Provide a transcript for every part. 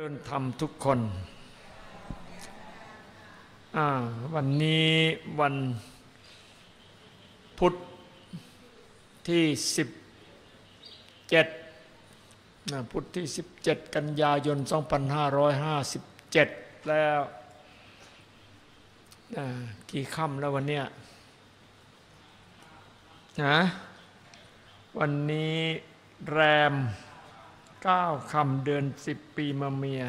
เริญธรรมทุกคนอ่าวันนี้วันพุทธที่สิบเจ็ดนะพุทธที่สิบเจ็ดกันยายน 2557 แล้วนะกี่ค่ำแล้ววันเนี้ยนะวันนี้แรม เก้าคำเดือนสิบปีมาเมีย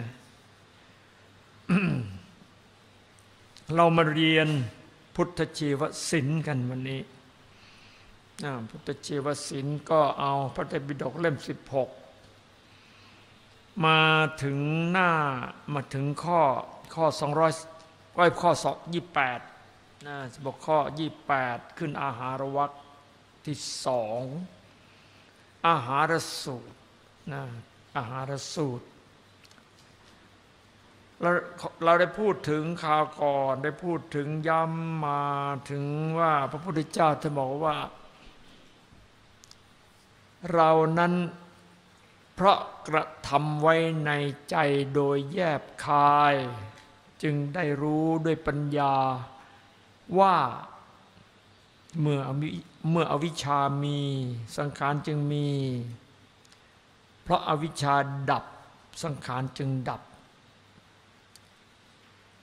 เรามาเรียนพุทธชีวศิลป์กันวันนี้ พุทธชีวศิลป์ก็เอาพระไตรปิฎกเล่มสิบหกมาถึงหน้ามาถึงข้อข้อสองร้อยก้อยข้อสองยี่แปดนะบอกข้อยี่แปดขึ้นอาหารวักที่สองอาหารสูตร นะอาหารสูตรเราเราได้พูดถึงข่าวก่อน ได้พูดถึงย้ำมาถึงว่าพระพุทธเจ้าท่านบอกว่า เรานั้นเพราะกระทำไว้ในใจโดยแยบคาย จึงได้รู้ด้วยปัญญาว่าเมื่อเมื่ออวิชามีสังขารจึงมี เพราะอาวิชชาดับสังขารจึงดับ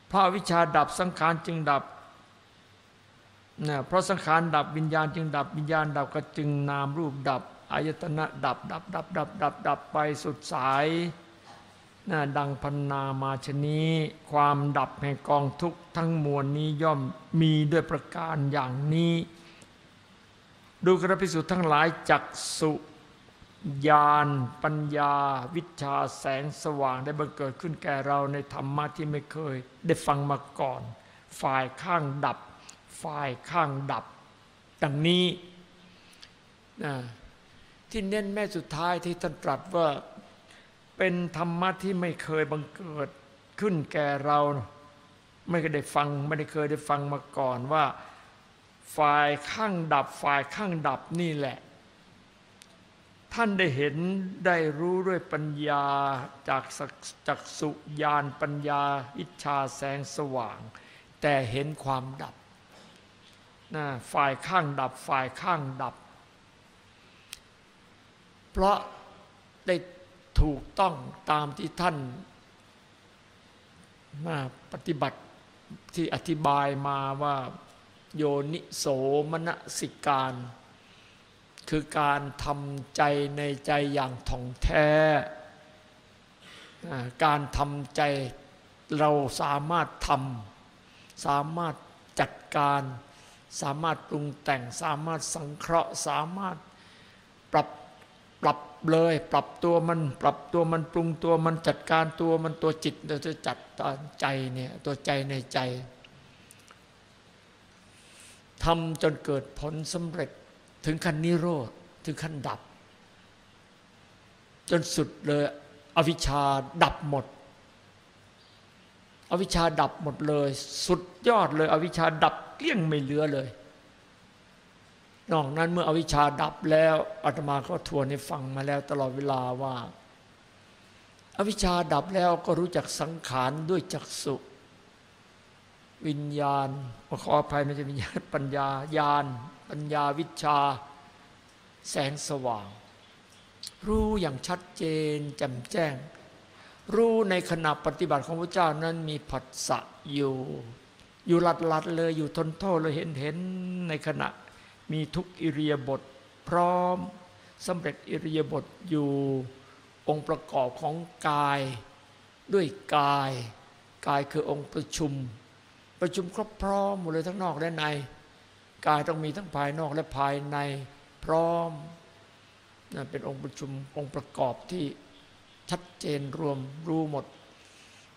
เพราะอาวิชชาดับสังขารจึงดับนะเพราะสังขารดับวิญญาณจึงดับวิญญาณดับก็จึงนามรูปดับอายตนะดับดับดับดับดับดับไปสุดสายนะดังพันนามาชนี้ความดับแห่งกองทุกทั้งมวลนี้ย่อมมีด้วยประการอย่างนี้ ดูกระพิสุทธ์ทั้งหลายจักสุ ญาณปัญญา วิชาแสงสว่างได้บังเกิดขึ้นแก่เราในธรรมะที่ไม่เคย ได้ฟังมาก่อน ฝ่ายข้างดับ ฝ่ายข้างดับ ดังนี้นะที่เน้นแม่สุดท้ายที่ท่านตรัสว่า เป็นธรรมะที่ไม่เคยบังเกิดขึ้นแก่เรา ไม่เคยได้ฟังไม่ได้เคยได้ฟังมาก่อนว่า ฝ่ายข้างดับ ฝ่ายข้างดับนี่แหละ ท่านได้เห็นได้รู้ด้วยปัญญาจากจากสุญาณปัญญา อิชาแสงสว่าง แต่เห็นความดับนะฝ่ายข้างดับฝ่ายข้างดับ เพราะได้ถูกต้องตามที่ท่านมาปฏิบัติที่อธิบายมาว่าโยนิโสมนสิการ คือการทำใจในใจอย่างถ่องแท้ การทำใจเราสามารถทำสามารถจัดการ สามารถปรุงแต่ง สามารถสังเคราะห์ สามารถปรับปรับเลย ปรับตัวมันปรับตัวมันปรุงตัวมันจัดการตัวมันตัวจิตเราจะจัดใจเนี่ยตัวใจในใจทำจนเกิดผลสำเร็จ ถึงขั้นนิโรธ ถึงขั้นดับ จนสุดเลย อวิชชาดับหมด อวิชชาดับหมดเลย สุดยอดเลย อวิชชาดับเกลี้ยงไม่เหลือเลย นอกนั้นเมื่ออวิชชาดับแล้วอาตมาก็ทวนให้ฟังมาแล้วตลอดเวลาว่า อวิชชาดับแล้วก็รู้จักสังขารด้วยจักสุวิญญาณขออภัยไม่ใช่วิญญาณปัญญาญาณ ปัญญาวิชา แสงสว่าง รู้อย่างชัดเจนแจ่มแจ้ง รู้ในขณะปฏิบัติของพระเจ้านั้นมีผัสสะอยู่ อยู่หลัดหลัดเลยอยู่ทนโทษเลยเห็นเห็นในขณะมีทุกอิริยาบถพร้อมสำเร็จอิริยาบถอยู่องค์ประกอบของกาย ด้วยกาย กายคือองค์ประชุม ประชุมครบพร้อมหมดเลยทั้งนอกและใน กายต้องมีทั้งภายนอกและภายในพร้อมนั่นเป็นองค์ประชุมองค์ประกอบที่ชัดเจนรวมรู้หมด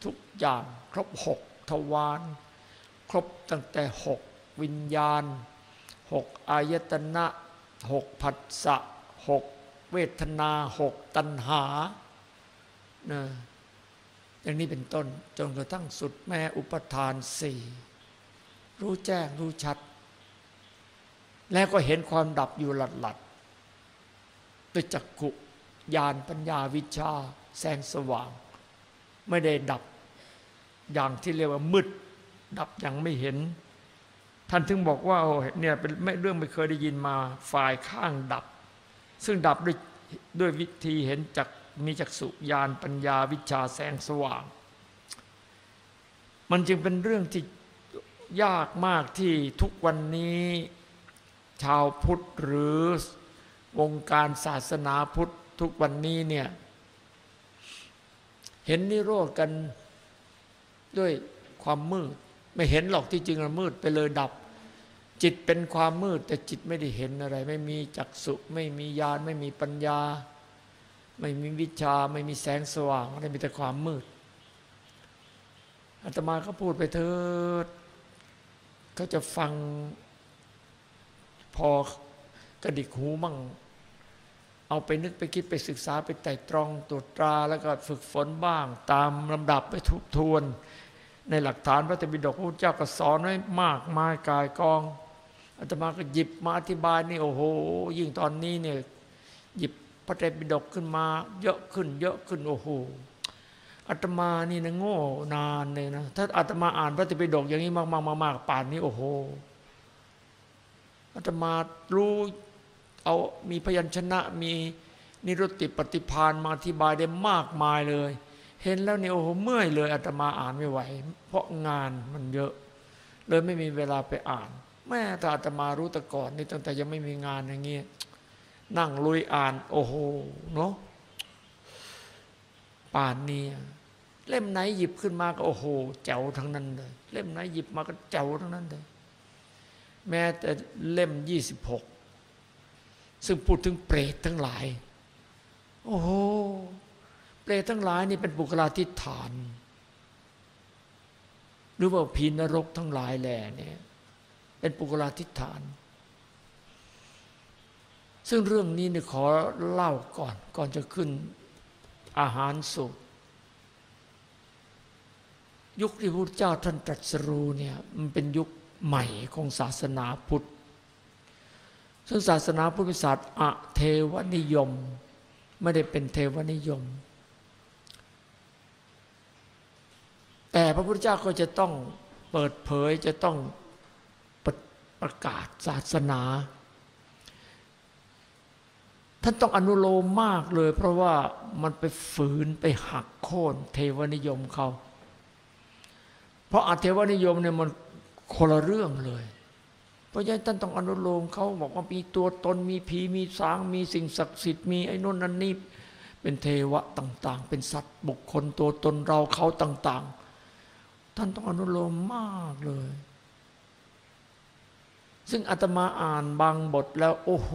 ทุกอย่างครบหกทวารครบตั้งแต่หกวิญญาณหกอายตนะหกผัสสะหกเวทนาหกตัณหานะอย่างนี้เป็นต้นจนกระทั่งสุดแม่อุปทานสี่รู้แจ้งรู้ชัด แล้วก็เห็นความดับอยู่หลัดหลัดด้วยจักขุญาณปัญญาวิชา แสงสว่าง ไม่ได้ดับอย่างที่เรียกว่ามืด ดับอย่างไม่เห็น ท่านถึงบอกว่าโอ้เนี่ยเป็นไม่เรื่องไม่เคยได้ยินมาฝ่ายข้างดับ ซึ่งดับด้วยด้วยวิธีเห็นจากมีจักสุญานปัญญาวิชาแสงสว่าง มันจึงเป็นเรื่องที่ยากมากที่ทุกวันนี้ ชาวพุทธหรือวงการศาสนาพุทธทุกวันนี้เนี่ย เห็นนิโรธกันด้วยความมืด ไม่เห็นหรอกที่จริงมันมืดไปเลยดับ จิตเป็นความมืด แต่จิตไม่ได้เห็นอะไร ไม่มีจักษุไม่มีญาณไม่มีปัญญา ไม่มีวิชา ไม่มีแสงสว่างอะไรมีแต่ความมืดอาตมาก็พูดไปเถิดก็จะฟัง พอกระดิกหูมั่ง เอาไปนึกไปคิดไปศึกษาไปไต่ตรองตรวจตราแล้วก็ฝึกฝนบ้าง ตามลำดับไปทุบทวน ในหลักฐานพระธรรมปิฎกพระเจ้าก็สอนไว้มากมายกายกองอาตมาก็หยิบมาอธิบายนี่โอ้โห ยิ่งตอนนี้เนี่ยหยิบพระไตรปิฎกขึ้นมา เยอะขึ้น เยอะขึ้นโอ้โหอาตมานี่นะโง่นานเลยนะถ้าอาตมาอ่านพระไตรปิฎกอย่างนี้มากๆๆป่านนี้โอ้โห อาตมารู้เอามีพยัญชนะมีนิรุตติปฏิพานมาอธิบายได้มากมายเลย เห็นแล้วเนี่ยโอ้โหเมื่อยเลยอาตมาอ่านไม่ไหว เพราะงานมันเยอะ เลยไม่มีเวลาไปอ่าน แม่แต่อาตมารู้แต่ก่อนนี่ตั้งแต่ยังไม่มีงานอย่างเงี้ยนั่งลุยอ่าน โอ้โหเนาะป่านนี้เล่มไหนหยิบขึ้นมาก็โอ้โหแจ๋วทั้งนั้นเลย เล่มไหนหยิบมาก็แจ๋วทั้งนั้นเลย แม้แต่เล่มยี่สิบหกซึ่งพูดถึงเปรตทั้งหลาย โอ้โห เปรตทั้งหลายนี่เป็นบุคลาธิฐาน หรือว่าพีนรกทั้งหลายแหล่เนี่ยเป็นปุกลาธิฐาน ซึ่งเรื่องนี้เนี่ยขอเล่าก่อนก่อนจะขึ้นอาหารสุดยุคที่พระพุทธเจ้าท่านตรัสรู้เนี่ยมันเป็นยุค ใหม่ของศาสนาพุทธ ซึ่งศาสนาพุทธศาสตร์อะเทวนิยม ไม่ได้เป็นเทวนิยม แต่พระพุทธเจ้าก็จะต้องเปิดเผยจะต้องประประกาศศาสนา ท่านต้องอนุโลมมากเลย เพราะว่ามันไปฝืนไปหักโค่นเทวนิยมเขา เพราะอาเทวนิยมเนี่ยมัน คนละเรื่องเลย เพราะฉะนั้นท่านต้องอนุโลมเขาบอกว่ามีตัวตนมีผีมีสางมีสิ่งศักดิ์สิทธิ์มีไอ้นู่นนั่นนี่เป็นเทวะต่าง ๆ เป็นสัตว์บุคคลตัวตนเราเขาต่าง ๆ ท่านต้องอนุโลมมากเลย ซึ่งอาตมาอ่านบางบทแล้ว โอ้โห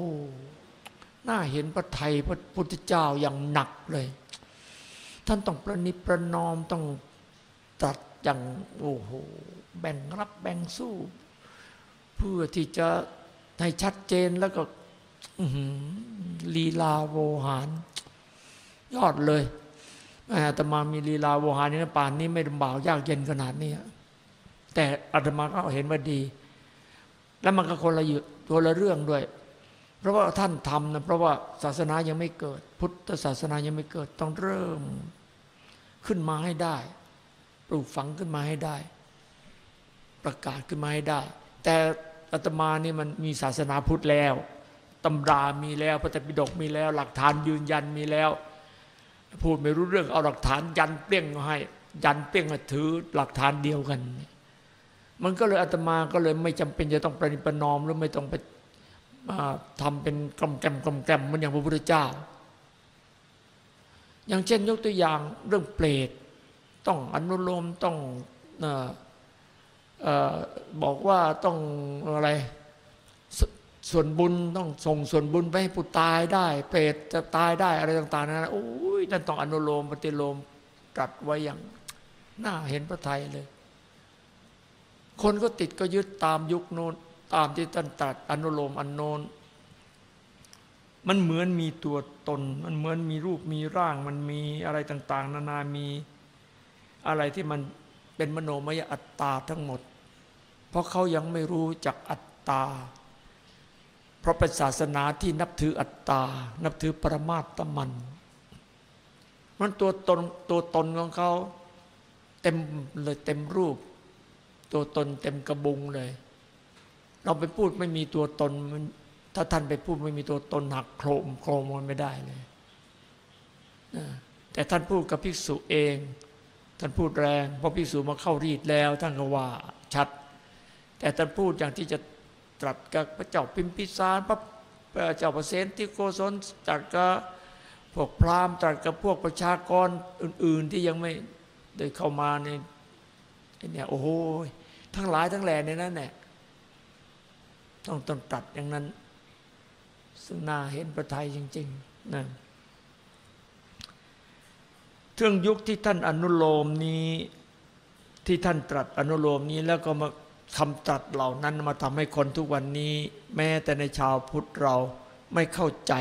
น่าเห็นพระไทยพระพุทธเจ้าอย่างหนักเลย ท่านต้องประนิประนอมต้องตัด อย่างโอ้โหแบ่งรับแบ่งสู้ เพื่อที่จะให้ชัดเจนแล้วก็ลีลาโวหาร ยอดเลยอาตมามีลีลาโวหารนี่ป่านนี้ไม่ลำบากยากเย็นขนาดนี้แต่อาตมาก็เห็นว่าดี แล้วมันก็คนละอยู่ตัวละเรื่องด้วย เพราะว่าท่านทำนะเพราะว่าศาสนายังไม่เกิด พุทธศาสนายังไม่เกิด ต้องเริ่มขึ้นมาให้ได้ ปลูกฝังขึ้นมาให้ได้ ประกาศขึ้นมาให้ได้ แต่อาตมานี่มันมีศาสนาพุทธแล้วตำรามีแล้วพระตรปิฎกมีแล้ว หลักฐานยืนยันมีแล้ว พูดไม่รู้เรื่องเอาหลักฐานยันเปรี้ยงให้ ยันเปรี้ยงถือหลักฐานเดียวกัน มันก็เลยอาตมาก็เลยไม่จำเป็นจะต้องประนิประนอมหรือไม่ต้องไปทำเป็นกลมแกมกลมแกมเหมือนอย่างพระพุทธเจ้า อย่างเช่นยกตัวอย่างเรื่องเปรต ต้องอนุโลมต้องออบอกว่าต้องอะไรสส่วนบุญต้องส่งส่วนบุญไปให้ผู้ตายได้ เปรตจะตายได้อะไรต่างๆนะโอ้ยนั่นต้องอนุโลมปฏิโลมตรัสไว้อย่างน่าเห็นพระไทยเลย คนก็ติดก็ยึดตามยุคโน้นตามที่ท่านตรัสอนุโลมอันโนนมันเหมือนมีตัวตน มันเหมือนมีรูปมีร่าง มันมีอะไรต่าง ๆ นานามี อะไรที่มันเป็นมโนมยอัตตาทั้งหมด เพราะเขายังไม่รู้จักอัตตา เพราะเป็นศาสนาที่นับถืออัตตา นับถือปรมาตมัน มันตัวตนตัวตนของเขาเต็มเลยเต็มรูป ตัวตนเต็มกระบุงเลย เราไปพูดไม่มีตัวตนมันถ้าท่านไปพูดไม่มีตัวตนหักโครมโครมมันไม่ได้เลยแต่ท่านพูดกับภิกษุเอง ท่านพูดแรงพราะภิกษุมาเข้ารีดแล้ว ท่านก็ว่าชัด แต่ท่านพูดอย่างที่จะตรัสกับพระเจ้าพิมพิสารพระเจ้าประเสนที่โกศลตรัสกับพวกพราหมณ์ตรัสกับพวกประชากรอื่น ๆ ที่ยังไม่ได้เข้ามาในเนี่ยโอ้โหทั้งหลายทั้งแหล่ในนั้นแหละต้องต้องตรัสอย่างนั้นซึ่งน่าเห็นประทัยจริง ๆนะ เรื่องยุคที่ท่านอนุโลมนี้ที่ท่านตรัสอนุโลมนี้แล้วก็มาคำตรัสเหล่านั้นมาทำให้คนทุกวันนี้ แม้แต่ในชาวพุทธเราไม่เข้าใจ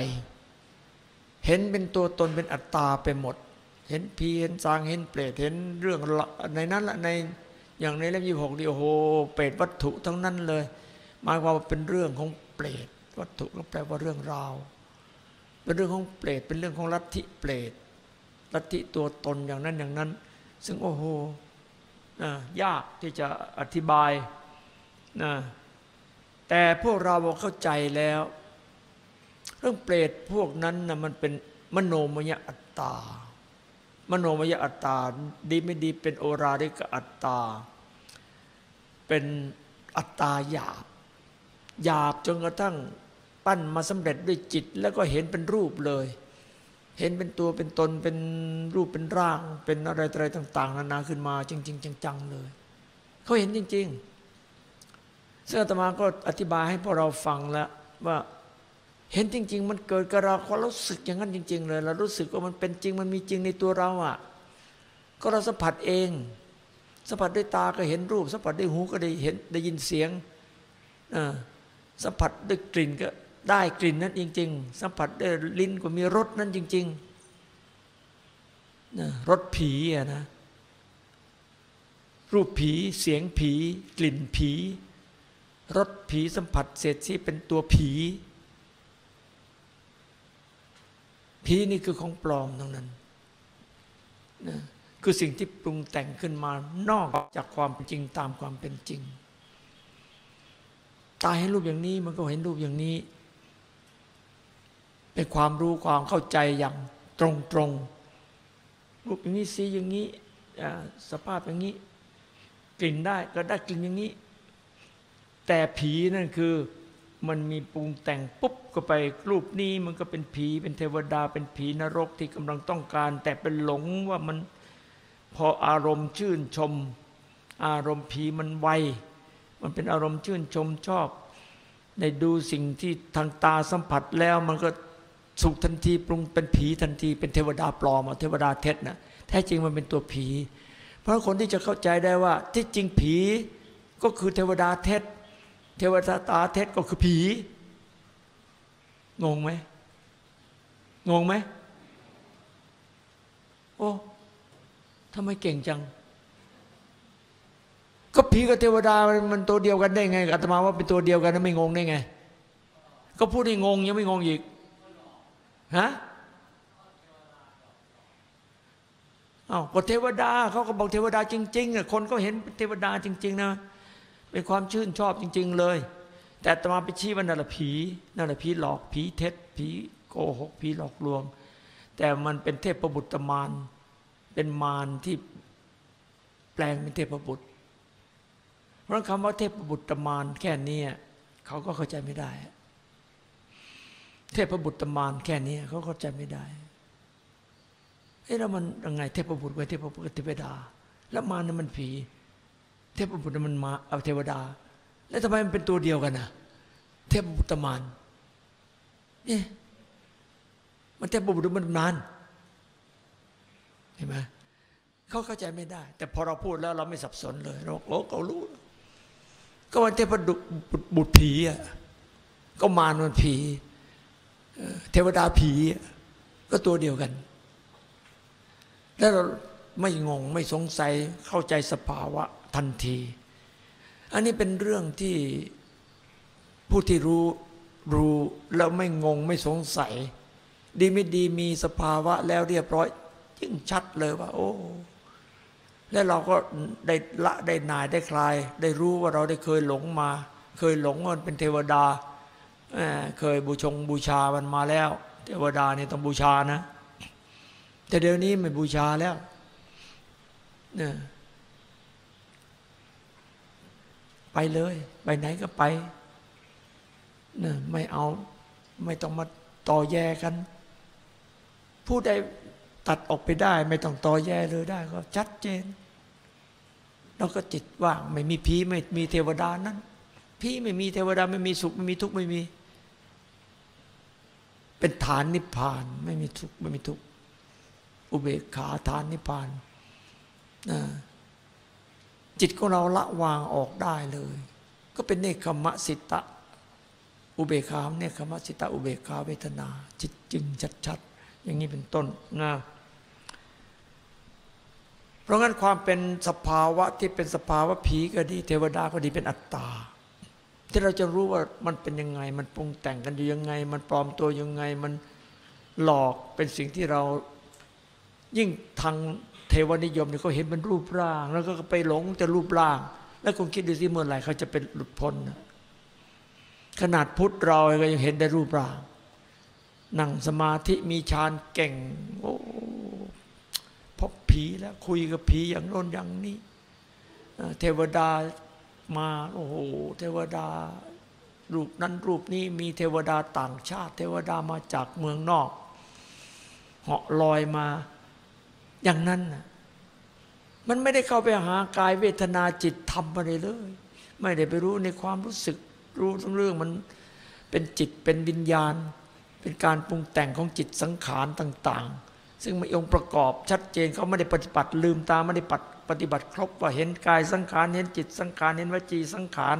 เห็นเป็นตัวตนเป็นอัตตาไปหมด เห็นผีเห็นสางเห็นเปรตเห็นเรื่องในนั้นละในอย่างในเล่มยี่หกนี่โอ้โหเปรตวัตถุทั้งนั้นเลยหมายความว่าเป็นเรื่องของเปรตวัตถุก็แปลว่าเรื่องราว เป็นเรื่องของเปรตเป็นเรื่องของลัทธิเปรต ลัทธิตัวตนอย่างนั้นอย่างนั้น ซึ่งโอ้โหยากที่จะอธิบายนะแต่พวกเราเข้าใจแล้ว เรื่องเปรตพวกนั้นนะมันเป็นมโนมยอัตตา มโนมยอัตตา ดีไม่ดีเป็นโอราริกอัตตา เป็นอัตตาหยาบ หยาบจนกระทั่งปั้นมาสำเร็จด้วยจิต แล้วก็เห็นเป็นรูปเลย เห็นเป็นตัวเป็นตนเป็นรูปเป็นร่าง เป็นอะไรอะไรต่าง ๆ นานาขึ้นมา จริง ๆ จังๆเลยเขาเห็นจริง ๆ ซึ่งอาตมาก็อธิบายให้พวกเราฟังแล้วว่าเห็นจริง ๆ มันเกิดกับเราเขารู้สึกอย่างนั้นจริง ๆ เลยเรารู้สึกว่ามันเป็นจริงมันมีจริงในตัวเราอะ ก็เราสัมผัสเองสัมผัสด้วยตาก็เห็นรูปสัมผัสด้วยหูก็ได้เห็นได้ยินเสียงสัมผัสด้วยกลิ่นก็ ได้กลิ่นนั้นจริง ๆ สัมผัสได้ลิ้นก็มีรสนั้นจริงๆรสผีอะนะ รูปผีเสียงผี กลิ่นผีรสผีสัมผัสเศษที่เป็นตัวผี ผีนี่คือของปลอมทั้งนั้นนะคือสิ่งที่ปรุงแต่งขึ้นมานอกจากความเป็นจริงตามความเป็นจริง ตายให้รูปอย่างนี้มันก็เห็นรูปอย่างนี้ เป็นความรู้ความเข้าใจอย่างตรงตรงรูปอย่างนี้สีอย่างนี้สภาพอย่างนี้ กลิ่นได้ก็ได้กลิ่นอย่างนี้ แต่ผีนั่นคือมันมีปรุงแต่งปุ๊บก็ไปรูปนี้มันก็เป็นผีเป็นเทวดาเป็นผีนรกที่กำลังต้องการ แต่เป็นหลงว่ามันพออารมณ์ชื่นชม อารมณ์ผีมันไวมันเป็นอารมณ์ชื่นชมชอบ ในดูสิ่งที่ทางตาสัมผัสแล้วมันก็ สุขทันทีปรุงเป็นผีทันที เป็นเทวดาปลอมเทวดาเท็จนะแท้จริงมันเป็นตัวผี เพราะคนที่จะเข้าใจได้ว่า ที่จริงผีก็คือเทวดาเท็จ เทวดาตาเท็จก็คือผี งงไหมงงไหมโอ้ทำไมเก่งจัง ก็ผีกับเทวดามันตัวเดียวกันได้ไงอาตมาว่าเป็นตัวเดียวกันไม่งงได้ไง ก็พูดให้งงยังไม่งงอีก ฮะอ้าวก็เทวดาเขาก็บอกเทวดาจริงๆอะคนก็เห็นเทวดาจริง ๆ นะ เป็นความชื่นชอบจริง ๆ เลย แต่ตมาไปชี้ว่านั่นแหละผีนั่นแหละผีหลอกผีเท็จผีโกหกผีหลอกลวง แต่มันเป็นเทพประบุตรมารเป็นมารที่แปลงเป็นเทพบุตรเพราะคำว่าเทพบุตรมารแค่นี้เขาก็เข้าใจไม่ได้ เทพบุตรมารแค่นี้เขาเข้าใจไม่ได้เอ้แล้วมันยังไง เทพบุตรกับเทพบุตรเทวดา แล้วมารนี่มันผี เทพบุตรมันมาเอาเทวดา แล้วทำไมมันเป็นตัวเดียวกันนะเทพบุตรมานนี่ยมันเทพบุตรมันนานเห็นไหมเขาเข้าใจไม่ได้ แต่พอเราพูดแล้วเราไม่สับสนเลยเราโอ้เขารู้ ก็วันเทพบุตรผีอะก็มารมันผี เทวดาผีก็ตัวเดียวกัน แล้วเราไม่งงไม่สงสัยเข้าใจสภาวะทันที อันนี้เป็นเรื่องที่ผู้ที่รู้รู้แล้วไม่งงไม่สงสัย ดีไม่ดีมีสภาวะแล้วเรียบร้อยยิ่งชัดเลยว่า โอ้และเราก็ได้ละได้นายได้คลาย ได้รู้ว่าเราได้เคยหลงมา เคยหลงว่ามันเป็นเทวดา เคยบูชงบูชามันมาแล้ว เทวดาเนี่ยต้องบูชานะ แต่เดี๋ยวนี้ไม่บูชาแล้วเนี่ยไปเลย ไปไหนก็ไปเนี่ยไม่เอาไม่ต้องมาต่อแย่กัน ผู้ใดตัดออกไปได้ ไม่ต้องต่อแย่เลยได้ ก็ชัดเจนเราก็จิตว่างไม่มีผีไม่มีเทวดานั้นผีไม่มีเทวดาไม่มีสุข ไม่มีทุกข์ ไม่มี เป็นฐานนิพพาน ไม่มีทุกข์ไม่มีทุกข์อุเบกขาฐานนิพพานนะจิตของเราละวางออกได้เลย ก็เป็นเนคขมะสิตะ อุเบกขาเนคขมะสิตะอุเบกขาเวทนา จิตจึงชัดๆอย่างนี้เป็นต้นนะเพราะงั้นความเป็นสภาวะที่เป็นสภาวะผีก็ดี เทวดาก็ดีเป็นอัตตา ที่เราจะรู้ว่ามันเป็นยังไง มันปรุงแต่งกันอยู่ยังไง มันปลอมตัวยังไง มันหลอกเป็นสิ่งที่เรายิ่งทางเทวนิยมเนี่ยเขาเห็นมันรูปร่าง แล้วก็ไปหลงแต่รูปร่าง แล้วคุณคิดดูสิเมื่อไหร่เขาจะเป็นหลุดพ้นขนาดพุทธเราก็ยังเห็นได้รูปร่างนั่งสมาธิมีฌานเก่ง โอ้พบผีแล้วคุยกับผีอย่างโน้นอย่างนี้ เทวดา มาโอ้โหเทวดา รูปนั้นรูปนี้มีเทวดาต่างชาติ เทวดามาจากเมืองนอกเหาะลอยมาอย่างนั้นนะมันไม่ได้เข้าไปหากายเวทนาจิตธรรมอะไรเลย ไม่ได้ไปรู้ในความรู้สึกรู้ทั้งเรื่องมันเป็นจิตเป็นวิญญาณ เป็นการปรุงแต่งของจิตสังขารต่าง ๆ ซึ่งมีองค์ประกอบชัดเจนเขาไม่ได้ปฏิบัติลืมตาไม่ได้ปฏิบัติครบว่าเห็นกายสังขารเห็นจิตสังขารเห็นวจีสังขาร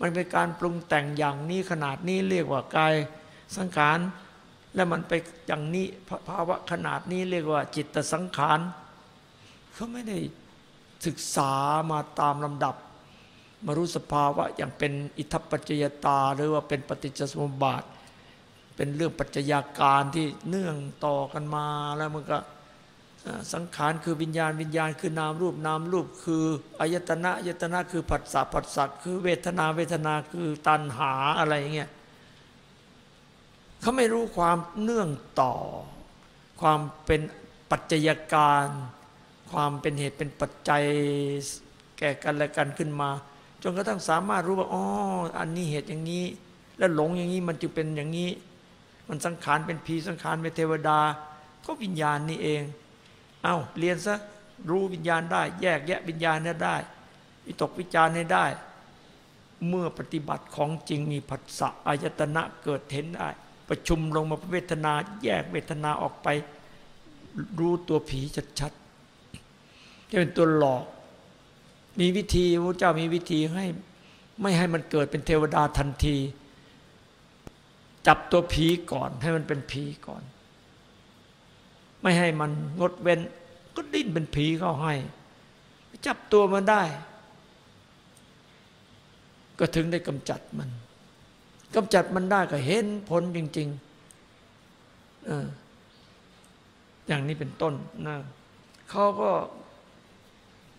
มันเป็นการปรุงแต่งอย่างนี้ขนาดนี้เรียกว่ากายสังขารและมันไปอย่างนี้ภาวะขนาดนี้เรียกว่าจิตสังขารเขาไม่ได้ศึกษามาตามลำดับ มารู้สภาวะอย่างเป็นอิทัปปัจจยตาหรือว่าเป็นปฏิจจสมุปบาท เป็นเรื่องปัจจัยาการที่เนื่องต่อกันมาแล้วมันก็สังขารคือวิญญาณวิญญาณคือนามรูปนามรูปคืออายตนะอายตนะคือผัสสะผัสสะคือเวทนาเวทนาคือตัณหาอะไรอย่างเงี้ยเขาไม่รู้ความเนื่องต่อ ความเป็นปัจจัยการ ความเป็นเหตุเป็นปัจจัยแก่กันและกันขึ้นมา จนกระทั่งสามารถรู้ว่าอ๋ออันนี้เหตุอย่างนี้ แล้วหลงอย่างนี้มันจึงเป็นอย่างนี้ มันสังขารเป็นผีสังขารเป็นเทวดา ก็วิญญาณนี่เอง เอาเรียนซะรู้วิญญาณได้ แยกแยะวิญญาณนี้ได้วิตกวิจารณ์ให้ได้ เมื่อปฏิบัติของจริงมีผัสสะอายตนะเกิดเห็นได้ ประชุมลงมาเวทนา แยกเวทนาออกไป รู้ตัวผีชัดๆจะเป็นตัวหลอก มีวิธีพระเจ้ามีวิธีให้ไม่ให้มันเกิดเป็นเทวดาทันที จับตัวผีก่อน ให้มันเป็นผีก่อน ไม่ให้มันงดเว้น ก็ดิ้นเป็นผีเข้าให้ จับตัวมันได้ ก็ถึงได้กำจัดมันกำจัดมันได้ก็เห็นผลจริงๆออย่างนี้เป็นต้นนะเขาก็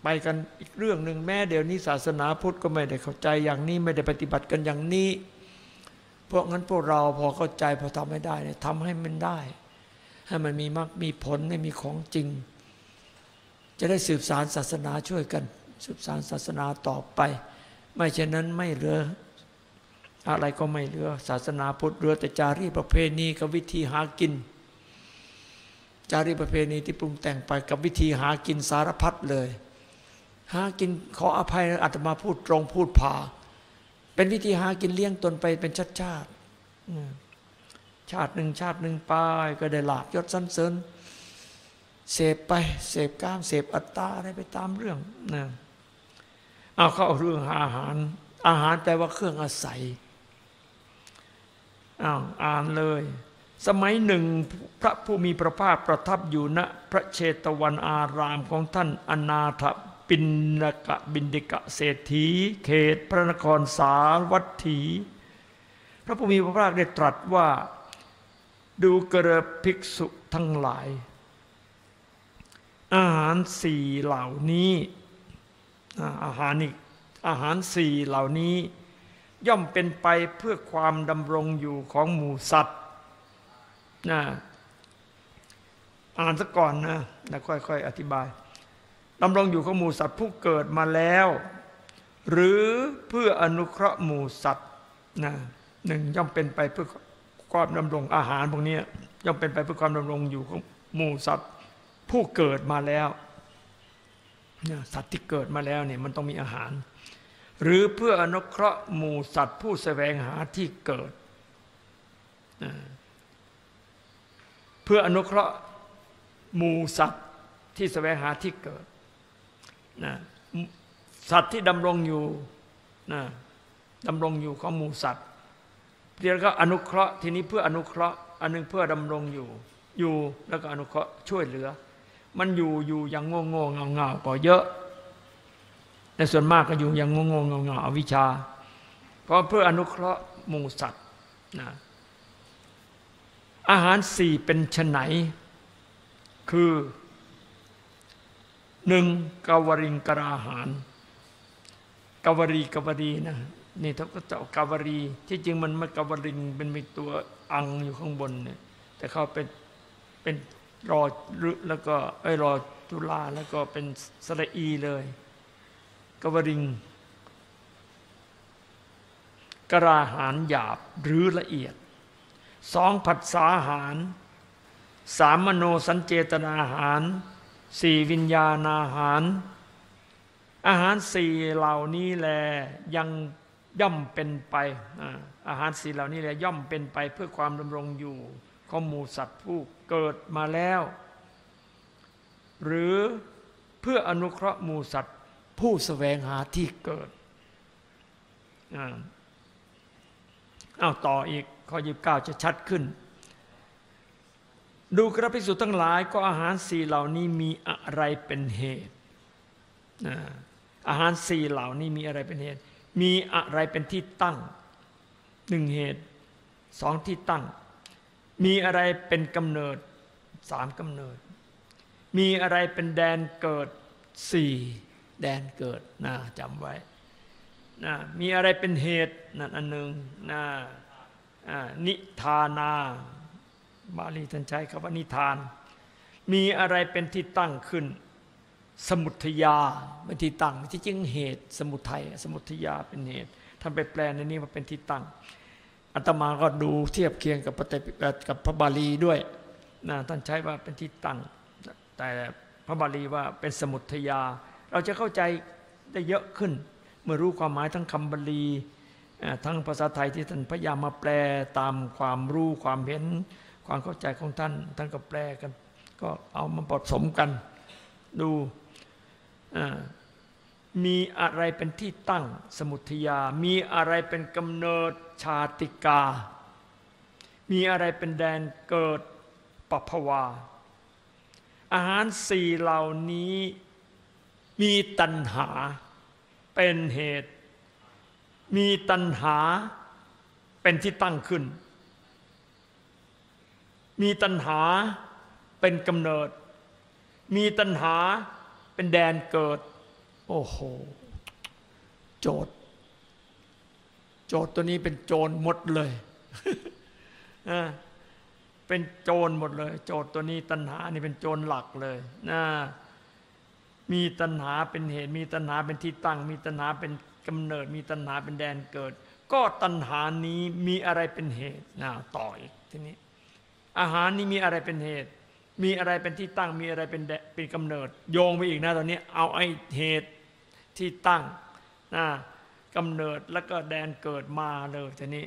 ไปกันอีกเรื่องหนึ่งแม้เดี๋ยวนี้ศาสนาพุทธก็ไม่ได้เข้าใจอย่างนี้ไม่ได้ปฏิบัติกันอย่างนี้ เพราะงั้นพวกเราพอเข้าใจพอทำไม่ได้เนี่ยทำให้มันได้ ให้มันมีมรรคมีผลให้มีของจริง จะได้สืบสารศาสนาช่วยกัน สืบสารศาสนาต่อไป ไม่เช่นนั้นไม่เหลือ อะไรก็ไม่เหลือ ศาสนาพุทธเหลือแต่จารีประเพณีกับวิธีหากิน จารีประเพณีที่ปรุงแต่งไปกับวิธีหากินสารพัดเลย หากินขออภัยอาตมาพูดตรงพูดผ่า เป็นวิธีหากินเลี้ยงตนไปเป็นชาติชาติชาติหนึ่งชาติหนึ่งไปก็ได้ลาบยศสันเสริญเสพไปเสพกามเสพอัตตาอะไรไปตามเรื่องนะเอาเข้าเรื่องอาหาร อาหารแปลว่าเครื่องอาศัยอ้าวอ่านเลย สมัยหนึ่งพระผู้มีพระภาคประทับอยู่ณพระเชตวันอารามของท่านอนาถ ปินนกะบินดิกะเศรษฐี เขตพระนครสาวัตถี พระผู้มีพระภาคได้ตรัสว่าดูกระภิกษุทั้งหลาย อาหารสี่เหล่านี้อาอาหารอีกอาหารสี่เหล่านี้ ย่อมเป็นไปเพื่อความดำรงอยู่ของหมู่สัตว์นะอ่านซะก่อนนะแล้วค่อยๆอธิบาย ดำรงอยู่ของหมู่สัตว์ผู้เกิดมาแล้ว หรือเพื่ออนุเคราะห์หมู่สัตว์นะหนึ่งย่อมเป็นไปเพื่อความดำรงอาหารพวกนี้ย่อมเป็นไปเพื่อความดำรงอยู่ของหมู่สัตว์ผู้เกิดมาแล้วสัตว์ที่เกิดมาแล้วเนี่ยมันต้องมีอาหาร หรือเพื่ออนุเคราะห์หมู่สัตว์ผู้แสวงหาที่เกิดเพื่ออนุเคราะห์หมู่สัตว์ที่แสวงหาที่เกิด นะสัตว์ที่ดำรงอยู่นะดำรงอยู่ของหมู่สัตว์เรียกก็อนุเคราะห์ทีนี้เพื่ออนุเคราะห์ อันหนึงเพื่อดำรงอยู่ อยู่แล้วก็อนุเคราะห์ช่วยเหลือ มันอยู่อยู่อย่างโง่โง่เงาเงาๆก็เยอะแต่ส่วนมากก็อยู่อย่างโง่โง่เงาเงาๆอวิชา เพราะเพื่ออนุเคราะห์หมู่สัตว์นะอาหารสี่เป็นชนไหน คือ หนึ่งกาวริงกราหารกาวรีกาวรีนะนี่เขาก็จะกาวรีที่จริงมันไม่กาวริงเป็นมีตัวอังอยู่ข้างบนเนี่ยแต่เขาเป็นเป็นรอรึแล้วก็ไอ้ยรอจุลาแล้วก็เป็นสระอีเลยกาวริงกราหารหยาบหรือละเอียดสองผัสสาหาร สามมโนสัญเจตนาหาร สี่วิญญาณอาหาร อาหารสี่เหล่านี้แลยังย่อมเป็นไป อาหารสี่เหล่านี้แลย่อมเป็นไปเพื่อความดำรงอยู่ของหมูสัตว์ผู้เกิดมาแล้ว หรือเพื่ออนุเคราะห์หมูสัตว์ผู้แสวงหาที่เกิดอ้าวต่ออีกข้อยีิบเก้าจะชัดขึ้น ดูกระพิสุทั้งหลายก็อาหารสี่เหล่านี้มีอะไรเป็นเหตุอาหารสี่เหล่านี้มีอะไรเป็นเหตุ มีอะไรเป็นที่ตั้งหนึ่งเหตุสองที่ตั้ง มีอะไรเป็นกำเนิดสามกำเนิด มีอะไรเป็นแดนเกิดสี่แดนเกิดนะจำไว้นะมีอะไรเป็นเหตุนั่นอันหนึ่งนะนิทานา บาลีท่านใช้คำว่านิทาน มีอะไรเป็นที่ตั้งขึ้น สมุทยาเป็นที่ตั้งที่จริงเหตุ สมุทัยสมุทยาเป็นเหตุท่านไปแปลในนี้มาเป็นที่ตั้งอาตมาก็ดูเทียบเคียงกับพระไตกับพระบาลีด้วยนะท่านใช้ว่าเป็นที่ตั้ง แต่พระบาลีว่าเป็นสมุทยา เราจะเข้าใจได้เยอะขึ้น เมื่อรู้ความหมายทั้งคำบาลีทั้งภาษาไทยที่ท่านพยายามมาแปลตามความรู้ความเห็น ความเข้าใจของท่าน ท่านก็แปลกัน ก็เอามาผสมกัน ดูมีอะไรเป็นที่ตั้งสมุทยา มีอะไรเป็นกำเนิดชาติกา มีอะไรเป็นแดนเกิดปภวา อาหารสี่เหล่านี้มีตัณหาเป็นเหตุ มีตัณหาเป็นที่ตั้งขึ้น มีตัณหาเป็นกำเนิด มีตัณหาเป็นแดนเกิด โอ้โห โจทย์ โจทย์ตัวนี้เป็นโจรหมดเลยอ่าเป็นโจรหมดเลย โจทย์ตัวนี้ตัณหานี่เป็นโจรหลักเลยนะมีตัณหาเป็นเหตุ มีตัณหาเป็นที่ตั้ง มีตัณหาเป็นกำเนิด มีตัณหาเป็นแดนเกิด ก็ตัณหานี้มีอะไรเป็นเหตุนะต่ออีกทีนี้ อาหารนี้มีอะไรเป็นเหตุ มีอะไรเป็นที่ตั้ง มีอะไรเป็นเป็นกำเนิด โยงไปอีกนะตอนนี้เอาไอ้เหตุที่ตั้งนะกำเนิดแล้วก็แดนเกิดมาเลยทีนี้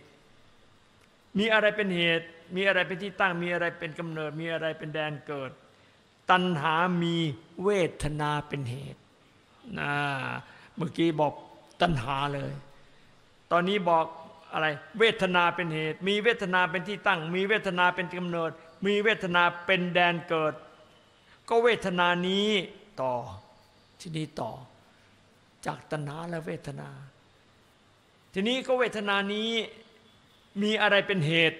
มีอะไรเป็นเหตุ มีอะไรเป็นที่ตั้ง มีอะไรเป็นกำเนิด มีอะไรเป็นแดนเกิด ตัณหามีเวทนาเป็นเหตุนะเมื่อกี้บอกตัณหาเลย ตอนนี้บอก อะไร เวทนาเป็นเหตุ มีเวทนาเป็นที่ตั้ง มีเวทนาเป็นกำเนิด มีเวทนาเป็นแดนเกิด ก็เวทนานี้ต่อที่นี้ต่อ จากตัณหาและเวทนา ทีนี้ก็เวทนานี้มีอะไรเป็นเหตุ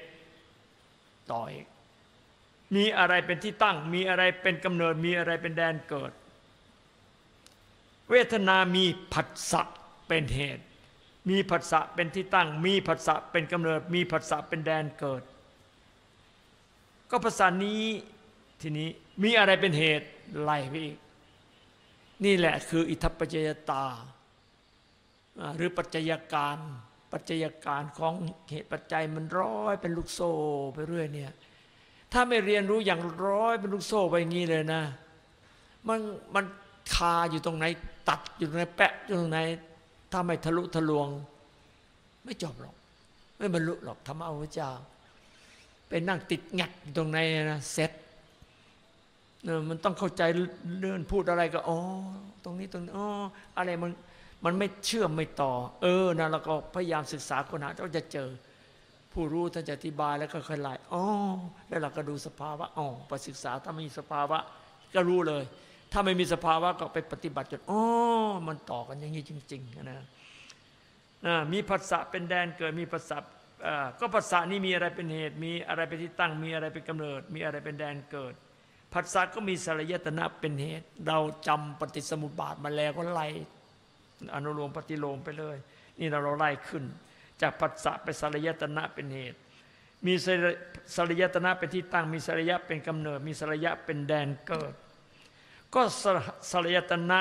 ต่ออีกมีอะไรเป็นที่ตั้ง มีอะไรเป็นกำเนิด มีอะไรเป็นแดนเกิด เวทนามีผัสสะเป็นเหตุ มีผัสสะเป็นที่ตั้ง มีผัสสะเป็นกำเนิด มีผัสสะเป็นแดนเกิด ก็ภาษานี้ทีนี้มีอะไรเป็นเหตุไล่ไปอีก นี่แหละคืออิทัปปัจจยตา หรือปัจจัยการ ปัจจัยการของเหตุปัจจัยมันร้อยเป็นลูกโซ่ไปเรื่อยเนี่ยถ้าไม่เรียนรู้อย่างร้อยเป็นลูกโซ่ไปอย่างนี้เลยนะ มันมันคาอยู่ตรงไหน ตัดอยู่ตรงไหนแปะอยู่ตรงไหน ถ้าไม่ทะลุทะลวง ไม่จบหรอก ไม่บรรลุหรอกธรรมะพระเจ้าไปนั่งติดงัดตรงไหนนะเซ็ตมันต้องเข้าใจเรื่องพูดอะไรก็อ๋อตรงนี้ตรงนี้อ๋ออะไรมันมันไม่เชื่อมไม่ต่อ เออนะเราก็พยายามศึกษาค้นหาเราจะเจอ ผู้รู้ท่านจะอธิบายแล้วก็ค่อยไล่อ๋อแล้วเราก็ดูสภาวะอ๋อไปศึกษาถ้ามีสภาวะ ก็รู้เลย ถ้าไม่มีสภาวะก็ไปปฏิบัติจนอ๋อมันต่อกันอย่างนี้จริงๆนะมีภาษาเป็นแดนเกิดมีภาษาก็ภาษานี้มีอะไรเป็นเหตุ มีอะไรเป็นที่ตั้ง มีอะไรเป็นกำเนิด มีอะไรเป็นแดนเกิดผัสสะก็มีสลายตนะเป็นเหตุ เราจำปฏิสมุปบาทมาแล้วก็ไล่อนุโลมปฏิโลมไปเลย นี่เราเราไล่ขึ้น จากผัสสะไปสลายตนะเป็นเหตุ มีสลายตนะเป็นที่ตั้ง มีสลายะเป็นกำเนิด มีสลายะเป็นแดนเกิด ก็สลายตนะ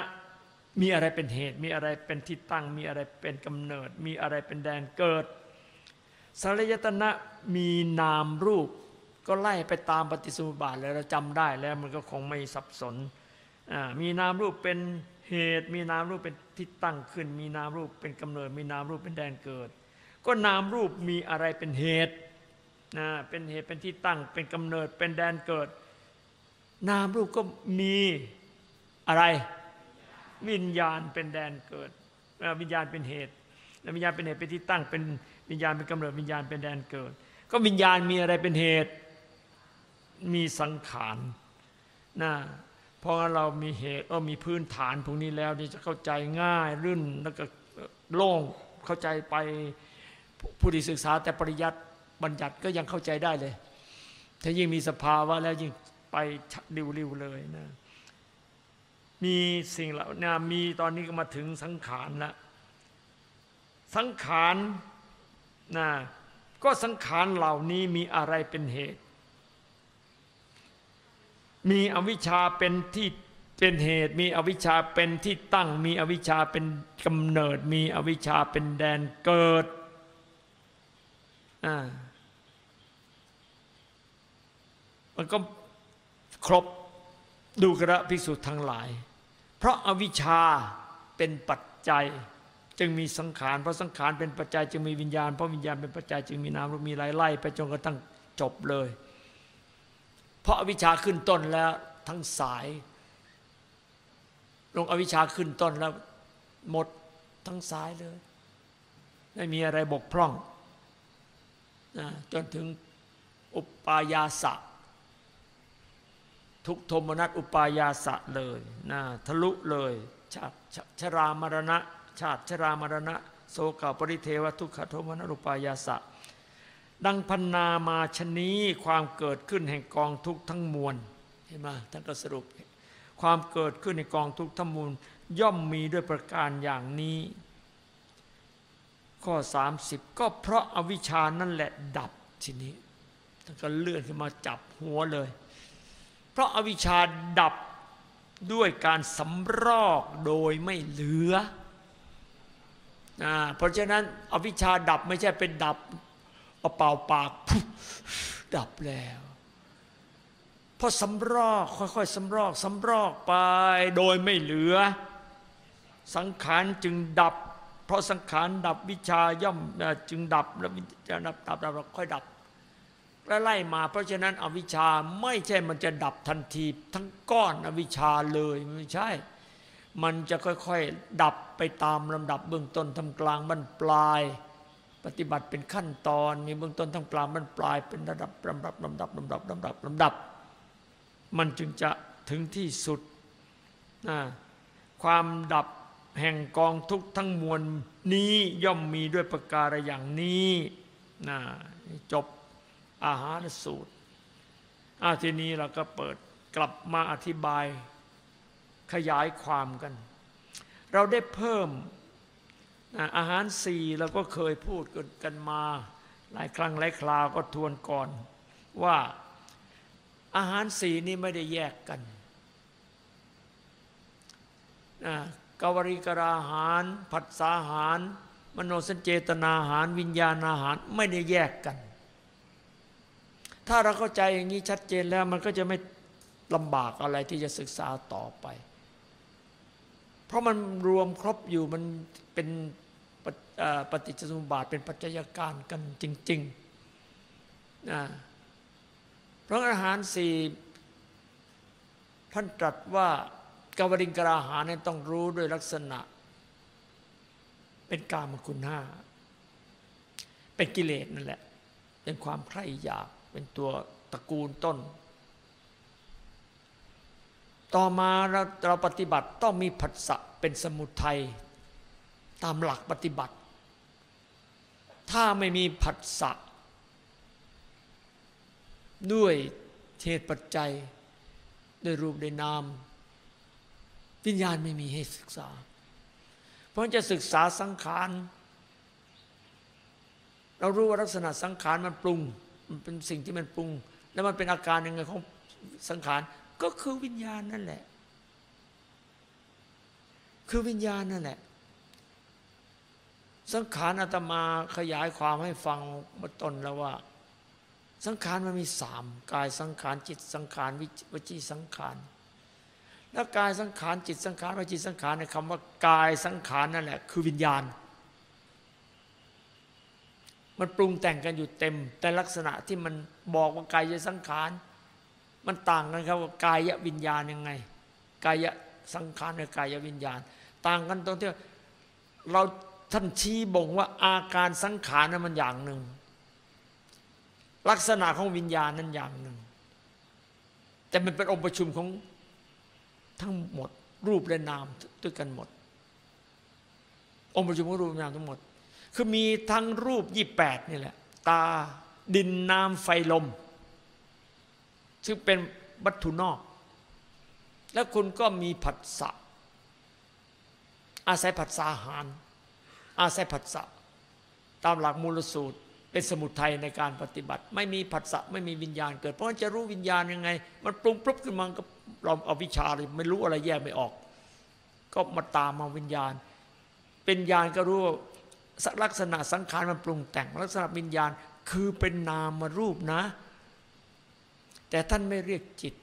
มีอะไรเป็นเหตุ มีอะไรเป็นที่ตั้ง มีอะไรเป็นกำเนิด มีอะไรเป็นแดนเกิดสลายตนะมีนามรูป ก็ไล่ไปตามปฏิสุบาทแล้วเราจำได้แล้วมันก็คงไม่สับสน มีนามรูปเป็นเหตุ มีนามรูปเป็นที่ตั้งขึ้น มีนามรูปเป็นกำเนิด มีนามรูปเป็นแดนเกิด ก็นามรูปมีอะไรเป็นเหตุนะเป็นเหตุเป็นที่ตั้งเป็นกำเนิดเป็นแดนเกิด นามรูปก็มี อะไร วิญญาณเป็นแดนเกิด วิญญาณเป็นเหตุแล้วิญญาณเป็นเหตุเป็นที่ตั้งเป็นวิญญาณเป็นกำเนิดวิญญาณเป็นแดนเกิด ก็วิญญาณมีอะไรเป็นเหตุ มีสังขารนะพอเรามีเหตุเออมีพื้นฐานพวกนี้แล้วนี่จะเข้าใจง่ายรื่นแล้วก็โล่งเข้าใจไปผู้ที่ศึกษาแต่ปริยัติบัญญัติก็ยังเข้าใจได้เลย ถ้ายิ่งมีสภาวะแล้วยิ่งไปริวๆเลยนะ มีสิ่งเหล่านี้มีตอนนี้ก็มาถึงสังขารละสังขารนะก็สังขารเหล่านี้มีอะไรเป็นเหตุ มีอวิชชาเป็นที่เป็นเหตุ มีอวิชชาเป็นที่ตั้ง มีอวิชชาเป็นกำเนิด มีอวิชชาเป็นแดนเกิดอ่ามันก็ครบดูกระภิกษุทั้งหลาย เพราะอาวิชชาเป็นปัจจัย จึงมีสังขารเพราะสังขารเป็นปัจจัย จึงมีวิญญาณเพราะวิญญาณเป็นปัจจัย จึงมีนามรูปมีไล่ไล่ไปจนกระทั่งจบเลย เพราะอวิชชาขึ้นต้นแล้วทั้งสาย ลงอวิชชาขึ้นต้นแล้วหมดทั้งสายเลยไม่มีอะไรบกพร่องนะจนถึงอุปายาสะ ทุกโทมนัสอุปายาสะเลยนะทะลุเลย ชาติชรามรณะ ชาติชรามรณะ โสกปริเทวทุกขโทมนัสอุปายาสะ ดังพันนามาชนี้ความเกิดขึ้นแห่งกองทุกทั้งมวลเห็นไหมท่านก็สรุป ความเกิดขึ้นในกองทุกทั้งมวลย่อมมีด้วยประการอย่างนี้ ข้อ 30 ก็เพราะอาวิชานั่นแหละดับทีนี้ท่านก็เลื่อนขึ้นมาจับหัวเลย เพราะอาวิชาดับด้วยการสำรอกโดยไม่เหลือเพราะฉะนั้นอวิชชาดับไม่ใช่เป็นดับเอาเป่าปากดับแล้วพอสำรอกค่อยๆสำรอกสำรอกไปโดยไม่เหลือ สังขารจึงดับ เพราะสังขารดับวิชาย่อมจึงดับแล้วจะดับดับดับค่อยดับ แล้วไล่มา เพราะฉะนั้นอวิชาไม่ใช่มันจะดับทันทีทั้งก้อนอวิชาเลยไม่ใช่ มันจะค่อยๆดับไปตามลำดับเบื้องต้นทำกลางบรรปลาย ปฏิบัติเป็นขั้นตอนมีเบื้องต้นทั้งปลายมันปลาย เป็นระดับลำดับลำดับลำดับลำดับลำดับ มันจึงจะถึงที่สุดนะความดับแห่งกองทุกทั้งมวลนี้ย่อมมีด้วยประการอย่างนี้นะจบ อาหารสูตรอาทีนี้เราก็เปิดกลับมาอธิบายขยายความกัน เราได้เพิ่มอาหารสี่เราก็เคยพูดกันมา หลายครั้งหลายคราวก็ทวนก่อน ว่าอาหารสี่นี้ไม่ได้แยกกันกวริกราหาร ผัสสาหาร มโนสัญเจตนาหาร วิญญาณอาหารไม่ได้แยกกัน ถ้าเราเข้าใจอย่างนี้ชัดเจนแล้วมันก็จะไม่ลำบากอะไรที่จะศึกษาต่อไป เพราะมันรวมครบอยู่มันเป็นปฏิเอ่อปฏิจจสมุปบาทเป็นปัจจัยการกันจริงๆนะเพราะอาหารสี่ท่านตรัสว่ากวริงกราหารเนี่ยต้องรู้ด้วยลักษณะ เป็นกามคุณห้า เป็นกิเลสนั่นแหละ เป็นความใคร่อยาก เป็นตัวตระกูลต้น ต่อมาเราเราปฏิบัติต้องมีผัสสะเป็นสมุทัยตามหลักปฏิบัติ ถ้าไม่มีผัสสะด้วยเหตุปัจจัยด้วยรูปด้วยนาม วิญญาณไม่มีให้ศึกษา เพราะจะศึกษาสังขาร เรารู้ว่าลักษณะสังขารมันปรุง มันเป็นสิ่งที่มันปรุง แล้วมันเป็นอาการยังไงของสังขารก็คือวิญญาณนั่นแหละ คือวิญญาณนั่นแหละ สังขารอาตมาขยายความให้ฟังมื่อต้นแล้วว่า สังขารมันมีสามกายสังขารจิตสังขารวิจีสังขารแล้วกายสังขารจิตสังขารวิจีสังขารในคำว่ากายสังขารนั่นแหละ คือวิญญาณ มันปรุงแต่งกันอยู่เต็ม แต่ลักษณะที่มันบอกว่ากายสังขาร มันต่างกันครับว่ากายวิญญาณยังไง กายสังขารกับกายวิญญาณ ต่างกันตรงที่เราท่านชี้บ่งว่าอาการสังขารนั้นมันอย่างหนึ่ง ลักษณะของวิญญาณนั้นอย่างหนึ่ง แต่มันเป็นองค์ประชุมของทั้งหมดรูปและนามด้วยกันหมด องค์ประชุมของรูปนามทั้งหมด คือมีทั้งรูปยี่แปดนี่แหละ ตาดินน้ำไฟลม ซึ่งเป็นวัตถุนอก แล้วคุณก็มีผัสสะอาศัยผัสสะหาร อาศัยผัสสะตามหลักมูลสูตรเป็นสมุทัยในการปฏิบัติ ไม่มีผัสสะไม่มีวิญญาณเกิด เพราะจะรู้วิญญาณยังไง มันปรุงปรุบขึ้นมาก็เราเอาวิชาเลยไม่รู้อะไรแยกไม่ออก ก็มาตามมาวิญญาณ เป็นญาณก็รู้ว่า ลักษณะสังขารมันปรุงแต่ง ลักษณะวิญญาณคือเป็นนามรูปนะ แต่ท่านไม่เรียกจิต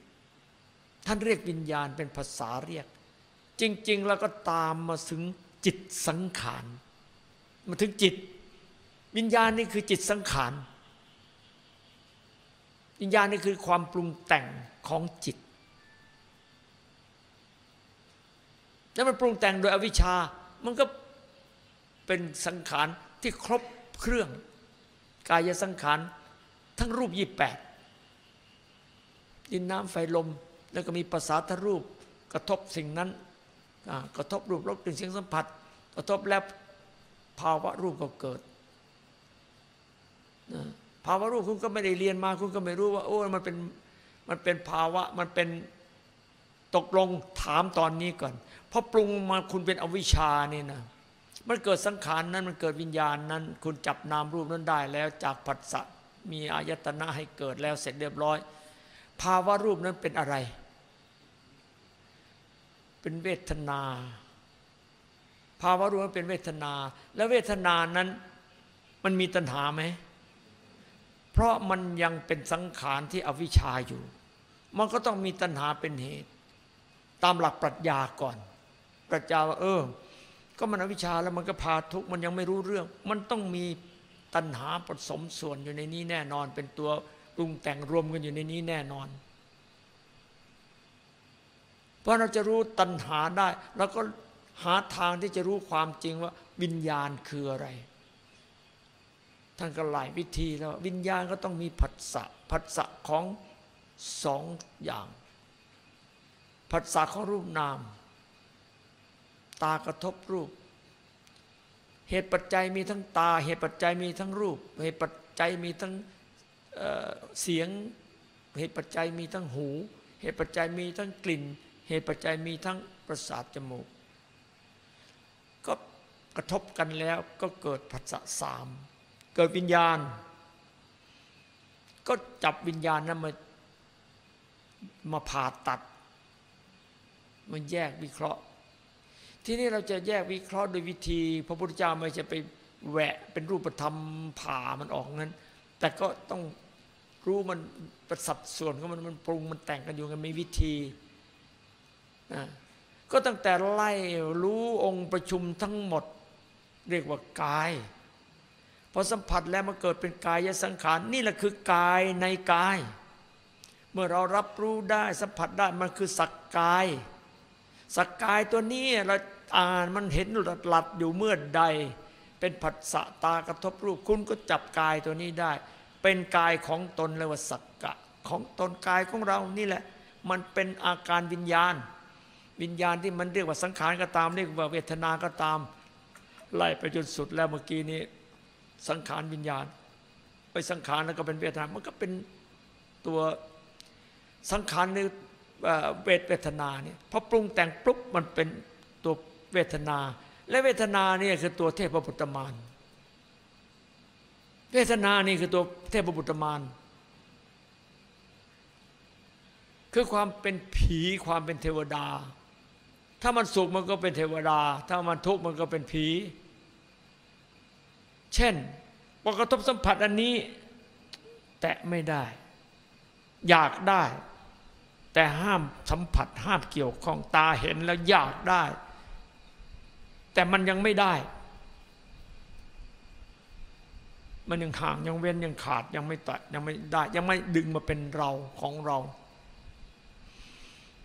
ท่านเรียกวิญญาณเป็นภาษาเรียก จริง ๆ แล้วก็ตามมาถึงจิตสังขารมาถึงจิต วิญญาณนี่คือจิตสังขารวิญญาณนี่คือความปรุงแต่งของจิต แล้วมันปรุงแต่งโดยอวิชชา มันก็ เป็นสังขารที่ครบเครื่อง กายสังขารทั้งรูปยี่แปดดินน้ำไฟลม แล้วก็มีภาษาทรูปกระทบสิ่งนั้นกระทบรูปรสกลิ่นเสียงสัมผัส กระทบแล้วภาวะรูปก็เกิดภาวะรูปคุณก็ไม่ได้เรียนมาคุณก็ไม่รู้ว่าโอ้มันเป็นมันเป็นภาวะมันเป็นตกลงถามตอนนี้ก่อนพอปรุงมาคุณเป็นอวิชชานี่นะ มันเกิดสังขารนั้นมันเกิดวิญญาณนั้น คุณจับนามรูปนั้นได้แล้วจากผัสสะมีอายตนะให้เกิดแล้วเสร็จเรียบร้อย ภาวะรูปนั้นเป็นอะไร เป็นเวทนา ภาวะรูปนั้นเป็นเวทนา แล้วเวทนานั้นมันมีตัณหาไหม เพราะมันยังเป็นสังขารที่อวิชชาอยู่ มันก็ต้องมีตัณหาเป็นเหตุ ตามหลักปรัชญาก่อน ปรัชญาว่าเออ ก็มันอวิชชาแล้วมันก็พาทุกข์มันยังไม่รู้เรื่อง มันต้องมีตัณหาผสมส่วนอยู่ในนี้แน่นอน เป็นตัวปรุงแต่งรวมกันอยู่ในนี้แน่นอน เพราะเราจะรู้ตัณหาได้เราก็หาทางที่จะรู้ความจริงว่า วิญญาณคืออะไรท่านก็หลายวิธีแล้ว วิญญาณก็ต้องมีผัสสะผัสสะของสองอย่างผัสสะของรูปนาม ตากระทบรูป เหตุปัจจัยมีทั้งตา เหตุปัจจัยมีทั้งรูป เหตุปัจจัยมีทั้งเสียง เหตุปัจจัยมีทั้งหู เหตุปัจจัยมีทั้งกลิ่น เหตุปัจจัยมีทั้งประสาทจมูก ก็กระทบกันแล้วก็เกิดผัสสะสามเกิดวิญญาณ ก็จับวิญญาณนั้นมามาผ่าตัด มันแยกวิเคราะห์ ที่นี่เราจะแยกวิเคราะห์โดยวิธี พระพุทธเจ้าไม่จะไปแหวะเป็นรูปธรรมผ่ามันออกนั้น แต่ก็ต้องรู้มันประสัดส่วนของมันมันปรุงมันแต่งกันอยู่กันมีวิธีนะก็ตั้งแต่ไล่รู้องค์ประชุมทั้งหมด เรียกว่ากายพอสัมผัสแล้วมันเกิดเป็นกายสังขารนี่แหละคือกายในกาย เมื่อเรารับรู้ได้สัมผัสได้มันคือสักกาย สกกายตัวนี้เราอ่านมันเห็นหลัดอยู่เมื่อใด เป็นผัสสะตากระทบรูปคุณก็จับกายตัวนี้ได้ เป็นกายของตนเรียว่าสักกะ ของตนกายของเรานี่แหละ มันเป็นอาการวิญญาณ วิญญาณที่มันเรียกว่าสังขารก็ตามเรียกว่าเวทนาก็ตามไล่ไปจนสุดแล้วเมื่อกี้นี้ สังขารวิญญาณ ไปสังขารแล้วก็เป็นเวทนามันก็เป็นตัวสังขารใน เวทเวทนาเนี่ยพอปรุงแต่งปุ๊บมันเป็นตัวเวทนา และเวทนาเนี่ยคือตัวเทพบุตรมานเวทนานี่คือตัวเทพบุตรมานคือความเป็นผีความเป็นเทวดา ถ้ามันสุขมันก็เป็นเทวดา ถ้ามันทุกข์มันก็เป็นผี เช่นพอกระทบสัมผัสอันนี้ แตะไม่ได้ อยากได้ แต่ห้ามสัมผัสห้ามเกี่ยวข้องตาเห็นแล้วอยากได้ แต่มันยังไม่ได้ มันยังห่างยังเว้นยังขาดยังไม่ตัดยังไม่ได้ยังไม่ดึงมาเป็นเราของเรา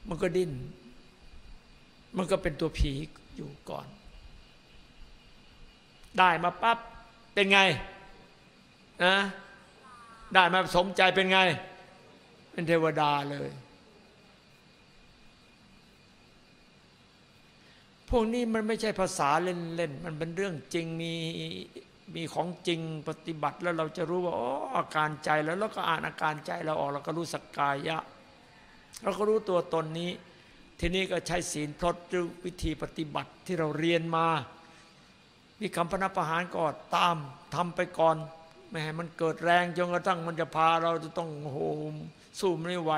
มันก็ดิ้น มันก็เป็นตัวผีอยู่ก่อน ได้มาปั๊บเป็นไงนะได้มาสมใจเป็นไง เป็นเทวดาเลย วกนี้มันไม่ใช่ภาษาเล่นๆ มันเป็นเรื่องจริงมีมีของจริงปฏิบัติแล้วเราจะรู้ว่าอ๋ออาการใจแล้วเราก็อ่านอาการใจเราออกเราก็รู้สกกายะ เราก็รู้ตัวตนนี้ ทีนี้ก็ใช้ศีลพลดหรือวิธีปฏิบัติที่เราเรียนมา มีคำพนัประหารก่อนตามทำไปก่อนไม่ให้มันเกิดแรงจนกระทั่งมันจะพาเราจะต้องโหมสู้ไม่ไหว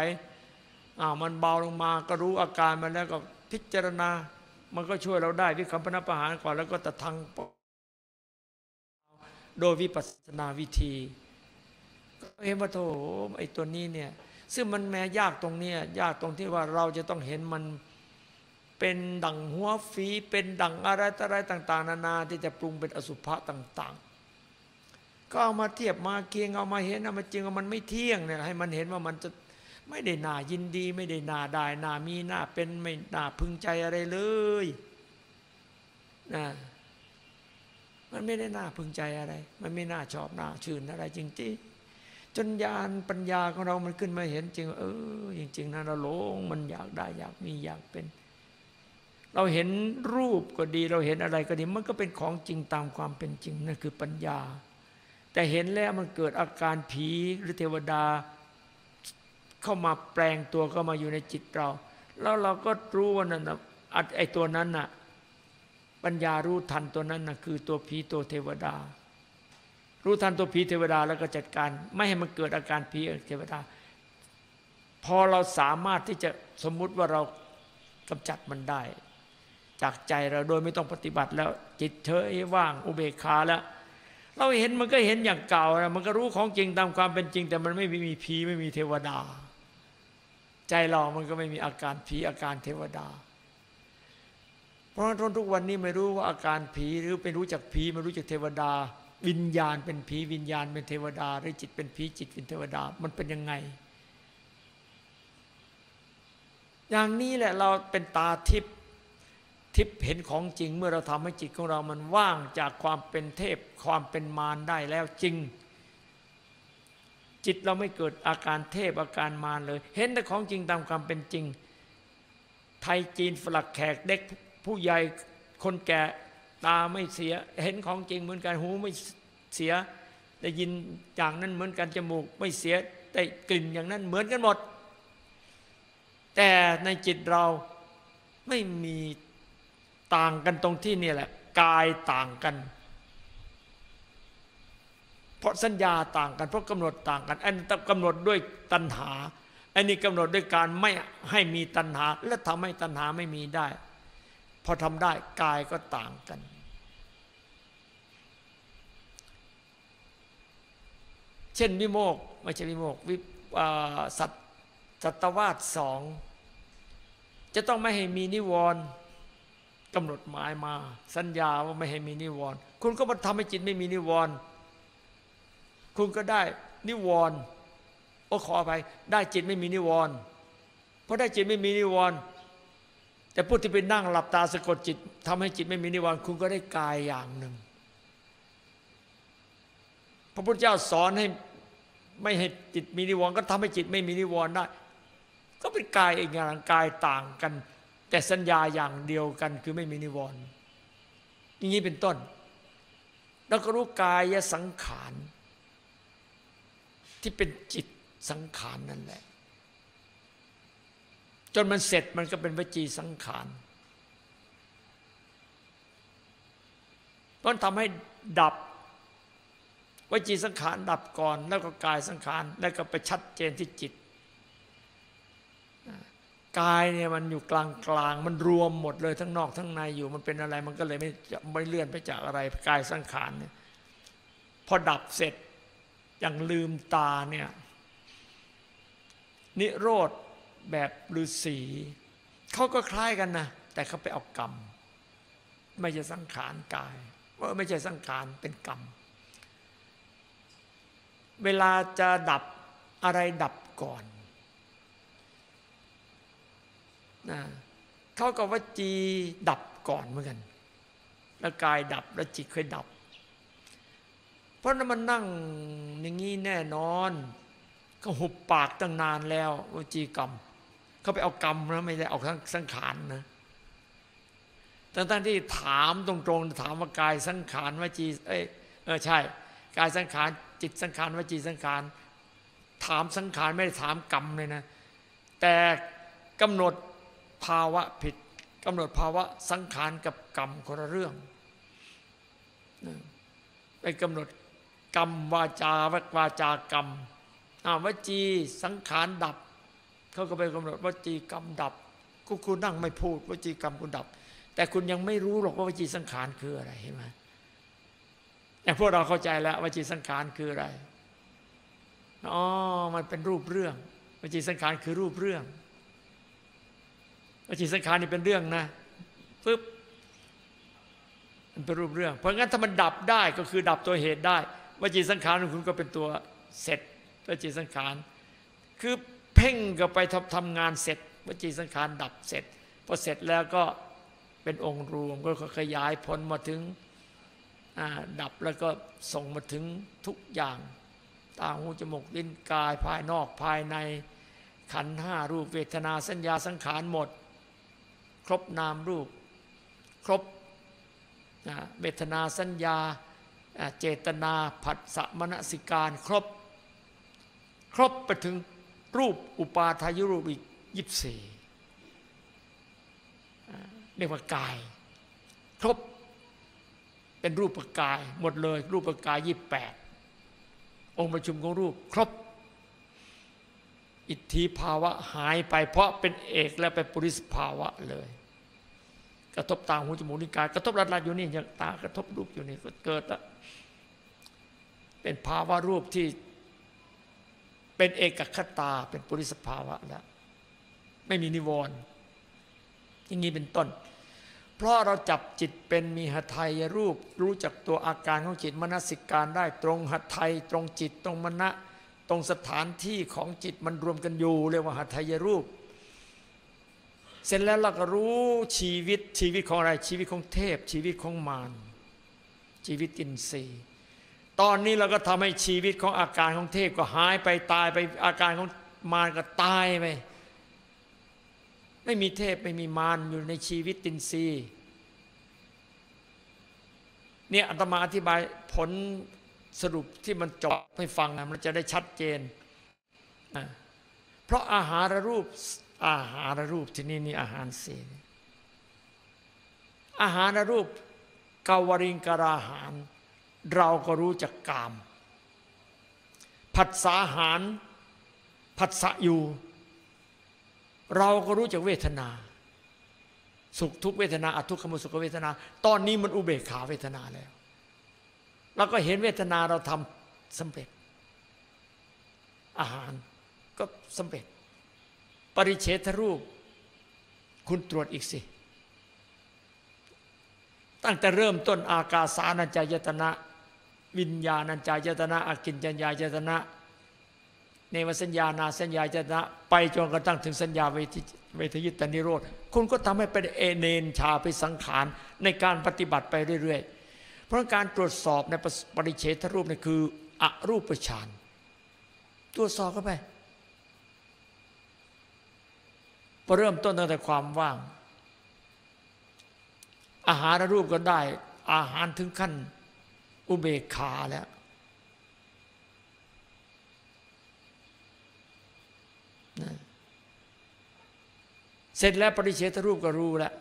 อ้าวมันเบาลงมาก็รู้อาการมันแล้วก็พิจารณา มันก็ช่วยเราได้วิคำพนประหารก่อนแล้วก็ตะทังโดยวิปัสสนาวิธีก็เห็นว่าโถไอ้ตัวนี้เนี่ย ซึ่งมันแม้ยากตรงเนี้ยยากตรงที่ว่าเราจะต้องเห็นมันเป็นดังหัวฝีเป็นดังอะไรอะไรต่าง ๆ นานาที่จะปรุงเป็นอสุภะต่าง ๆ ก็เอามาเทียบมาเคียงเอามาเห็นเอามาจริงว่ามันไม่เที่ยงเนี่ยให้มันเห็นว่ามันจะ ไม่ได้น่ายินดี ไม่ได้น่าได้น่ามีน่าเป็นไม่น่าพึงใจอะไรเลยนะมันไม่ได้น่าพึงใจอะไร มันไม่น่าชอบน่าชื่นอะไร จริงๆจนญาณปัญญาของเรามันขึ้นมาเห็นจริง เออจริงๆนะเราหลงมันอยากได้อยากมีอยากเป็น เราเห็นรูปก็ดี เราเห็นอะไรก็ดี มันก็เป็นของจริงตามความเป็นจริงนั่นคือปัญญา แต่เห็นแล้วมันเกิดอาการผีหรือเทวดา เข้ามาแปลงตัวเข้ามาอยู่ในจิตเรา แล้วเราก็รู้ว่านั่นนะไอตัวนั้นน่ะปัญญารู้ทันตัวนั้นน่ะคือตัวผีตัวเทวดา รู้ทันตัวผีเทวดาแล้วก็จัดการ ไม่ให้มันเกิดอาการผีเทวดา พอเราสามารถที่จะสมมุติว่าเรากำจัดมันได้ จากใจเราโดยไม่ต้องปฏิบัติแล้วจิตเฉยว่างอุเบกขาแล้วเราเห็นมันก็เห็นอย่างเก่านะมันก็รู้ของจริงตามความเป็นจริง แต่มันไม่มีผีไม่มีเทวดา ใจเรามันก็ไม่มีอาการผีอาการเทวดา เพราะทุกวันนี้ไม่รู้ว่าอาการผีหรือไม่รู้จักผีไม่รู้จักเทวดา วิญญาณเป็นผีวิญญาณเป็นเทวดา หรือจิตเป็นผีจิตเป็นเทวดามันเป็นยังไง อย่างนี้แหละเราเป็นตาทิพย์ทิพย์เห็นของจริงเมื่อเราทำให้จิตของเรามันว่างจากความเป็นเทพความเป็นมารได้แล้วจริง จิตเราไม่เกิดอาการเทพอาการมารเลย เห็นแต่ของจริงตามความเป็นจริง ไทยจีนฝรั่งแขกเด็กผู้ใหญ่คนแก่ตาไม่เสีย เห็นของจริงเหมือนกันหูไม่เสียได้ยินอย่างนั้นเหมือนกันจมูกไม่เสียได้กลิ่นอย่างนั้นเหมือนกันหมด แต่ในจิตเราไม่มีต่างกันตรงที่นี่แหละ กายต่างกัน ราะสัญญาต่างกันเพราะกำหนดต่างกัน อันนี้กำหนดด้วยตัณหา อันนี้กำหนดด้วยการไม่ให้มีตัณหา และทำให้ตัณหาไม่มีได้ พอทำได้กายก็ต่างกัน เช่นวิโมกไม่ใช่วิโมกวิสัตสัตวาสสองจะต้องไม่ให้มีนิวรณ์กำหนดหมายมา สัญญาว่าไม่ให้มีนิวรณ์คุณก็มาทำให้จิตไม่มีนิวรณ์ คุณก็ได้นิวรณ์โอ้ขออภัยได้จิตไม่มีนิวรณ์เพราะได้จิตไม่มีนิวรณ์แต่ผู้ที่ไปนั่งหลับตาสะกดจิตทำให้จิตไม่มีนิวรณ์คุณก็ได้กายอย่างหนึ่ง พระพุทธเจ้าสอนให้ไม่ให้จิตมีนิวรณ์ก็ทำให้จิตไม่มีนิวรณ์ได้ ก็เป็นกายอีกอย่างกายต่างกัน แต่สัญญาอย่างเดียวกันคือไม่มีนิวรณ์อย่างนี้เป็นต้น แล้วก็รู้กายสังขาร ที่เป็นจิตสังขารนั่นแหละ จนมันเสร็จมันก็เป็นวจีสังขารมันทำให้ดับวจีสังขารดับก่อน แล้วก็กายสังขารแล้วก็ไปชัดเจนที่จิตกายเนี่ยมันอยู่กลางกลางมันรวมหมดเลยทั้งนอกทั้งในอยู่มันเป็นอะไร มันก็เลยไม่ไม่เลื่อนไปจากอะไรกายสังขารเนี่ยพอดับเสร็จ อย่างลืมตาเนี่ยนิโรธแบบฤาษีเขาก็คล้ายกันนะแต่เขาไปเอากรรม ไม่ใช่สังขารกายว่าไม่ใช่สังขารเป็นกรรม เวลาจะดับอะไรดับก่อนนะเขากับวจีดับก่อนเหมือนกัน แล้วกายดับแล้วจิตเคยดับ ราะนั้นมันนั่งอย่างนี้แน่นอนก็หุบปากตั้งนานแล้ววจีกรรมเขาไปเอากรรมนะไม่ได้เอาทั้งสังขารนะทั้งๆที่ถามตรงๆ ถามว่ากายสังขารวจีเอ้ยเออใช่ กายสังขารจิตสังขารวจีสังขารถามสังขารไม่ได้ถามกรรมเลยนะ แต่กำหนดภาวะผิดกำหนดภาวะสังขารกับกรรมคนละเรื่องไปกำหนด กรรมวาจาวาจากรรมวจีสังขารดับ เขาก็ไปกำหนดวจีกรรมดับกูคุณนั่งไม่พูดวจีกรรมคุณดับ แต่คุณยังไม่รู้หรอกว่าวจีสังขารคืออะไรเห็นไหมแต่พวกเราเข้าใจแล้ววจีสังขารคืออะไรอ๋อมันเป็นรูปเรื่องวจีสังขารคือรูปเรื่องวจีสังขารนี่เป็นเรื่องนะปึ๊บมันเป็นรูปเรื่อง เพราะงั้นถ้ามันดับได้ก็คือดับตัวเหตุได้ วจีสังขารของคุณก็เป็นตัวเสร็จวจีสังขาร คือเพ่งก็ไปทำทำงานเสร็จวจีสังขารดับเสร็จพอเสร็จแล้วก็เป็นองค์รวมก็ขยายผลมาถึงดับแล้วก็ส่งมาถึงทุกอย่างตาหูจมูกลิ้นกายภายนอกภายในขันห้ารูปเวทนาสัญญาสังขารหมด ครบนามรูป ครบเวทนาสัญญา เจตนาผัสสะมณสิการครบ ครบไปถึงรูปอุปาทายุรูปอีกยีิบสี่เรียกว่ากาย ครบเป็นรูปกาย หมดเลย รูปกายยี่แปดองค์ประชุมของรูปครบ อิทธิภาวะหายไป เพราะเป็นเอกและไปปุริสภาวะเลย กระทบตาหูจมูกนิ้วกายกระทบรัดรัดอยู่นี่ยังตากระทบรูปอยู่นี่ก็เกิดละ เป็นภาวะรูปที่เป็นเอกคตาเป็นปุริสภาวะแล้วไม่มีนิวรณ์อย่างนี้เป็นต้น เพราะเราจับจิตเป็นมีหทัยรูป รู้จักตัวอาการของจิตมนสิการได้ตรงหัทัยตรงจิตตรงมณะตรงสถานที่ของจิตมันรวมกันอยู่เรียกว่าหัทัยรูป เสร็จแล้วเราก็รู้ชีวิตชีวิตของอะไรชีวิตของเทพ ชีวิตของมารชีวิตอินทรีย์ ตอนนี้เราก็ทำให้ชีวิตของอาการของเทพก็หายไปตายไปอาการของมารก็ตายไปไม่มีเทพไม่มีมารอยู่ในชีวิตตินซีเนี่ยอาตมาอธิบายผลสรุปที่มันจบให้ฟังนะมันจะได้ชัดเจนอะเพราะอาหารรูปอาหารรูปที่นี่นี่อาหารสีอาหารรูปกาวริงกราหาร เราก็รู้จักกาม ผัสสาหาร ผัสสะอยู่ เราก็รู้จักเวทนา สุขทุกเวทนาอทุกขมสุขเวทนา ตอนนี้มันอุเบกขาเวทนาแล้วเราก็เห็นเวทนาเราทำสำเร็จ อาหารก็สำเร็จ ปริเฉทรูป คุณตรวจอีกสิ ตั้งแต่เริ่มต้นอากาสานัญจายตนะ วิญญาณัญจายตนะอกินจัญญายตนะเนวสัญญานาสัญญายตนะ ไปจนกระทั่งถึงสัญญาเวทเวทยิตานิโรธ คุณก็ทำให้เป็นเอเนนชาไปสังขารในการปฏิบัติไปเรื่อยๆ เพราะการตรวจสอบในปริเฉทรูปนี่คืออรูปฌานตรวจสอบเข้าไปเริ่มต้นตั้งแต่ความว่าง อาหารรูปก็ได้ อาหารถึงขั้น อุเบกขาแล้ว เสร็จแล้วปริเฉทรูปก็รู้แล้ว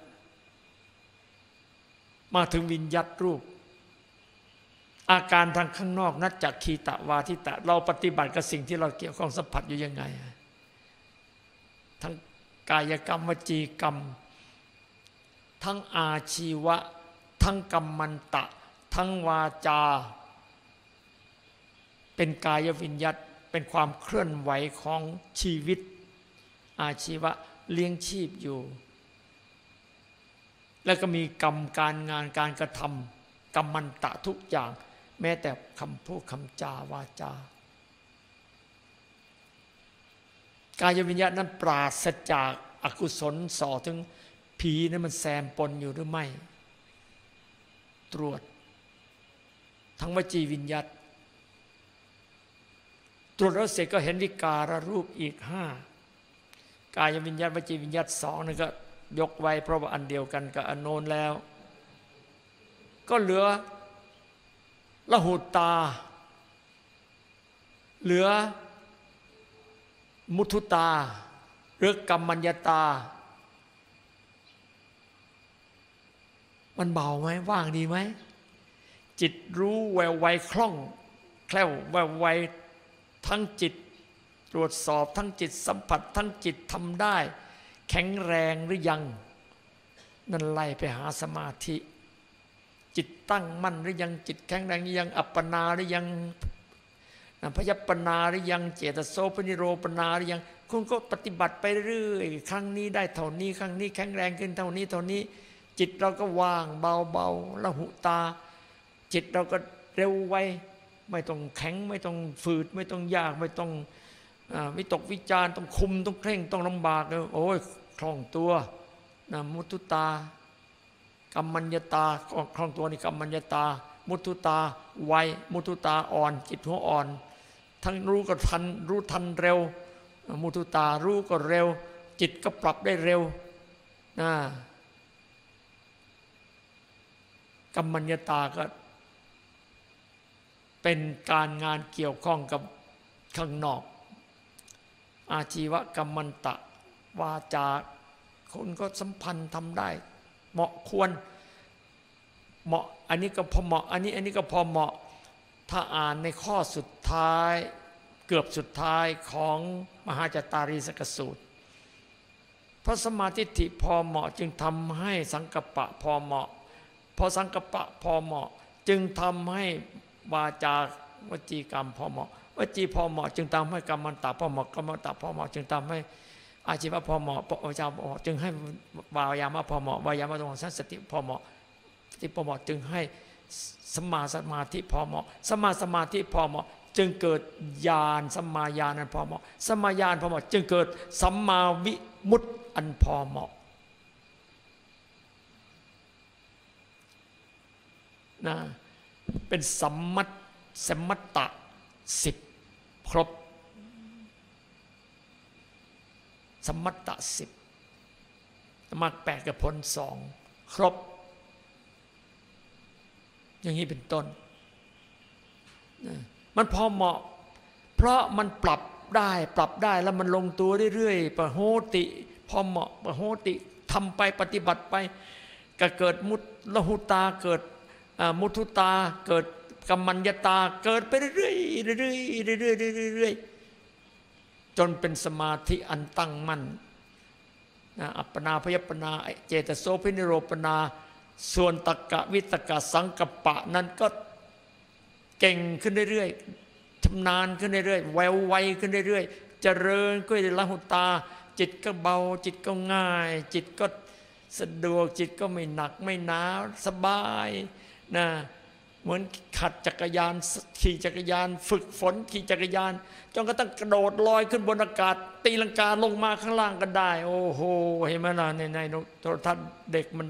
มาถึงวิญญัตรูป อาการทางข้างนอกนัดจากคีตะวาทิตะ เราปฏิบัติกับสิ่งที่เราเกี่ยวข้องสัมผัสอยู่ยังไง ทั้งกายกรรมวจีกรรม ทั้งอาชีวะ ทั้งกรรมมันตะ ทั้งวาจา เป็นกายวิญญัตเป็นความเคลื่อนไหวของชีวิต อาชีวะเลี้ยงชีพอยู่ แล้วก็มีกรรมการงานการกระทำกรรมมันตะทุกอย่าง แม้แต่คำพูดคำจาวาจา กายวิญญาณนั้นปราศจากอากุศลส่อถึงผีนั้นมันแซมปนอยู่หรือไม่ ตรวจ ทั้งวจีวิญญาตตรวจแล้วเสร็จก็เห็นวิการรูปอีกห้ากายวิญญาตวจีวิญญาตสองนี่นก็ยกไว้เพราะว่าอันเดียวกันกับอนโนนแล้ว ก็เหลือละหุตา เหลือมุทุตา หรือกรรมัญญาตา มันเบาไหมว่างดีไหม จิตรู้แววไวคล่อง แคล่วแววไวทั้งจิต ตรวจสอบทั้งจิตสัมผัสทั้งจิตทำได้ แข็งแรงหรือยัง นั่นไล่ไปหาสมาธิ จิตตั้งมั่นหรือยังจิตแข็งแรงหรือยังอัปปนาหรือยังพยปนาหรือยังเจตโสปนิโรปนาหรือยังคุณก็ปฏิบัติไปเรื่อยครั้งนี้ได้เท่านี้ครั้งนี้แข็งแรงขึ้นเท่านี้เท่านี้ จิตเราก็ว่างเบาเบาละหุตา จิตเราก็เร็วไวไม่ต้องแข็งไม่ต้องฝืด ไม่ต้องยากไม่ต้องวิตกวิจารต้องคุมต้องเคร่งต้องลำบากเลยโอ้ยคล่องตัวนะมุตุตากรรมัญญตาคล่องตัวนี่กรรมัญญตา มุตุตาไวมุตุตาอ่อน จิตหัวอ่อน ทั้งรู้ก็ทันรู้ทันเร็ว มุตุตารู้ก็เร็ว จิตก็ปรับได้เร็วนะกรรมัญญตาก็ เป็นการงานเกี่ยวข้องกับข้างนอก อาชีวกรรมันตะวาจาคนก็สัมพันธ์ทำได้ เหมาะควรเหมาะอันนี้ก็พอเหมาะ อันนี้อันนี้ก็พอเหมาะถ้าอ่านในข้อสุดท้าย เกือบสุดท้ายของมหาจตารีสกสูตร พระสมาธิิพอเหมาะจึงทำให้สังกปะพอเหมาะ พอสังกปะพอเหมาะ จึงทำให้ วาจาวจีกรรมพอเหมาะวจีพอเหมาะ จึงทำให้กรรมันตาพอเหมาะกรรมันตาพอเหมาะจึงทำให้อาชีวะพอเหมาะพระเจ้าพอจึงให้วายามะพอเหมาะวายามะตรงสันสติพอเหมาะสติพอเหมาะจึงให้สมาสมาธิพอเหมาะ สมาสมาธิพอเหมาะ จึงเกิดญาณสมาญาณอันพอเหมาะ สมาญาณพอเหมาะ จึงเกิดสัมมาวิมุตติอันพอเหมาะนะ เป็นสัมมัตสมัตตะสิบครบสมัตตะสิบมรรคแปดกับผลสองครบ อย่างนี้เป็นต้น มันพอเหมาะ เพราะมันปรับได้ปรับได้แล้วมันลงตัวเรื่อยๆปะโหติ พอเหมาะปะโหติทำไปปฏิบัติไป ก็เกิดมุตละหุตาเกิด มุทุตาเกิดกัมมัญญาตาเกิดไปเรื่อยๆเรื่อยๆเรื่อยๆเรื่อยๆจนเป็นสมาธิอันตั้งมั่นนะอัปปนาพยปนาเจตโสพินิโรปนา ส่วนตกกะวิตกะสังกปะนั้นก็เก่งขึ้นเรื่อยๆชำนาญขึ้นเรื่อยๆแววไวขึ้นเรื่อยๆเจริญก็เลยละหุตา จิตก็เบา จิตก็ง่าย จิตก็สะดวกจิตก็ไม่หนักไม่หนาสบาย นะเหมือนขัดจักรยานขี่จักรยาน ฝึกฝนขี่จักรยานจนก็ต้องกระโดดลอยขึ้นบนอากาศ ตีลังกาลงมาข้างล่างก็ได้ โอ้โหเห็นไหมล่ะในในโทรทัศน์เด็กมัน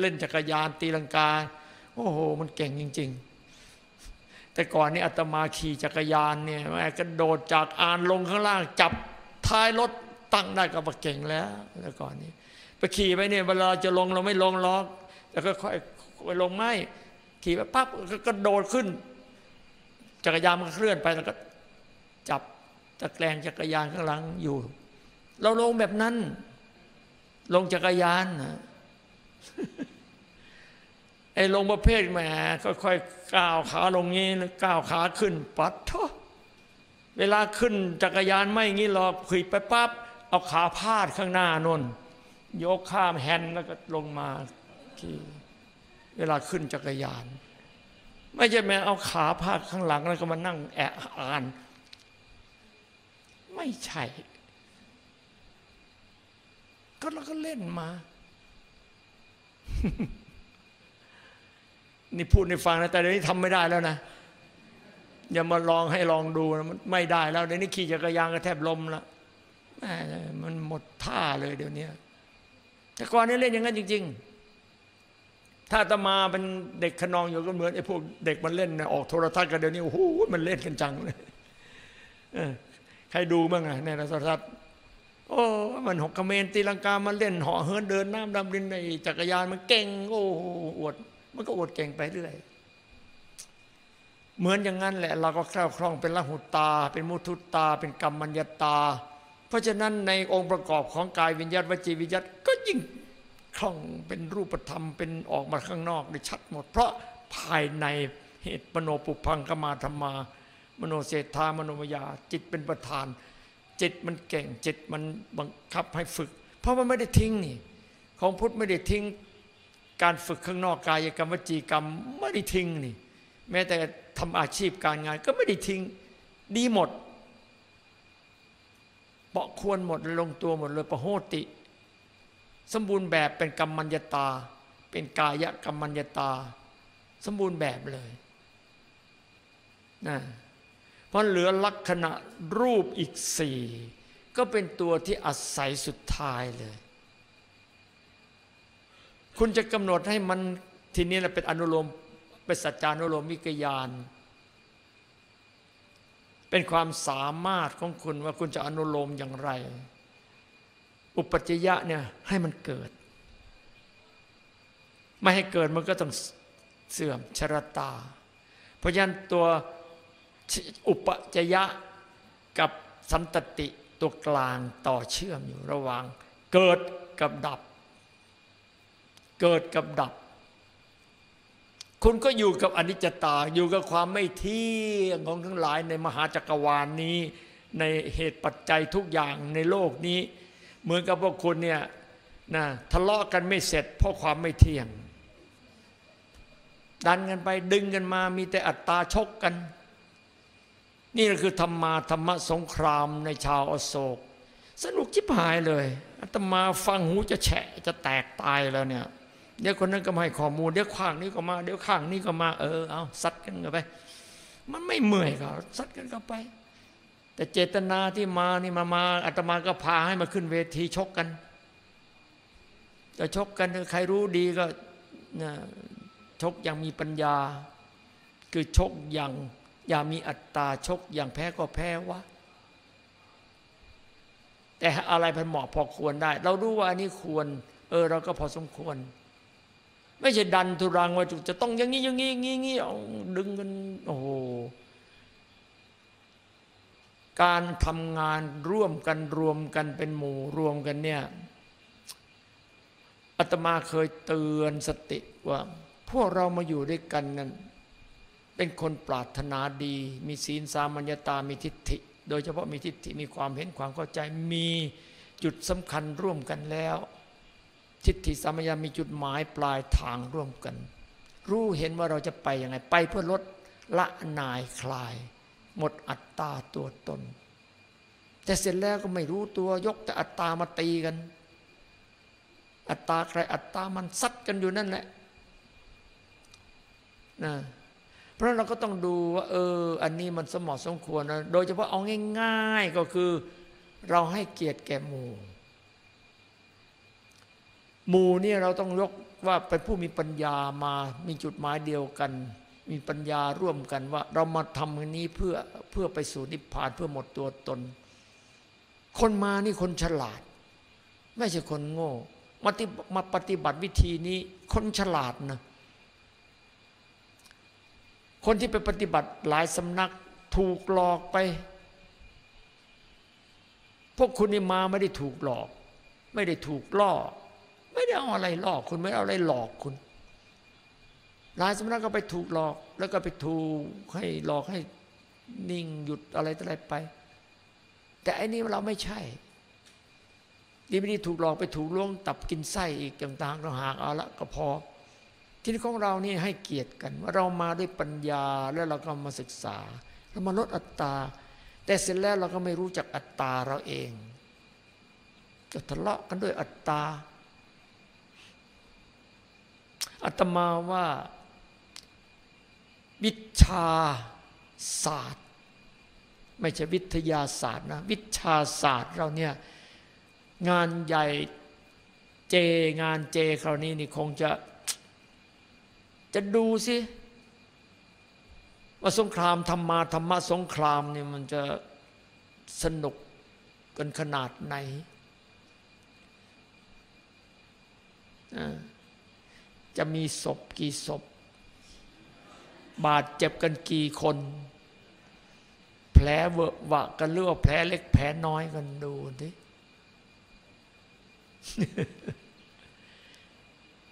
เล่นจักรยานตีลังกา โอ้โห มันเก่งจริง ๆ แต่ก่อนนี้อาตมาขี่จักรยานเนี่ยแม่กระโดดจากอานลงข้างล่าง จับท้ายรถตั้งได้ก็ว่าเก่งแล้วแต่ก่อนนี้ไปขี่ไปเนี่ยเวลาจะลงเราไม่ลงล็อกแล้วก็ค่อยไปลงไม่ ขี่ไปปั๊บก็กโดดขึ้น จักรยานมันเคลื่อนไปแล้วก็จับตะแกรงจักรยานข้างหลังอยู่ เราลงแบบนั้น ลงจักรยานนะไอ้ลงประเภทแหมค่อยๆก้าวขาลงงี้แล้วก้าวขาขึ้น ปัดทอเวลาขึ้นจักรยานไม่งี้หรอกขีดไปปั๊บเอาขาพาดข้างหน้านนยกข้ามแฮนด์แล้วก็ลงมาขี่ เวลาขึ้นจักรยาน ไม่ใช่แม้เอาขาพาดข้างหลังแล้วก็มานั่งแอะอ่าน ไม่ใช่ ก็เราก็เล่นมา นี่พูดในฟังนะแต่เดี๋ยวนี้ทำไม่ได้แล้วนะอย่ามาลองให้ลองดูนะมันไม่ได้แล้วเดี๋ยวนี้ขี่จักรยานก็แทบลมละแมมันหมดท่าเลยเดี๋ยวนี้แต่ก่อนนี้เล่นอย่างนั้นจริง ๆ ถ้าตมาเป็นเด็กขนองอยู่ก็เหมือนไอ้พวกเด็กมันเล่นนะออกโทรทัศน์กันเดี๋ยวนี้โอ้โหมันเล่นกันจังเลยใครดูบ้างอะในโทรทัศน์โอ้มันหกเมรตีลังกามันเล่นเหาะเหินเดินน้ำดำดินในจักรยานมันเก่ง โอ้โหอวด มันก็อวดเก่งไปเรื่อยเหมือนอย่างนั้นแหละ เราก็แคล่วคล่องเป็นละหุตา เป็นมุทุตา เป็นกรรมัญญตา เพราะฉะนั้นในองค์ประกอบของกายวิญญาตวจีวิญญาตก็ยิ่ง คล่องเป็นรูปธรรมเป็นออกมาข้างนอกได้ชัดหมด เพราะภายในเหตุมโนปุพังกมาธรรมา มโนเศรษฐามโนมยา จิตเป็นประธาน จิตมันเก่งจิตมันบังคับให้ฝึก เพราะมันไม่ได้ทิ้งนี่ของพุทธไม่ได้ทิ้งการฝึกข้างนอกกายกรรมวจีกรรมไม่ได้ทิ้งนี่ แม้แต่ทำอาชีพการงานก็ไม่ได้ทิ้งดีหมดเปาะควรหมดลงตัวหมดเลยประโหติ สมบูรณ์แบบเป็นกรรมัญญตา เป็นกายกรรมัญญตา สมบูรณ์แบบเลยนะเพราะเหลือลักษณะรูปอีกสี่ก็เป็นตัวที่อาศัยสุดท้ายเลย คุณจะกำหนดให้มันทีนี้แหละเป็นอนุโลมเป็นสัจจานุโลมวิกยาน เป็นความสามารถของคุณว่าคุณจะอนุโลมอย่างไร อุปจยะเนี่ยให้มันเกิด ไม่ให้เกิดมันก็ต้องเสื่อมชรตา เพราะฉะนั้นตัวอุปจยะกับสันตติตัวกลางต่อเชื่อมอยู่ระหว่าง เกิดกับดับ เกิดกับดับ คุณก็อยู่กับอนิจจตาอยู่กับความไม่เที่ยงของทั้งหลายในมหาจักรวาลนนี้ ในเหตุปัจจัยทุกอย่างในโลกนี้ เหมือนกับพวกคุณเนี่ยนะทะเลาะกันไม่เสร็จ เพราะความไม่เที่ยง ดันกันไปดึงกันมามีแต่อัตตาชกกัน นี่คือธรรมาธรรมสงครามในชาวอโศก สนุกชิบหายเลยอาตมาฟังหูจะแฉะจะแตกตายแล้วเนี่ยเดี๋ยวคนนั้นก็มาให้ข้อมูลเดี๋ยวข้างนี้ก็มา เดี๋ยวข้างนี้ก็มาเออเอาซัดกันกันไป มันไม่เมื่อยก็ซัดกันก็ไป แต่เจตนาที่มานี่มามาอาตมาก็พาให้มาขึ้นเวทีชกกันจะชกกันใครรู้ดีก็ชกอย่างมีปัญญา คือชกอย่างอย่ามีอัตตาชกอย่างแพ้ก็แพ้วะแต่อะไรพันเหมาะพอควรได้ เรารู้ว่าอันนี้ควร เออ เราก็พอสมควร ไม่ใช่ดันทุรังว่าจะต้องอย่างนี้อย่างนี้อย่างนี้งี้เอาดึงกันโอ้โห การทำงานร่วมกันรวมกันเป็นหมู่รวมกันเนี่ยอาตมาเคยเตือนสติว่า พวกเรามาอยู่ด้วยกันนั้น เป็นคนปรารถนาดี มีศีลสามัญญาตามีทิฏฐิ โดยเฉพาะมีทิฏฐิมีความเห็นความเข้าใจมีจุดสำคัญร่วมกันแล้ว ทิฏฐิสามัญญามีจุดหมายปลายทางร่วมกัน รู้เห็นว่าเราจะไปยังไงไปเพื่อลดละนายคลาย หมดอัตตาตัวตน แต่เสร็จแล้วก็ไม่รู้ตัวยกแต่อัตตามาตีกัน อัตตาใครอัตตามันซัดกันอยู่นั่นแหละนะเพราะเราก็ต้องดูว่าเออ อันนี้มันสมอสมควรนะโดยเฉพาะเอาง่าย ๆก็คือ เราให้เกียรติแก่หมู่หมู่นี่เราต้องยกว่าเป็นผู้มีปัญญามามีจุดหมายเดียวกัน มีปัญญาร่วมกันว่า เรามาทำอันนี้เพื่อเพื่อไปสู่นิพพานเพื่อหมดตัวตน คนมานี่คนฉลาด ไม่ใช่คนโง่มาติมาปฏิบัติวิธีนี้ คนฉลาดนะคนที่ไปปฏิบัติหลายสำนักถูกหลอกไป พวกคุณนี่มาไม่ได้ถูกหลอก ไม่ได้ถูกล่อ ไม่ได้เอาอะไรหลอกคุณไม่ได้เอาอะไรหลอกคุณ หลายสำนักก็ไปถูกหลอก แล้วก็ไปถูกให้หลอกให้นิ่งหยุดอะไรต่ออะไรไป แต่อันนี้เราไม่ใช่ดีไม่ดีถูกหลอกไปถูกล่วงตับกินไส้อีกต่างๆต่าหากเอาละก็พอ ที่นี้ของเรานี่ให้เกียรติกัน ว่าเรามาด้วยปัญญาแล้วเราก็มาศึกษาเรามาลดอัตตา แต่เสร็จแล้วเราก็ไม่รู้จักอัตตาเราเองจะทะเลาะกันด้วยอัตตาอัตมาว่า วิชาศาสตร์ ไม่ใช่วิทยาศาสตร์นะ วิชาศาสตร์เราเนี่ยงานใหญ่เจงานเจคราวนี้นี่คงจะ จะดูสิว่าสงครามธรรมาธรรมะสงครามเนี่ยมันจะสนุกกันขนาดไหน จะมีศพกี่ศพ บาดเจ็บกันกี่คน แผลเวอะวะกันหรือว่าแผลเล็กแผลน้อยกันดูดิ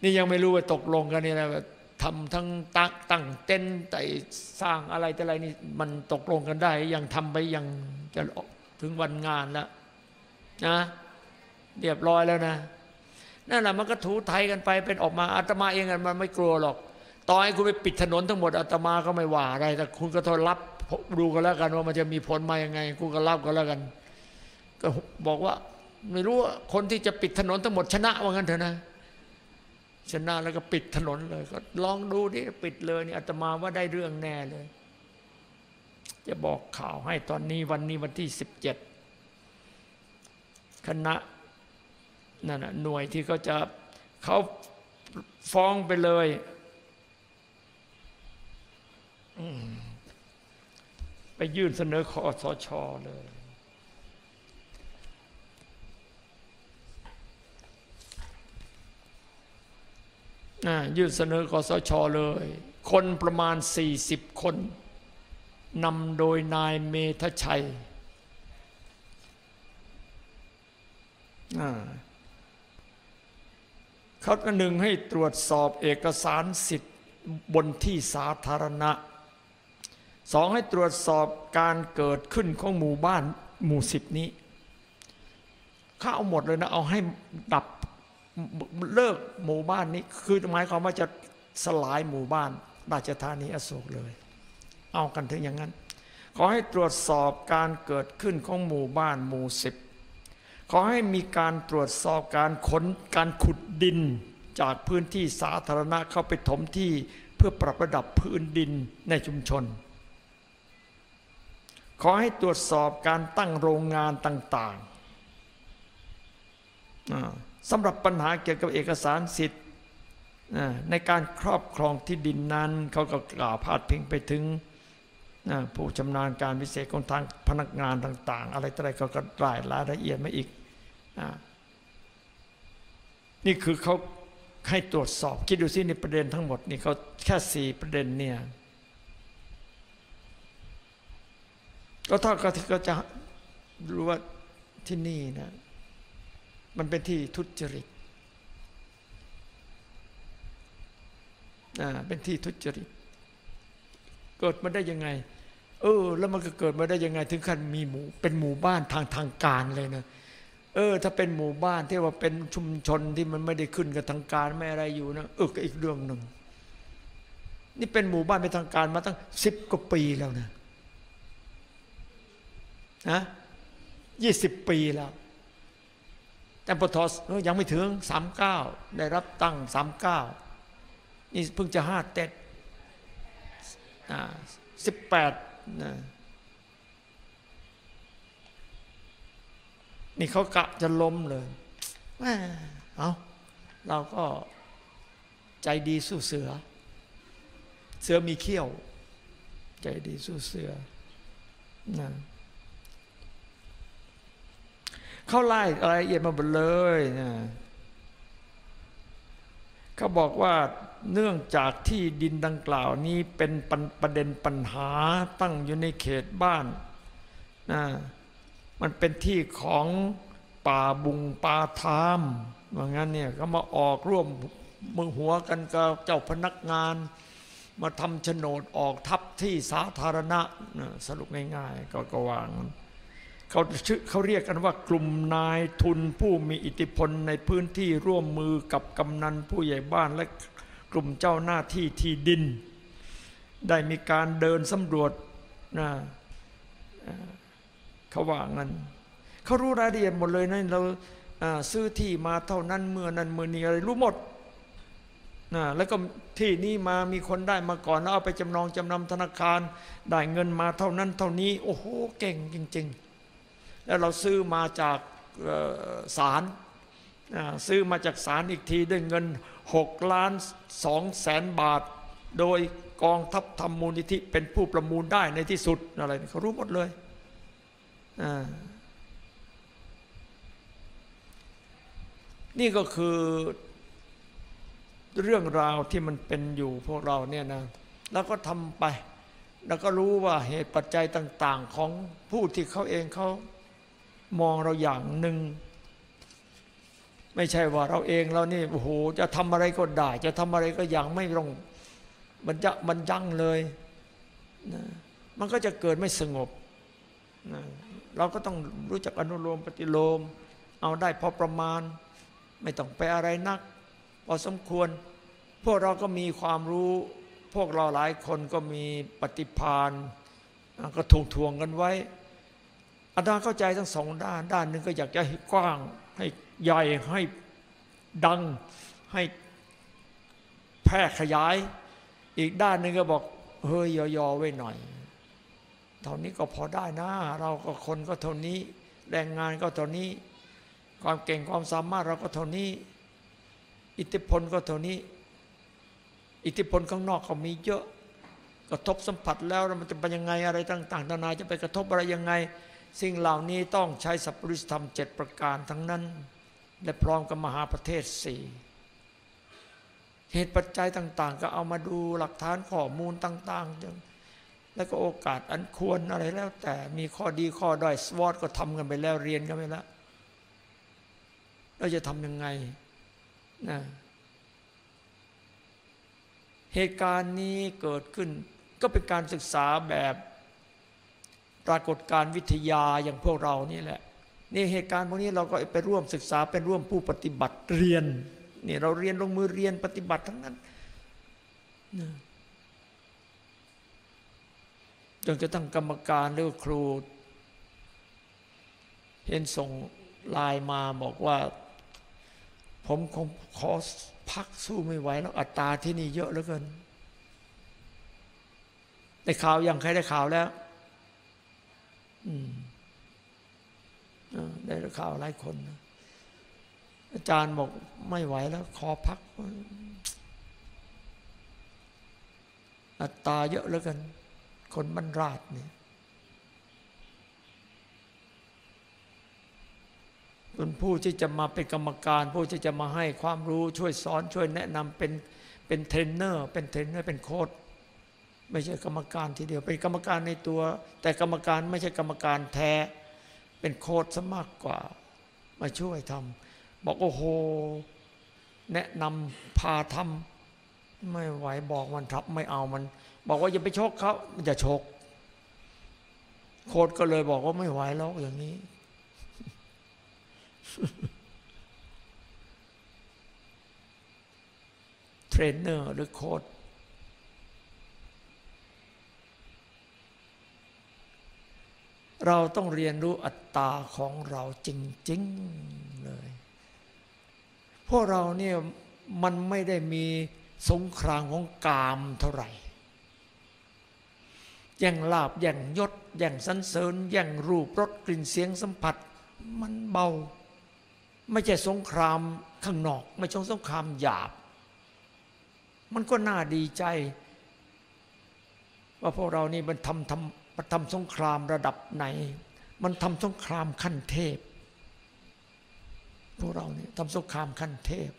นี่ยังไม่รู้ว่าตกลงกันนี่นะทำทั้งตักตั้งเต้นแต่สร้างอะไรแต่อะไรนี่มันตกลงกันได้ ยังทำไปยังจะถึงวันงานแล้วนะเรียบร้อยแล้วนะนั่นแหละมันก็ถูไทยกันไปเป็นออกมาอาตมาเองมันไม่กลัวหรอก ต่อให้คุณไปปิดถนนทั้งหมดอาตมาก็ไม่ว่าอะไรแต่คุณก็ทนรับดูกันแล้วกันว่ามันจะมีผลมายังไง คุณก็รับกันแล้วกัน ก็บอกว่าไม่รู้ว่าคนที่จะปิดถนนทั้งหมดชนะว่างั้นเถอะนะ ชนะแล้วก็ปิดถนนเลย ก็ลองดูดิปิดเลยนี่อาตมาว่าได้เรื่องแน่เลย จะบอกข่าวให้ตอนนี้วันนี้วันที่สิบเจ็ดคณะนั่นน่ะหน่วยที่เขาจะเขาฟ้องไปเลย ไปยื่นเสนอขอสชเลย ยื่นเสนอกสชเลย คนประมาณ 40 คนนำโดยนายเมธชัยเขาหนึ่งให้ตรวจสอบเอกสารสิทธิ์บนที่สาธารณะ สองให้ตรวจสอบการเกิดขึ้นของหมู่บ้านหมู่สิบนี้เขาเอาหมดเลยนะเอาให้ดับเลิกหมู่บ้านนี้ คือหมายความว่าจะสลายหมู่บ้านราชธานีอโศกเลย เอากันถึงอย่างนั้น ขอให้ตรวจสอบการเกิดขึ้นของหมู่บ้านหมู่สิบขอให้มีการตรวจสอบการขนการขุดดินจากพื้นที่สาธารณะเข้าไปถมที่เพื่อปรับระดับพื้นดินในชุมชน ขอให้ตรวจสอบการตั้งโรงงานต่างๆสำหรับปัญหาเกี่ยวกับเอกสารสิทธิ์ในการครอบครองที่ดินนั้น เขาก็กล่าวพาดพิงไปถึงผู้ชำนาญการพิเศษของทางพนักงานต่าง ๆ อะไรต่ออะไรเขาก็รายรายละเอียดมาอีกนี่คือเขาให้ตรวจสอบคิดดูสิในประเด็นทั้งหมดนี่เขาแค่สี่ประเด็นเนี่ย ก็ท่าก็จะรู้ว่าที่นี่นะ มันเป็นที่ทุจริตอ่าเป็นที่ทุจริต เกิดมาได้ยังไง เออ แล้วมันก็เกิดมาได้ยังไง ถึงขั้นมีหมู่เป็นหมู่บ้านทางทางการเลยนะเออ ถ้าเป็นหมู่บ้านที่ว่าเป็นชุมชนที่มันไม่ได้ขึ้นกับทางการไม่อะไรอยู่นะเออก็อีกเรื่องหนึ่งนี่เป็นหมู่บ้านเป็นทางการมาตั้งสิบกว่าปีแล้วนะ นะยี่สิบปีแล้ว แต่ปทยังไม่ถึงสามเก้าได้รับตั้งสามเก้านี่เพิ่งจะห้าเต็ดสิบแปดนะนี่เขากะจะล้มเลยแหม่เอาเราก็ใจดีสู้เสือ เสือมีเขี้ยว ใจดีสู้เสือนะ เขาไล่รายละเอียดมาหมดเลยนะเขาบอกว่าเนื่องจากที่ดินดังกล่าวนี้เป็นประเด็นปัญหาตั้งอยู่ในเขตบ้านนะมันเป็นที่ของป่าบุงป่าทามว่างั้นเนี่ยก็มาออกร่วมมือหัวกันกับเจ้าพนักงาน มาทำโฉนดออกทับที่สาธารณะนะสรุปง่ายๆ ก็กวาง เขาชื่อเขาเรียกกันว่ากลุ่มนายทุนผู้มีอิทธิพลในพื้นที่ร่วมมือกับกำนันผู้ใหญ่บ้านและกลุ่มเจ้าหน้าที่ที่ดิน ได้มีการเดินสำรวจนะเขาว่างั้นเขารู้รายละเอียดหมดเลยนะเราซื้อที่มาเท่านั้นเมื่อนั้นเมื่อนี้อะไรรู้หมดนะแล้วก็ที่นี้มามีคนได้มาก่อนแล้วเอาไปจำนองจำนำธนาคาร ได้เงินมาเท่านั้นเท่านี้ โอ้โหเก่งจริง ๆ แล้วเราซื้อมาจากศาลซื้อมาจากศาลอีกทีด้วยเงิน6ล้าน2แสนบาท โดยกองทัพธรรมมูลนิธิเป็นผู้ประมูลได้ในที่สุดอะไรเขารู้หมดเลยนี่ก็คือเรื่องราวที่มันเป็นอยู่พวกเราเนี่ยนะแล้วก็ทำไป แล้วก็รู้ว่าเหตุปัจจัยต่าง ๆ ของผู้ที่เขาเองเขา มองเราอย่างหนึ่ง ไม่ใช่ว่าเราเองเรานี่โอ้โหจะทำอะไรก็ได้ จะทำอะไรก็อย่างไม่ลงมันจะมันยั่งเลยนะมันก็จะเกิดไม่สงบนะเราก็ต้องรู้จักอนุโลมปฏิโลม เอาได้พอประมาณ ไม่ต้องไปอะไรนัก พอสมควร พวกเราก็มีความรู้ พวกเราหลายคนก็มีปฏิพานก็ทวงทวงกันไว้ อาจารย์เข้าใจทั้งสองด้าน ด้านหนึ่งก็อยากจะให้กว้าง ให้ใหญ่ให้ดังให้แพร่ขยาย อีกด้านหนึ่งก็บอก เฮ้ยยอๆไว้หน่อย เท่านี้ก็พอได้นะ เราก็คนก็เท่านี้ แรงงานก็เท่านี้ ความเก่งความสามารถเราก็เท่านี้ อิทธิพลก็เท่านี้ อิทธิพลข้างนอกเขามีเยอะกระทบสัมผัสแล้วมันจะเป็นยังไงอะไรต่าง ๆ นานาจะไปกระทบอะไรยังไง สิ่งเหล่านี้ต้องใช้สัพพุริสธรรมเจ็ดประการทั้งนั้น และพร้อมกับมหาประเทศสี่เหตุปัจจัยต่าง ๆ ก็เอามาดูหลักฐานข้อมูลต่างๆงแล้วก็โอกาสอันควรอะไรแล้ว แต่มีข้อดีข้อด้อยสวอตก็ทำกันไปแล้วเรียนกันไปแล้วเราจะทำยังไงนะเหตุการณ์นี้เกิดขึ้นก็เป็นการศึกษาแบบ ปรากฏการวิทยาอย่างพวกเรานี่แหละนี่เหตุการณ์พวกนี้เราก็ไปร่วมศึกษาเป็นร่วมผู้ปฏิบัติเรียนนี่เราเรียนลงมือเรียนปฏิบัติทั้งนั้นจนจะตั้งกรรมการหรือครู เห็นส่งลน์มาบอกว่า ผมคงขอพักสู้ไม่ไหวแล้วอัตราที่นี่เยอะเหลือเกินได้ข่าวยังใครได้ข่าวแล้ว อืมได้ข่าวหลายคนนะอาจารย์บอกไม่ไหวแล้วขอพัก อัตตาเยอะเหลือกินคนบรรราดเนี่ยเป็นผู้ที่จะมาเป็นกรรมการ ผู้ที่จะมาให้ความรู้ช่วยสอนช่วยแนะนำเป็นเป็นเทรนเนอร์ เป็นเทรนเนอร์เป็นโค้ช ไม่ใช่กรรมการทีเดียว เป็นกรรมการในตัว แต่กรรมการไม่ใช่กรรมการแท้ เป็นโค้ชซะมากกว่า มาช่วยทำบอกโอ้โห แนะนำพาทำไม่ไหวบอกมันทับไม่เอามัน บอกว่าอย่าไปชกเขามันจะชก โค้ชก็เลยบอกว่าไม่ไหวแล้วอย่างนี้เทรนเนอร์หรือโค้ช เราต้องเรียนรู้อัตตาของเราจริง ๆ เลย พวกเราเนี่ยมันไม่ได้มีสงครามของกามเท่าไหร่แย่งลาบแย่งยศแย่งสันเสริญแย่งรูปรสกลิ่นเสียงสัมผัส มันเบา ไม่ใช่สงครามข้างนอก ไม่ใช่สงครามหยาบ มันก็น่าดีใจ ว่าพวกเรานี่มันทำทำ มันทำสงครามระดับไหน มันทำสงครามขั้นเทพ พวกเราเนี่ยทำสงครามขั้นเทพ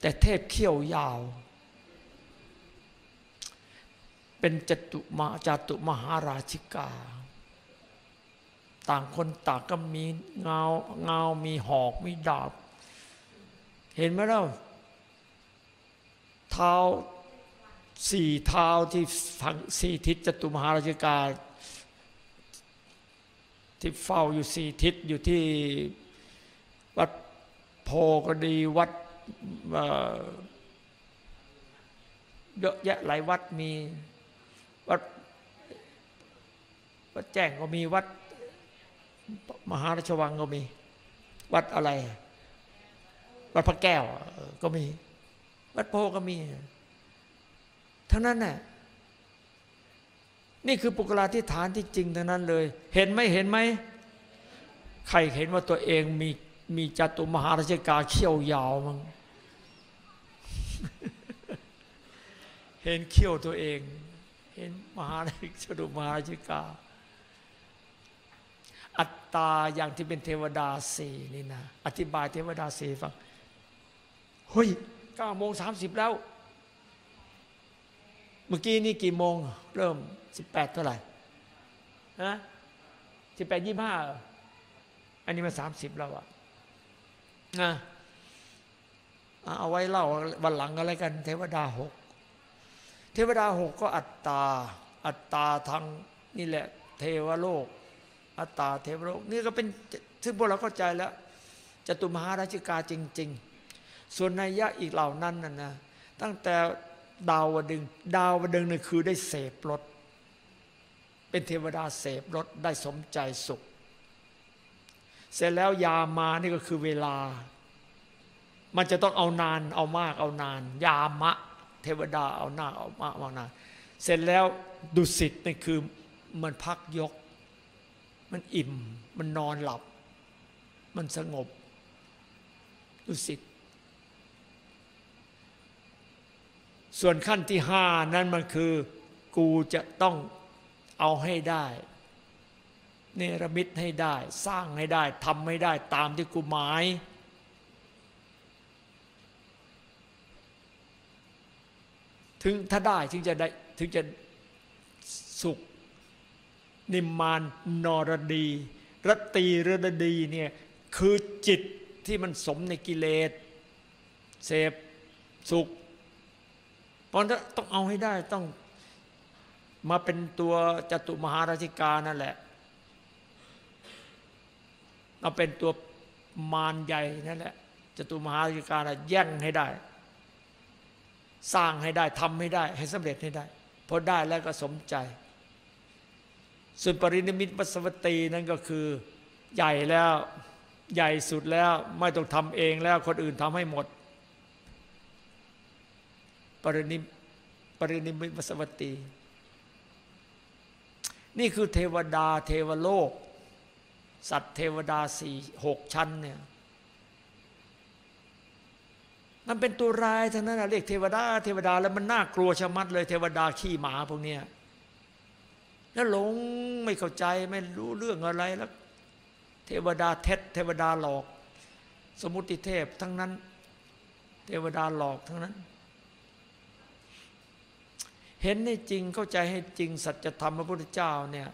แต่เทพเขี้ยวยาว เป็นจตุมาจาตุมหาราชิกา ต่างคนต่างก็มีเงาเงา มีหอก มีดาบ เห็นไหมเล่าเท้า สี่เท้าที่ฝังสี่ทิศจตุมหาราชิกา ที่เฝ้าอยู่สี่ทิศอยู่ที่วัดโพก็ดีวัดเยอะแยะหลายวัดมีวัดวัดแจ้งก็มีวัดมหาราชวังก็มี วัดอะไร วัดพระแก้วก็มี วัดโพก็มี ทั้งนั้นน่ะนี่คือปุกลาธิฐานที่จริงทั้งนั้นเลย เห็นไหมเห็นไหมใครเห็นว่าตัวเองมีมีจตุมหาราชกาเขี้ยวยาวมั้งเห็นเขี้ยวตัวเอง เห็นมหาราชจตุมหาราชกา อัตตาอย่างที่เป็นเทวดาสี่นี่นะ อธิบายเทวดาสี่ฟังเฮ้ยเก้าโมงสามสิบแล้ว เมื่อกี้นี่กี่โมง เริ่มสิบแปดเท่าไหร่ฮะสิบแปดยี่ห้าอันนี้มาสามสิบแล้วอะนะเอาไว้เล่าวันหลังอะไรกัน เทวดาหกเทวดาหกก็อัตตา อัตตาทางนี่แหละ เทวโลก อัตตาเทวโลก นี่ก็เป็นซึ่งพวกเราเข้าใจแล้วจตุมหาราชิกาจริง ๆ ส่วนนัยยะอีกเหล่านั้นน่ะนะตั้งแต่ ดาวดึง ดาวดึงนี่คือได้เสพรสเป็นเทวดาเสพรสได้สมใจสุข เสร็จแล้วยามานี่ก็คือเวลา มันจะต้องเอานานเอามากเอานาน ยามะ เทวดาเอาหน้าเอามากเอานาน เสร็จแล้วดุสิตนี่คือมันพักยก มันอิ่ม มันนอนหลับ มันสงบดุสิต ส่วนขั้นที่ห้านั้นมันคือ กูจะต้องเอาให้ได้ เนรมิตให้ได้ สร้างให้ได้ทำให้ได้ตามที่กูหมาย ถึงถ้าได้ถึงจะได้ถึงจะสุข นิมานนรดีรตีรดดีเนี่ยคือจิตที่มันสมในกิเลสเสพสุข ราะฉะนั้นต้องเอาให้ได้ต้องมาเป็นตัวจตุมหาราชิกานั่นแหละมาเป็นตัวมารใหญ่นั่นแหละจตุมหาราชิกานะแย่งให้ได้ สร้างให้ได้ทำให้ได้ ให้สำเร็จให้ได้พอได้แล้วก็สมใจ ส่วนปรินิมิตวัสวตีนั่นก็คือใหญ่แล้วใหญ่สุดแล้วไม่ต้องทำเองแล้วคนอื่นทำให้หมด รินิปรินิมิตวสวัตตี นี่คือเทวดาเทวโลก สัตว์เทวดาสี่หกชั้นเนี่ยมันเป็นตัวร้ายทั้งนั้นนะเรียกเทวดา เทวดาแล้วมันน่ากลัวชะมัดเลย เทวดาขี้หมาพวกเนี้ยแล้วหลงไม่เข้าใจไม่รู้เรื่องอะไรแล้ว เทวดาเท็จเทวดาหลอก สมุติเทพทั้งนั้น เทวดาหลอกทั้งนั้น เห็นให้จริงเข้าใจให้จริงสัจธรรมพระพุทธเจ้าเนี่ย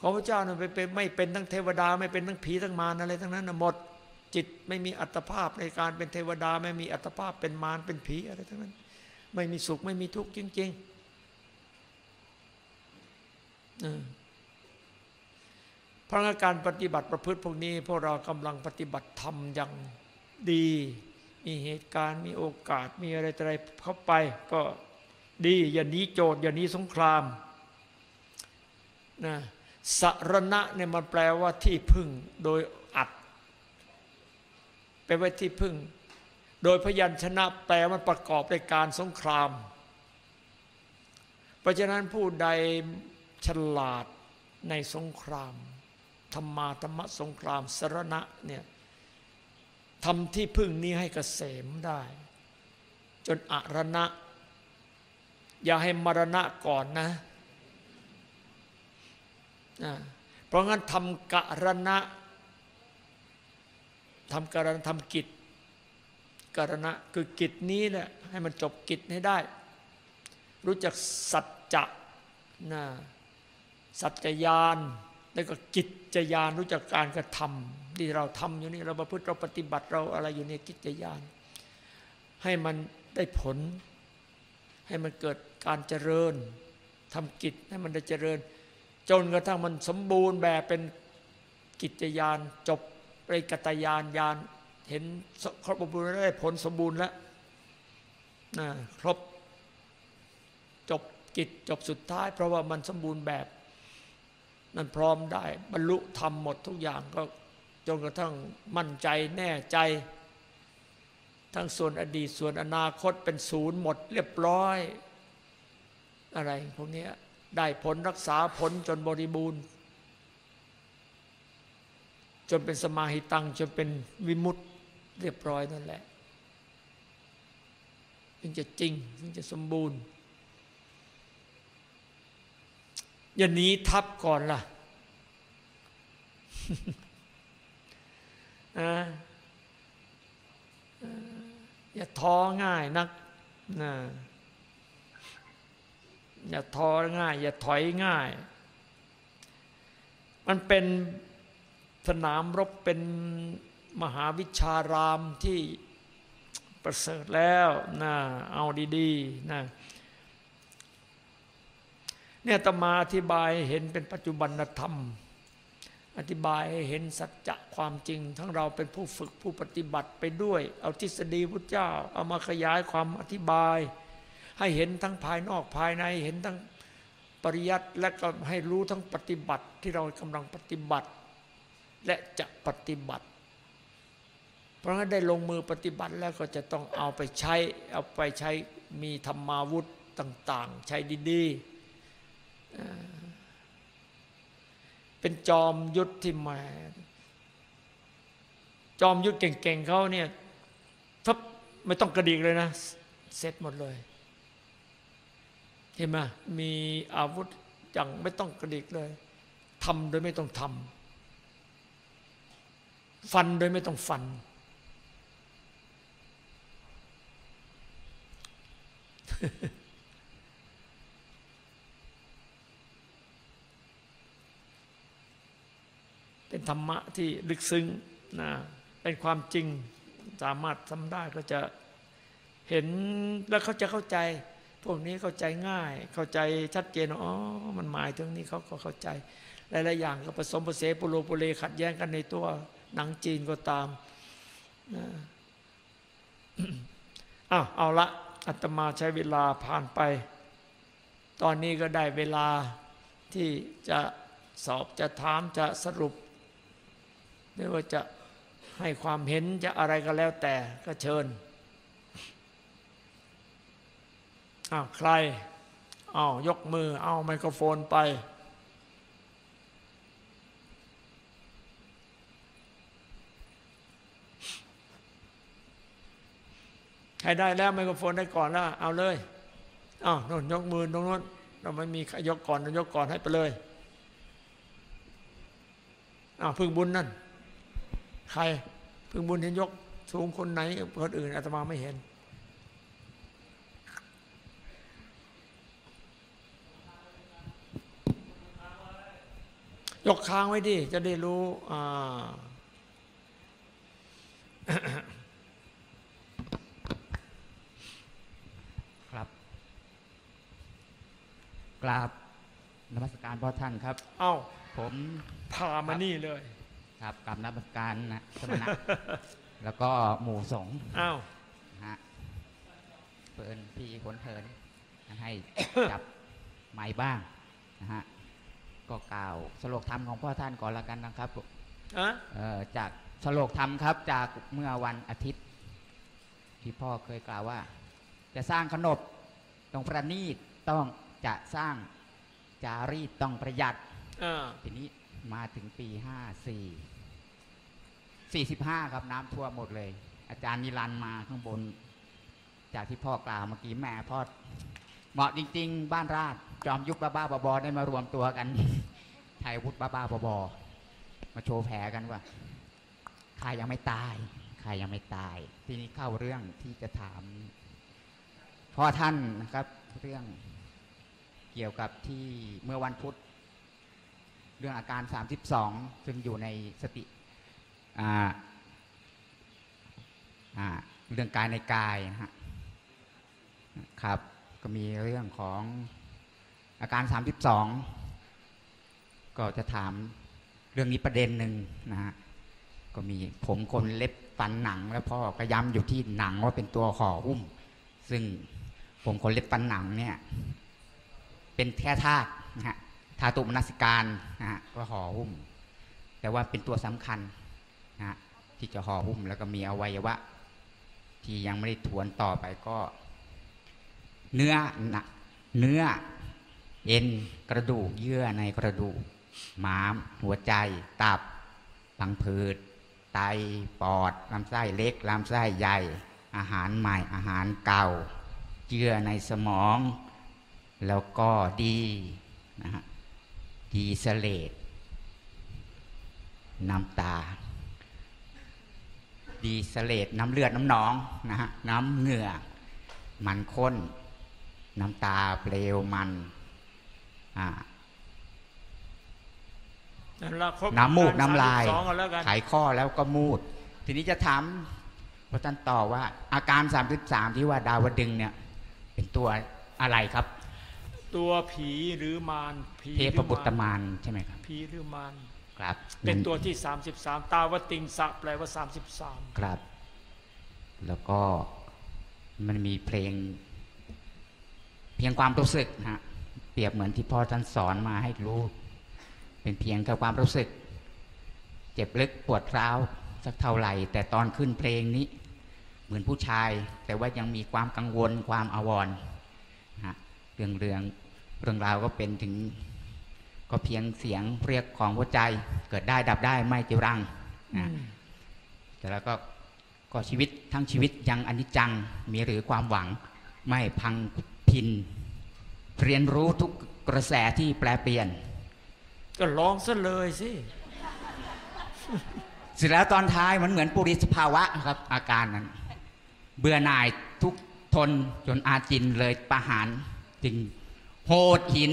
ของพระเจ้าเนี่ยไปเป็นไม่เป็นทั้งเทวดา ไม่เป็นทั้งผีทั้งมารอะไรทั้งนั้นหมดจิตไม่มีอัตภาพในการเป็นเทวดา ไม่มีอัตภาพเป็นมารเป็นผีอะไรทั้งนั้น ไม่มีสุขไม่มีทุกข์จริงๆพระงการปฏิบัติประพฤติพวกนี้ พวกเรากำลังปฏิบัติธรรมอย่างดี มีเหตุการณ์มีโอกาสมีอะไรอะไรเข้าไปก็ ดีอย่าหนีโจทย์อย่าหนีสงครามนะสรณะเนี่ยมันแปลว่าที่พึ่งโดยอัดแปลว่าที่พึ่ง โดยพยัญชนะแปลมันประกอบในการสงคราม เพราะฉะนั้นผู้ใดฉลาดในสงครามธรรมาธรรมสงครามสรณะเนี่ยทำที่พึ่งนี้ให้เกษมได้ จนอรณะ อย่าให้มรณะก่อนนะนะเพราะงั้นทำกรณะทำกรณะทำกิจกรณะคือกิจนี้แหละให้มันจบกิจให้ได้ รู้จักสัจจะนะสัจจยานแล้วก็กิจยานรู้จักการกระทำที่เราทำอยู่นี่เราประพฤติเราปฏิบัติเราอะไรอยู่ในกิจยาน ให้มันได้ผล ให้มันเกิด การเจริญทำกิจให้มันได้เจริญ จนกระทั่งมันสมบูรณ์แบบเป็นกิจยานจบไปกตยานยานเห็นครบสมบูรณ์ได้ผลสมบูรณ์แล้วนะครบจบกิจจบสุดท้าย เพราะว่ามันสมบูรณ์แบบนั่นพร้อมได้ บรรลุธรรมหมดทุกอย่างก็จนกระทั่งมั่นใจแน่ใจ ทั้งส่วนอดีตส่วนอนาคตเป็นศูนย์หมดเรียบร้อย อะไรพวกนี้ได้ผลรักษาผลจนบริบูรณ์ จนเป็นสมาหิตัง จนเป็นวิมุตติเรียบร้อยนั่นแหละถึงจะจริงถึงจะสมบูรณ์ อย่าหนีทับก่อนล่ะอย่าท้อง่ายนักนะ อย่าท้อง่าย อย่าถอยง่าย มันเป็นสนามรบเป็นมหาวิชารามที่ประเสริฐแล้วนะเอาดีๆนะเนี่ยตมาอธิบายเห็นเป็นปัจจุบันธรรม อธิบายให้เห็นสัจจะความจริง ทั้งเราเป็นผู้ฝึกผู้ปฏิบัติไปด้วย เอาทฤษฎีพุทธเจ้า เอามาขยายความอธิบาย ให้เห็นทั้งภายนอกภายในเห็นทั้งปริยัติและก็ให้รู้ทั้งปฏิบัติที่เรากำลังปฏิบัติ และจะปฏิบัติ เพราะงั้นได้ลงมือปฏิบัติแล้วก็จะต้องเอาไปใช้เอาไปใช้มีธรรมาวุธต่าง ๆ ใช้ดีๆเป็นจอมยุทธที่มาจอมยุทธเก่งๆเขาเนี่ยทับไม่ต้องกระดิกเลยนะ เสร็จหมดเลย ห็นไหมมีอาวุธอย่างไม่ต้องกระดิกเลยทำโดยไม่ต้องทำฟันโดยไม่ต้องฟัน เป็นธรรมะที่ลึกซึ้งนะเป็นความจริงสามารถทำได้ก็จะเห็นแล้วเขาจะเข้าใจ พวกนี้เข้าใจง่าย เข้าใจชัดเจนอ๋อมันหมายถึงนี้เขาก็เข้าใจหลายๆอย่างก็ผสมผสมปุโรปุเรขัดแย้งกันในตัวหนังจีนก็ตามอ้าวเอาละอาตมาใช้เวลาผ่านไป ตอนนี้ก็ได้เวลาที่จะสอบจะถามจะสรุปไม่ว่าจะให้ความเห็นจะอะไรก็แล้วแต่ก็เชิญ อ้าวใครอ้าวยกมือเอาไมโครโฟนไป ใครได้แล้วไมโครโฟนได้ก่อนแล้วเอาเลยอ้าวโน่นยกมือตรงนู้นเราไม่มียกก่อนเรายกก่อนให้ไปเลยอ้าวพึ่งบุญนั่น ใครพึ่งบุญเห็นยกสูงคนไหนคนอื่นอาตมาไม่เห็น ยกค้างไว้ดิจะได้รู้อ่าครับ กราบนมัสการพ่อท่านครับ เอ้า ผมพามานี่เลย ครับกราบนมัสการนะสมณะแล้วก็หมู่สงฆ์เอ้านะฮะเปินพี่ผลเพลินให้จับไม้บ้างนะฮะ ก็กล่าว สโลกธรรมของพ่อท่านก่อนละกันนะครับอะเอ่อจากสโลกธรรมครับ จากเมื่อวันอาทิตย์ ที่พ่อเคยกล่าวว่า จะสร้างขนบต้องประณีตต้องจะสร้างจารีตต้องประหยัดอ่าทีนี้มาถึงปีห้าสี่สี่สิบห้าครับน้ำท่วมหมดเลย อาจารย์นิรันดร์มาข้างบน จากที่พ่อกล่าวเมื่อกี้แม่พ่อเหมาะจริง ๆ บ้านราช จอมยุคบ้าๆบอๆได้มารวมตัวกันไทยวุฒิบ้าๆบอๆมาโชว์แผลกันว่าใครยังไม่ตายใครยังไม่ตาย ทีนี้เข้าเรื่องที่จะถามพ่อท่านนะครับ เรื่องเกี่ยวกับที่เมื่อวันพุธเรื่องอาการ 32 ซึ่งอยู่ในสติเรื่องกายในกายนะฮะครับ ก็มีเรื่องของ อาการ 32 ก็จะถามเรื่องนี้ประเด็นหนึ่งนะฮะก็มีผมคนเล็บฟันหนัง แล้วพ่อก็ย้ำอยู่ที่หนังว่าเป็นตัวห่อหุ้ม ซึ่งผมคนเล็บฟันหนังเนี่ย เป็นแค่ธาตุนะฮะธาตุมนสิการนะฮะก็ห่อหุ้ม แต่ว่าเป็นตัวสำคัญนะฮะที่จะห่อหุ้มแล้วก็มีอวัยวะ ที่ยังไม่ได้ทวนต่อไปก็ เนื้อหนะเนื้อ เอ็นกระดูกเยื่อในกระดูกม้าม หัวใจ ตับพังผืด ไต ปอด ลำไส้เล็ก ลำไส้ใหญ่ อาหารใหม่ อาหารเก่า เยื่อในสมอง แล้วก็ดีนะฮะ ดีสเลตน้ำตา ดีสเลตน้ำเลือดน้ำหนองนะฮะ น้ำเหงื่อ มันข้น น้ำตาเปลวมัน นั่นละครบน้ำมูกกรน้ำลายสองกันแล้วกันไขข้อแล้วก็มูด ทีนี้จะถามพระท่านต่อว่า อาการ33ที่ว่าดาวดึงส์เนี่ย เป็นตัวอะไรครับ ตัวผีหรือมารผีเทหพรือบุตรมารใช่ไหมครับ ผีหรือมารครับ เป็นงั้ตัวที่33ตาวติงสะแปลว่า33ครับ แล้วก็มันมีเพลง เพียงความรู้สึกนะฮะเป รียบเหมือนที่พ่อท่านสอนมาให้รู้ เป็นเพียงแค่ความรู้สึก เจ็บลึกปวดร้าวสักเท่าไหร่ แต่ตอนขึ้นเพลงนี้ เหมือนผู้ชาย แต่ว่ายังมีความกังวลความอาวรณ์นะฮะเรื่องเรื่องเรื่องราวก็เป็นถึง ก็เพียงเสียงเรียกของหัวใจเกิดได้ดับได้ไม่จิรังนะแต่แล้วก็ก็ชีวิตทั้งชีวิตยังอนิจจังมีหรือความหวังไม่พังพิน เรียนรู้ทุกกระแสที่แปลเปลี่ยน ก็ร้องซะเลยสิเสร็จแล้วตอนท้ายมันเหมือนปุริสภาวะครับ อาการนั้น เบื่อหน่ายทุกทนจนอาจินเลยประหารจึงโหดหิน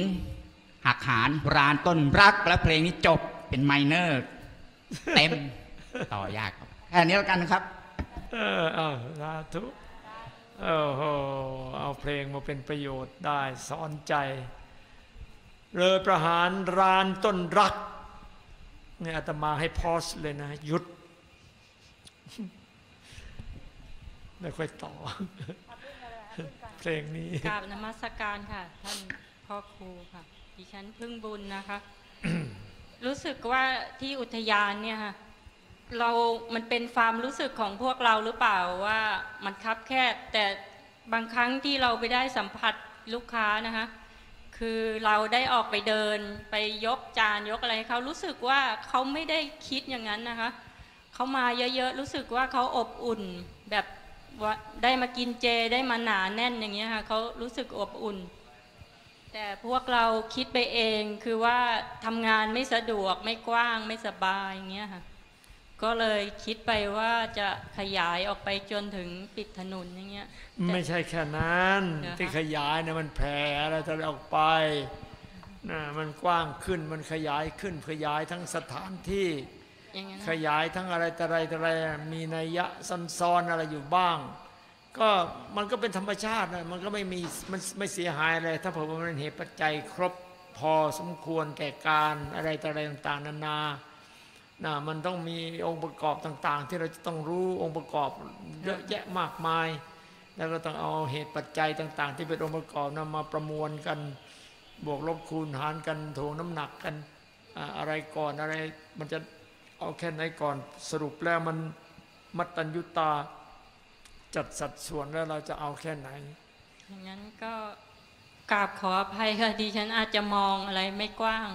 หักหานรานต้นรักและเพลงนี้จบเป็นไมเนอร์ เต็ม ต่อยากครับแค่นี้แล้วกันครับ เออเอาสาธุ โอ้โหเอาเพลงมาเป็นประโยชน์ได้สอนใจ เลยประหารรานต้นรักเนี่ยอาตมาให้พอสเลยนะ หยุดไม่ค่อยต่อ เพลงนี้กราบนมัสการค่ะ ท่านพ่อครูค่ะดิฉันพึ่งบุญนะคะ รู้สึกว่าที่อุทยานเนี่ยค่ะ เรา มันเป็นความรู้สึกของพวกเราหรือเปล่าว่ามันคับแคบแต่บางครั้งที่เราไปได้สัมผัสลูกค้านะคะคือเราได้ออกไปเดินไปยกจานยกอะไรเขารู้สึกว่าเขาไม่ได้คิดอย่างนั้นนะคะเขามาเยอะๆรู้สึกว่าเขาอบอุ่นแบบว่าได้มากินเจได้มาหนาแน่นอย่างเงี้ยค่ะเขารู้สึกอบอุ่น แต่พวกเราคิดไปเองคือว่าทำงานไม่สะดวกไม่กว้างไม่สบายอย่างเงี้ยค่ะ ก็เลยคิดไปว่าจะขยายออกไปจนถึงปิดถนนอย่างเงี้ยแต่ไม่ใช่แค่นั้นเหรอคะที่ขยายเนี่ยมันแผ่อะไรจะออกไปนะมันกว้างขึ้นมันขยายขึ้นขยายทั้งสถานที่อย่างนั้นขยายทั้งอะไรแต่อะไรแต่อะไรมีนัยยะซ้อนๆอะไรอยู่บ้าง ก็มันก็เป็นธรรมชาตินะมันก็ไม่มีมันไม่เสียหายอะไรถ้าเผื่อว่ามันเหตุปัจจัยครบพอสมควรแก่การอะไรแต่อะไรต่างๆนานาน นะมันต้องมีองค์ประกอบต่างๆ ที่เราจะต้องรู้องค์ประกอบเยอะแยะมากมาย แล้วก็ต้องเอาเหตุปัจจัยต่าง ๆ ที่เป็นองค์ประกอบนำมาประมวลกัน บวกลบคูณหารกันถ่วงน้ำหนักกันอ่าอะไรก่อนอะไรมันจะเอาแค่ไหนก่อนสรุปแล้วมันมัตตัญญุตาจัดสัดส่วนแล้วเราจะเอาแค่ไหนอย่างนั้นก็กราบขออภัยค่ะดิฉันอาจจะมองอะไรไม่กว้าง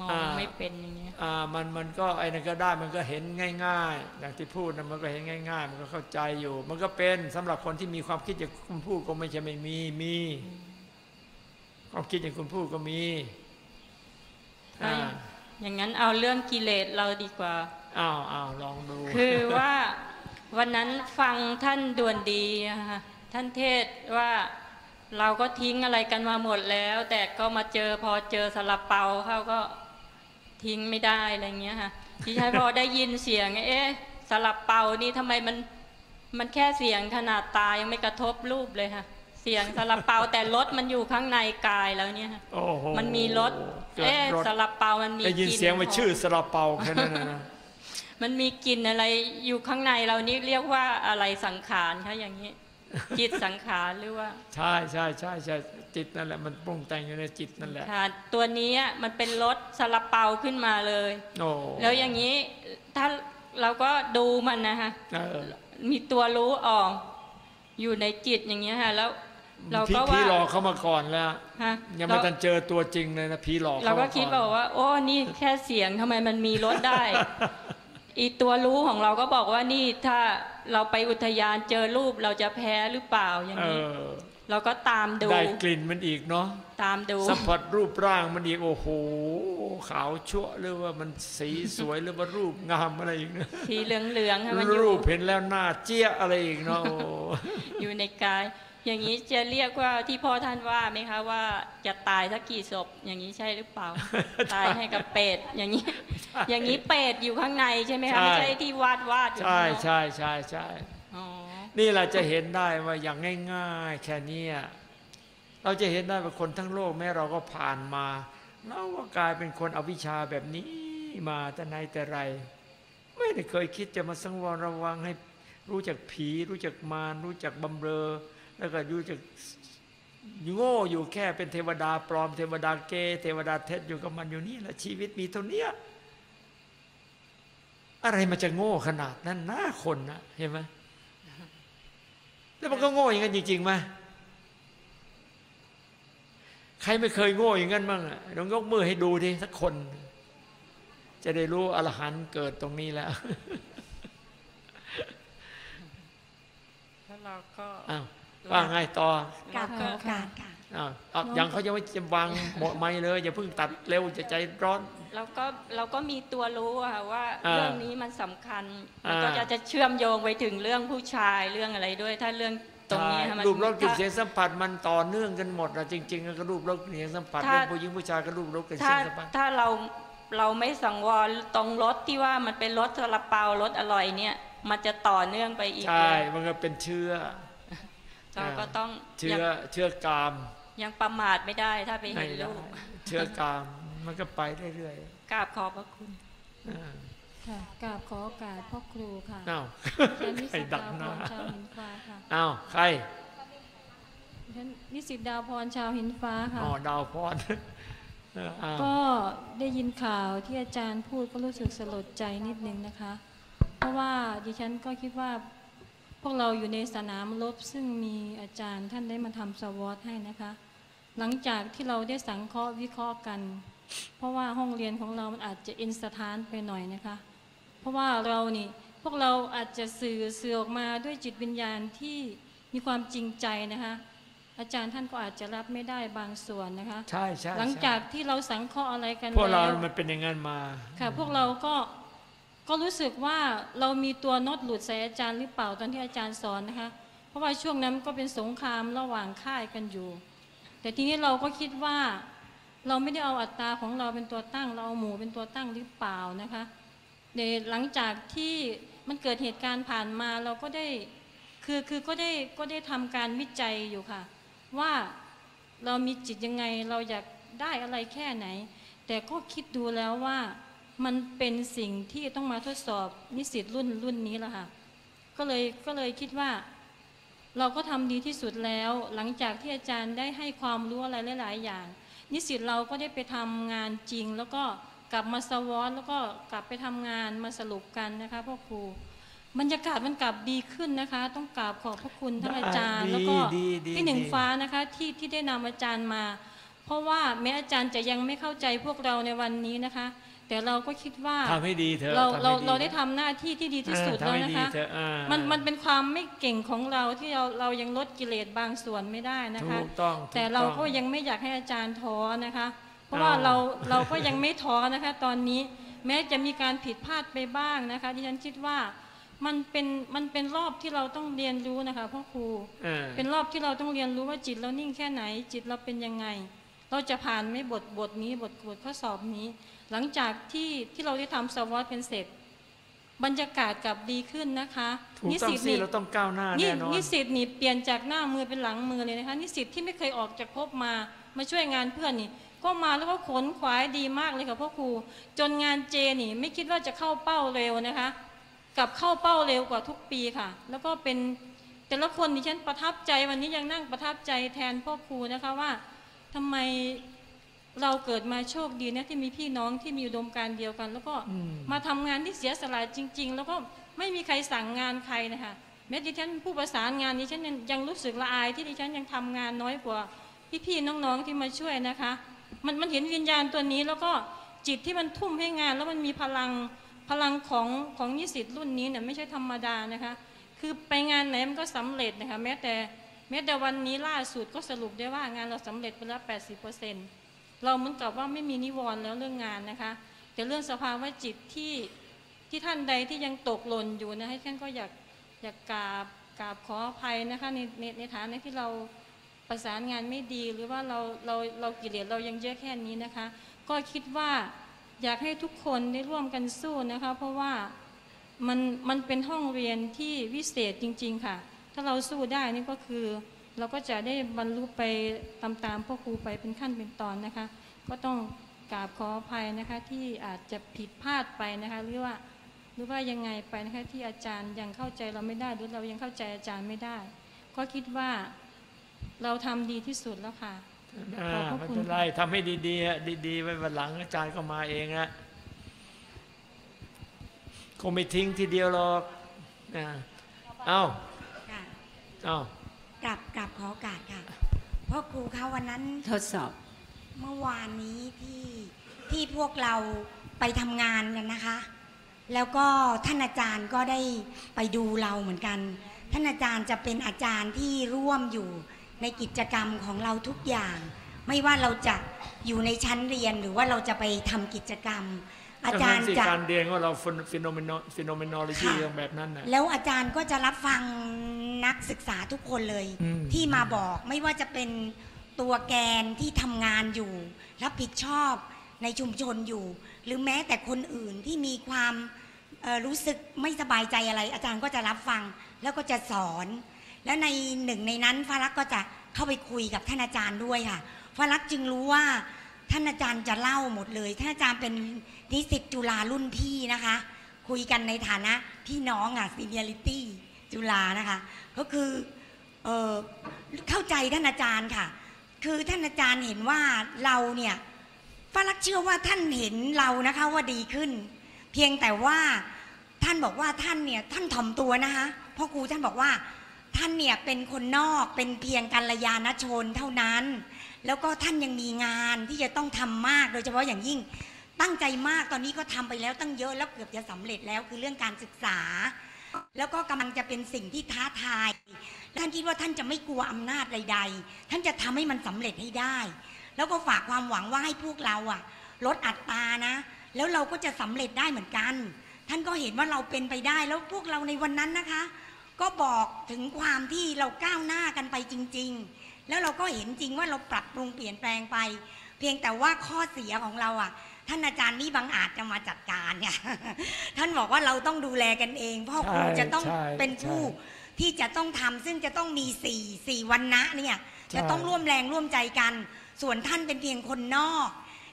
มองอ่าไม่เป็นอย่างเงี้ยอ่ามันมันก็ไอ้นั่นก็ได้มันก็เห็นง่าย ๆ อย่างที่พูดนะมันก็เห็นง่าย ๆ มันก็เข้าใจอยู่ มันก็เป็นสำหรับคนที่มีความคิดอย่างคุณพูดก็ไม่ใช่ไม่มีมีความคิดอย่างคุณพูดก็มีอ่าอย่างนั้นเอาเรื่องกิเลสเราดีกว่าอ้าวอ้าวลองดู คือว่าวันนั้นฟังท่านด่วนดีอะค่ะท่านเทศว่าเราก็ทิ้งอะไรกันมาหมดแล้ว แต่ก็มาเจอพอเจอสลับเปาเขาก็ ทิ้งไม่ได้อะไรเงี้ยค่ะที่ใช้พอได้ยินเสียง เอ๊ะสลับเปานี่ทำไมมันมันแค่เสียงขนาดตายังไม่กระทบรูปเลยค่ะ เสียงสลับเปาแต่รถมันอยู่ข้างในกายแล้วเนี่ยค่ะโอ้โหมันมีรถเกิดเอ๊ะรถสลับเปามันมีได้ยินกลิ่เสียงว่าชื่อสลาเปาแค่นั้นนะนะมันมีกลิ่นอะไรอยู่ข้างในเรานี่เรียกว่าอะไรสังขารคะอย่างนี้ จิตสังขารหรือว่า ใช่ใช่ใช่ใช่จิตนั่นแหละมันปรุงแต่งอยู่ในจิตนั่นแหละค่ะตัวนี้มันเป็นรสซาลาเปาขึ้นมาเลยโอ้แล้วอย่างนี้ถ้าเราก็ดูมันนะคะเออมีตัวรู้ออกอยู่ในจิตอย่างนี้ยค่ะแล้วเราพี่ก็พี่ว่าหลอกเข้ามาก่อนแล้วฮะยังไม่ทันเจอตัวจริงเลยนะพี่หลอกเราเข้าก็มาคิดก่อนบอกว่า โอ้นี่แค่เสียงทำไมมันมีรสได้อีตัวรู้ของเราก็บอกว่านี่ถ้า เราไปอุทยานเจอรูปเราจะแพ้หรือเปล่าอย่างเอนี้อเราก็ตามดูได้กลิ่นมันอีกเนาะตามดูสัมผัสรูปร่างมันอีกโอ้โหขาวชั่วหรือว่ามันสีสวยหรือว่ารูปงามอะไรอีกนะสีเหลืองๆค่ะมันอยู่รูปเห็นแล้วหน้าเจี๊ยะอะไรอีกเนาะโอ้อยู่ในกาย อย่างนี้จะเรียกว่าที่พ่อท่านว่าไหมคะว่าจะตายสักกี่ศพ อย่างนี้ใช่หรือเปล่า ตายให้กับเปรตอย่างนี้ อย่างนี้เปรตอยู่ข้างในใช่ไหมคะไม่ใช่ที่วาดวาดอยู่ใช่ข้างนอกใช่ใช่ใช่อ๋อนี่เราจะเห็นได้ว่าอย่างง่าย ๆ แค่เนี้ยเราจะเห็นได้ว่าคนทั้งโลกแม้เราก็ผ่านมาเราก็กลายเป็นคนอวิชชาแบบนี้มาแต่ไหนแต่ไร ไม่ได้เคยคิดจะมาสังวรระวังให้รู้จักผี รู้จักมารรู้จักบำเรอ แล้วก็รู้จักโง่อยู่แค่เป็นเทวดาปลอมเทวดาเกเทวดาเท็จอยู่กับมันอยู่นี่แหละชีวิตมีเท่าเนี้ยอะไรมันจะโง่ขนาดนั้นหน้าคนนะเห็นไหมแล้วมันก็โง่อย่างนั้นจริงๆไหมใครไม่เคยโง่อย่างนั้นบ้างอะลองยกมือให้ดูทีสักคน จะได้รู้อรหันต์เกิดตรงนี้แล้วแล้วเราก็อ้าว ว่าไงต่อกราบขอโอกาสค่ะอ้าวอ้าวยังเขายังไม่จะวางหมดไม่เลยอย่าเพิ่งตัดเร็วจะใจร้อนเราก็เราก็มีตัวรู้อะค่ะว่าอ่าเรื่องนี้มันสำคัญอ่าแล้วก็จะจะเชื่อมโยงไปถึงเรื่องผู้ชายเรื่องอะไรด้วย ถ้าเรื่องตรงนี้ใช่ค่ะมันรูปรสกลิ่นถ้าเสียงสัมผัสมันต่อเนื่องกันหมดนะจริงๆก็รูปรสกลิ่นเสียงสัมผัสถ้าเรื่องผู้หญิงผู้ชายก็รูปรสกลิ่นถ้าเสียงสัมผัสถ้าเราเราไม่สังวรตรงรสที่ว่ามันเป็นรสซาลาเปารสอร่อยเนี่ย มันจะต่อเนื่องไปอีกใช่เลยมันก็เป็นเชื้อ เราก็ต้องเชื้ยัองเชื้อกาม ยังประมาทไม่ได้ถ้าไปไม่เห็นได้รูปเชื้อกามมันก็ไปเรื่อยกราบขอบพระคุณๆอ่าค่ะกราบขอโอกาสพ่อครูค่ะอ้าวฉันนิใครสิตดักดาวหพน้ารชาวหินฟ้าค่ะอ้าวใครฉันนิสิตดาวพรชาวหินฟ้าค่ะอ๋อดาวพรเอออ้าวก็ได้ยินข่าวที่อาจารย์พูดก็รู้สึกสลดใจนิดนึงนะคะ เพราะว่าดิฉันก็คิดว่าพ วกเราอยู่ในสนามรบซึ่งมีอาจารย์ท่านได้มาทำสวอตให้นะคะ หลังจากที่เราได้สังเคราะห์วิเคราะห์กัน เพราะว่าห้องเรียนของเรามันอาจจะอินสถานไปหน่อยนะคะ เพราะว่าเรานี่พวกเราอาจจะสื่อสื่อออกมาด้วยจิตวิญญาณที่มีความจริงใจนะคะ อาจารย์ท่านก็อาจจะรับไม่ได้บางส่วนนะคะ ใช่ใช่หลังจากที่เราสังเคราะห์อะไรกันพวกเราแล้วมันเป็นอย่างนั้นมาค่ะพวกเราก็ ก็รู้สึกว่าเรามีตัวน็อตหลุดใส่อาจารย์หรือเปล่าตอนที่อาจารย์สอนนะคะ เพราะว่าช่วงนั้นก็เป็นสงครามระหว่างค่ายกันอยู่ แต่ทีนี้เราก็คิดว่าเราไม่ได้เอาอัตราของเราเป็นตัวตั้ง เราเอาหมูเป็นตัวตั้งหรือเปล่านะคะเดี๋ยวหลังจากที่มันเกิดเหตุการณ์ผ่านมาเราก็ได้คือคือก็ได้ก็ได้ทำการวิจัยอยู่ค่ะ ว่าเรามีจิตยังไงเราอยากได้อะไรแค่ไหน แต่ก็คิดดูแล้วว่า มันเป็นสิ่งที่ต้องมาทดสอบนิสิตรุ่นรุ่นนี้แล้วค่ะ ก็เลยก็เลยคิดว่า เราก็ทำดีที่สุดแล้ว หลังจากที่อาจารย์ได้ให้ความรู้อะไรหลาย ๆ อย่าง นิสิตเราก็ได้ไปทำงานจริง แล้วก็กลับมาสวอตแล้วก็กลับไปทำงานมาสรุปกันนะคะพ่อครูบรรยากาศมันกลับดีขึ้นนะคะ ต้องกราบขอบพระคุณท่านอาจารย์ดีแล้วก็ดีดีพี่หนึ่งดีฟ้านะคะที่ที่ได้นำอาจารย์มา เพราะว่าแม้อาจารย์จะยังไม่เข้าใจพวกเราในวันนี้นะคะ แต่เราก็คิดว่าทำให้ดีเถอะเราทำให้เราเราได้ทำหน้าที่ที่ดีที่สุดเออแล้วทำให้นะดีคะเถอะอ่ามันมันเป็นความไม่เก่งของเราที่เราเรายังลดกิเลสบางส่วนไม่ได้นะคะถูกต้องถูแต่เราต้องก็ยังไม่อยากให้อาจารย์ท้อนะคะ เพราะว่าอ้าวเราเราก็ยังไม่ท้อนะคะ ตอนนี้แม้จะมีการผิดพลาดไปบ้างนะคะที่ฉันคิดว่ามันเป็นมันเป็นรอบที่เราต้องเรียนรู้นะคะพ่อครูเออเป็นรอบที่เราต้องเรียนรู้ว่าจิตเรานิ่งแค่ไหน จิตเราเป็นยังไง เราจะผ่านไหม่บทบทนี้บทบทข้อสอบนี้ หลังจากที่ที่เราได้ทำสวอตกันเสร็จ บรรยากาศกลับดีขึ้นนะคะถูกต้องสินี่เราต้องก้าวหน้านี่แน่นอนนิสิตนี่เปลี่ยนจากหน้ามือเป็นหลังมือเลยนะคะนิสิตที่ไม่เคยออกจากภพมามาช่วยงานเพื่อนนี่ ก็มาแล้วก็ขนขวายดีมากเลยค่ะพ่อครู จนงานเจนี่ไม่คิดว่าจะเข้าเป้าเร็วนะคะกลับเข้าเป้าเร็วกว่าทุกปีค่ะ แล้วก็เป็นแต่ละคนที่ฉันประทับใจวันนี้ยังนั่งประทับใจแทนพ่อครูนะคะว่าทำไม เราเกิดมาโชคดีนะที่มีพี่น้องที่มีอุดมการณ์เดียวกัน แล้วก็อืมมาทำงานที่เสียสละจริง ๆ แล้วก็ไม่มีใครสั่งงานใครนะคะแม้ดิฉันผู้ประสานงานนี้ฉันยังยังรู้สึกละอายที่ดิฉันยังทำงานน้อยกว่าพี่ๆน้องๆที่มาช่วยนะคะ มันมันเห็นวิญญาณตัวนี้แล้วก็จิตที่มันทุ่มให้งาน แล้วมันมีพลังพลังของของนิสิตรุ่นนี้เนี่ยไม่ใช่ธรรมดานะคะ คือไปงานไหนมันก็สำเร็จนะคะแม้แต่แม้แต่วันนี้ล่าสุดก็สรุปได้ว่างานเราสำเร็จไปแล้ว80%เร เราเหมือนกับว่าไม่มีนิวรณ์แล้วเรื่องงานนะคะ แต่เรื่องสภาวะจิตที่ที่ท่านใดที่ยังตกหล่นอยู่นะให้ท่านก็อยากอยากกราบกราบขออภัยนะคะในในในฐานะที่เราประสานงานไม่ดีหรือว่าเราเราเรากิเลสเรายังเยอะแค่นี้นะคะ ก็คิดว่าอยากให้ทุกคนได้ร่วมกันสู้นะคะ เพราะว่ามันมันเป็นห้องเรียนที่วิเศษจริง ๆ ค่ะ ถ้าเราสู้ได้นี่ก็คือ เราก็จะได้บรรลุไปตามๆพ่อครูไปเป็นขั้นเป็นตอนนะคะ ก็ต้องกราบขออภัยนะคะที่อาจจะผิดพลาดไปนะคะหรือว่าหรือว่ายังไงไปนะคะที่อาจารย์ยังเข้าใจเราไม่ได้หรือเรายังเข้าใจอาจารย์ไม่ได้ ก็คิดว่าเราทำดีที่สุดแล้วค่ะอ่าขอบพระไม่คุณเป็นไรทำให้ดีๆอะดีๆไว้วันหลังอาจารย์ก็มาเองอะคงไม่ทิ้งทีเดียวหรอกอ่าเอ้าค่ะเอ้า กลับกลับขอโอกาสค่ะพ่อครูคะวันนั้นทดสอบ เมื่อวานนี้ที่ที่พวกเราไปทำงานกันนะคะ แล้วก็ท่านอาจารย์ก็ได้ไปดูเราเหมือนกัน ท่านอาจารย์จะเป็นอาจารย์ที่ร่วมอยู่ในกิจกรรมของเราทุกอย่าง ไม่ว่าเราจะอยู่ในชั้นเรียนหรือว่าเราจะไปทำกิจกรรม อาจารย์ดังนั้นสิจะการเรียนของเรา phenomen phenomenology ค่ะแบบนั้นนะแล้วอาจารย์ก็จะรับฟังนักศึกษาทุกคนเลยอืมที่มาบอกไม่ว่าจะเป็นตัวแกนที่ทำงานอยู่ รับผิดชอบในชุมชนอยู่ หรือแม้แต่คนอื่นที่มีความเอ่อรู้สึกไม่สบายใจอะไร อาจารย์ก็จะรับฟังแล้วก็จะสอน แล้วในหนึ่งในนั้นฟารักก็จะเข้าไปคุยกับท่านอาจารย์ด้วยค่ะฟารักจึงรู้ว่า ท่านอาจารย์จะเล่าหมดเลย ท่านอาจารย์เป็นนิสิตจุฬารุ่นพี่นะคะ คุยกันในฐานะพี่น้องอะซีเนียริตี้จุฬานะคะ ก็คือเออเข้าใจท่านอาจารย์ค่ะ คือท่านอาจารย์เห็นว่าเราเนี่ยฟ้ารักเชื่อว่าท่านเห็นเรานะคะว่าดีขึ้น เพียงแต่ว่าท่านบอกว่าท่านเนี่ยท่านถ่อมตัวนะคะพ่อครูท่านบอกว่าท่านเนี่ยเป็นคนนอกเป็นเพียงกัลยาณชนเท่านั้น แล้วก็ท่านยังมีงานที่จะต้องทำมาก โดยเฉพาะอย่างยิ่งตั้งใจมากตอนนี้ก็ทำไปแล้วตั้งเยอะแล้วเกือบจะสำเร็จแล้วคือเรื่องการศึกษา แล้วก็กำลังจะเป็นสิ่งที่ท้าทายท่านคิดว่าท่านจะไม่กลัวอำนาจใด ๆ ท่านจะทำให้มันสำเร็จให้ได้ แล้วก็ฝากความหวังว่าให้พวกเราอะลดอัตรานะ แล้วเราก็จะสำเร็จได้เหมือนกัน ท่านก็เห็นว่าเราเป็นไปได้แล้วพวกเราในวันนั้นนะคะ ก็บอกถึงความที่เราก้าวหน้ากันไปจริง ๆ แล้วเราก็เห็นจริงว่าเราปรับปรุงเปลี่ยนแปลงไป เพียงแต่ว่าข้อเสียของเราอะ ท่านอาจารย์นี่บางอาจจะมาจัดการเนี่ยท่านบอกว่าเราต้องดูแลกันเองพ่อครูจะต้องเป็นผู้ที่จะต้องทำซึ่งจะต้องมีสี่สี่วันนะเนี่ยจะต้องร่วมแรงร่วมใจกัน ส่วนท่านเป็นเพียงคนนอก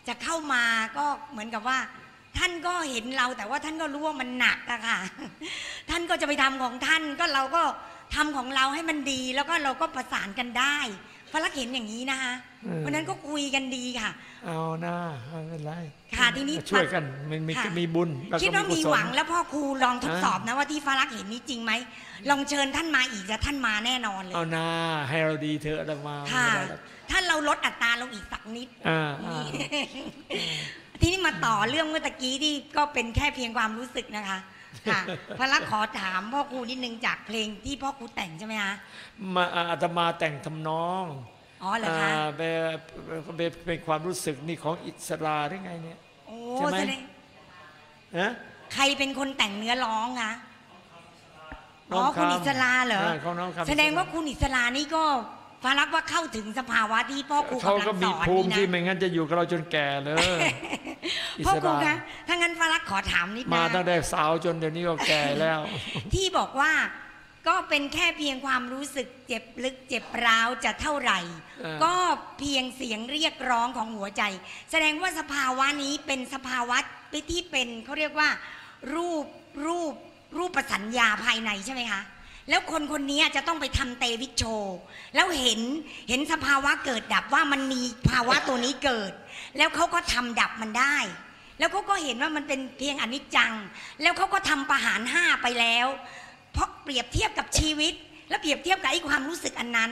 จะเข้ามาก็เหมือนกับว่า ท่านก็เห็นเราแต่ว่าท่านก็รู้ว่ามันหนักอะค่ะ ท่านก็จะไปทำของท่านก็เราก็ ทำของเราให้มันดีแล้วก็เราก็ประสานกันได้พระลักษณ์เห็นอย่างนี้นะคะอืมเพราะฉะนั้นก็คุยกันดีค่ะ เอาหน้าไม่เป็นไรค่ะทีนี้ช่วยกันมันมีค่ะมีบุญแล้วคิดก็ว่ากุมีศลหวังแล้วพ่อครูลองทดฮะสอบนะว่าที่ฟ้ารักษณ์เห็นนี้จริงไหมลองเชิญท่านมาอีกจะท่านมาแน่นอนเลยเอาหน้าให้เราดีเถอะแล้วมาค่ะไม่ได้หรอกท่านเราลดอัตราลงอีกสักนิดอ่าอ่าทีนี้มาต่อเรื่องเมื่อตะกี้ที่ก็เป็นแค่เพียงความรู้สึกนะคะ ค่ะพระลักษณ์ขอถามพ่อครูนิดนึงจากเพลงที่พ่อครูแต่งใช่ไหมคะมาอาตมาแต่งทำนองอ๋อเหรอคะอ่าเป็นเป็นเป็นความรู้สึกนี่ของอิสราหรือไงเนี่ยโอ้ใช่ไหมแสดงนะใครเป็นคนแต่งเนื้อร้องคะน้อ๋องอคุณคำอิสราเหรอาของน้องคำแสดงว่าคุณอิสรานี่ก็ ฟ้ารักว่าเข้าถึงสภาวะที่พ่อครูเขากำลังก็สมีอนภูมินี่ที่นะไม่งั้นจะอยู่กับเราจนแก่เลยอิพ่อสครูราคะถ้างั้นฟ้ารักขอถามนิดมานะตั้งแต่สาวจนเดี๋ยวนี้ก็แก่แล้ว ที่บอกว่าก็เป็นแค่เพียงความรู้สึกเจ็บลึกเจ็บร้าวจะเท่าไหร่เออก็เพียงเสียงเรียกร้องของหัวใจ แสดงว่าสภาวะนี้เป็นสภาวะที่เป็นเขาเรียกว่า รูปรูปรูปประสัญญาภายในใช่ไหมคะ แล้วคนคนนี้จะต้องไปทำเตวิชโช แล้วเห็นเห็นสภาวะเกิดดับว่ามันมีภาวะตัวนี้เกิด แล้วเขาก็ทำดับมันได้ แล้วเขาก็เห็นว่ามันเป็นเพียงอนิจจัง แล้วเขาก็ทำประหารห้าไปแล้ว เพราะเปรียบเทียบกับชีวิต และเปรียบเทียบกับไอ้ความรู้สึกอันนั้น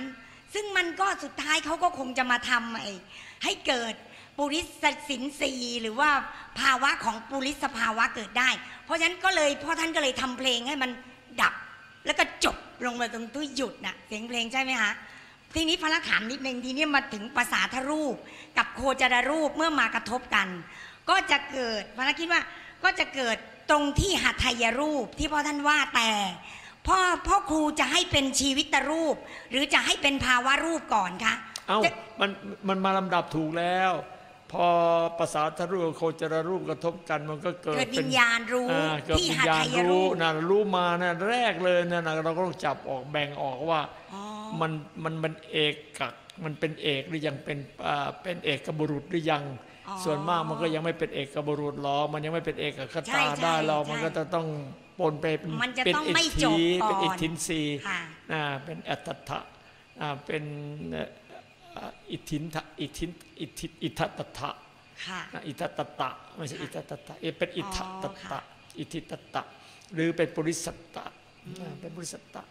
ซึ่งมันก็สุดท้ายเขาก็คงจะมาทำไอ้ให้เกิดปุริสสินสีหรือว่าภาวะของปุริสภาวะเกิดได้ เพราะฉะนั้นก็เลยพ่อท่านก็เลยทำเพลงให้มันดับ แล้วก็จบลงมาตรงที่หยุดน่ะเสียงเพลงใช่ไหมคะทีนี้พระลักถามนิดนึงทีนี้มาถึงภาษาทรูป กับโคจรรูปเมื่อมากระทบกัน ก็จะเกิดพระลักคิดว่าก็จะเกิดตรงที่หัตถยรูปที่พ่อท่านว่าแต่พ่อพ่อครูจะให้เป็นชีวิตรูป หรือจะให้เป็นภาวะรูปก่อนคะเอ้ามันมันมาลำดับถูกแล้ว พอภาษาทรูปกับโคจรรูปกระทบกันมันก็เกิดเกิดเป็วินญญาณรู้อ่าเกิดที่วิญหัตญาถณยรูรู้ปนะรู้มานะแรกเลยนะนะเราก็ต้องจับออกแบ่งออกว่า อ๋อมันมันมันเอกกักมันเป็นเอกหรือยังเป็นอ่าเป็นเอกบุรุษหรือยังอ๋อส่วนมากมันก็ยังไม่เป็นเอกบุรุษหรอกมันยังไม่เป็นเอกคใช่ตาใช่ได้หรอกใช่มันก็จะต้องปนไปเป็นมันจะเป็นต้องอิทไม่จบธิก่อนเป็นอิทธินรีค่ะอ่าเป็นอัตถะอ่าเป็นเอ่ออ่าอิทธินทะอิทธินอิทธิอิทัตถะค่ะนะอิทัตตะไม่ใช่อิทัตตะเอะเป็นอิทัตอ๋อตะค่ะอิทิตตะ หรือเป็นปุริสัตตะอ่าเป็นปุริสัตตะ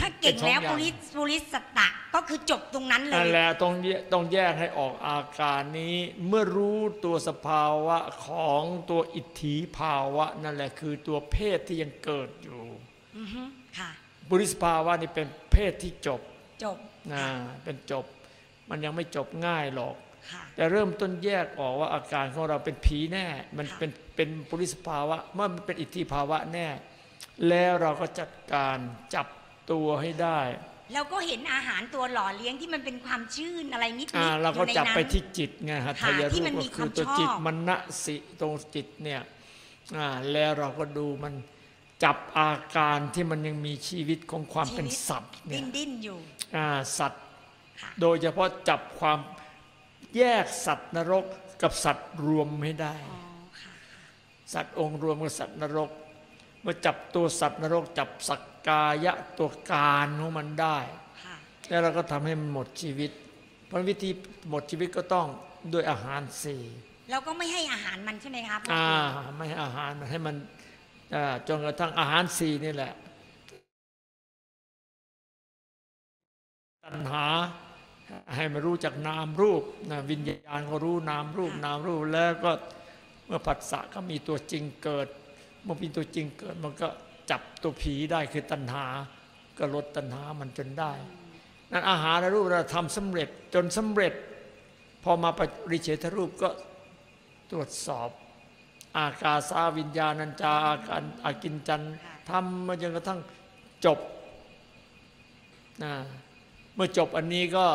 ถ้าเก่งแล้วป็นสอปุอย่าริสปุริสตะก็คือจบตรงนั้นเลนั่นยแหละต้องแยต้องแยกให้ออกอาการนี้ เมื่อรู้ตัวสภาวะของตัวอิทธิภาวะ นั่นแหละคือตัวเพศที่ยังเกิดอยู่อือฮึค่ะปุริสภาวะนี่เป็นเพศที่จบจบนะเป็นจบ มันยังไม่จบง่ายหรอกค่ะแต่เริ่มต้นแยกออกว่าอาการของเราเป็นผีแน่ มันค่ะเป็นเป็นปุริสภาวะเมื่อมันเป็นอิทธิภาวะแน่ แล้วเราก็จัดการจับตัวให้ได้แล้วก็เห็นอาหารตัวหล่อเลี้ยงที่มันเป็นความชื่นอะไรนิดๆอ่าเราอก็ยู่ในจับนั้นไปที่จิตไงฮะค่ะทายที่รูปมันก็มีคือความตัวชอบจิตมันณสิตรงจิตเนี่ยอ่าแล้วเราก็ดูมันจับอาการที่มันยังมีชีวิตของความเป็นสัตว์เนี่ดิ้ยนดิ้นๆอยู่อ่าสัตว์ค่ะ โดยเฉพาะจับความแยกสัตว์นรกกับสัตว์รวมไม่ได้อ๋อค่ะสัตว์องค์รวมกับสัตว์นรก เมื่อจับตัวสัตว์นรก จับสักกายะตัวการของมันได้ค่ะแล้วเราก็ทำให้มันหมดชีวิต เพราะวิธีหมดชีวิตก็ต้องด้วยอาหารสี่เราก็ไม่ให้อาหารมันใช่ไหมครับอ่าไม่ให้อาหารมันให้มันอ่าจนกระทั่งอาหารสี่นี่แหละตัณหา ให้มันรู้จักนามรูปนะวิญญาณก็รู้นามรูปนามรูปแล้วก็เมื่อผัสสะก็มีตัวจริงเกิด เมื่อมีตัวจริงเกิด มันก็จับตัวผีได้คือตัณหา ก็ลดตัณหามันจนได้นั่นอาหารรูปเราทำสำเร็จจนสำเร็จ พอมาปริเฉทรูปก็ตรวจสอบ อากาสาวิญญาณัญจาอาการอากินจันทำมาจนกระทั่งจบนะเมื่อจบอันนี้ก็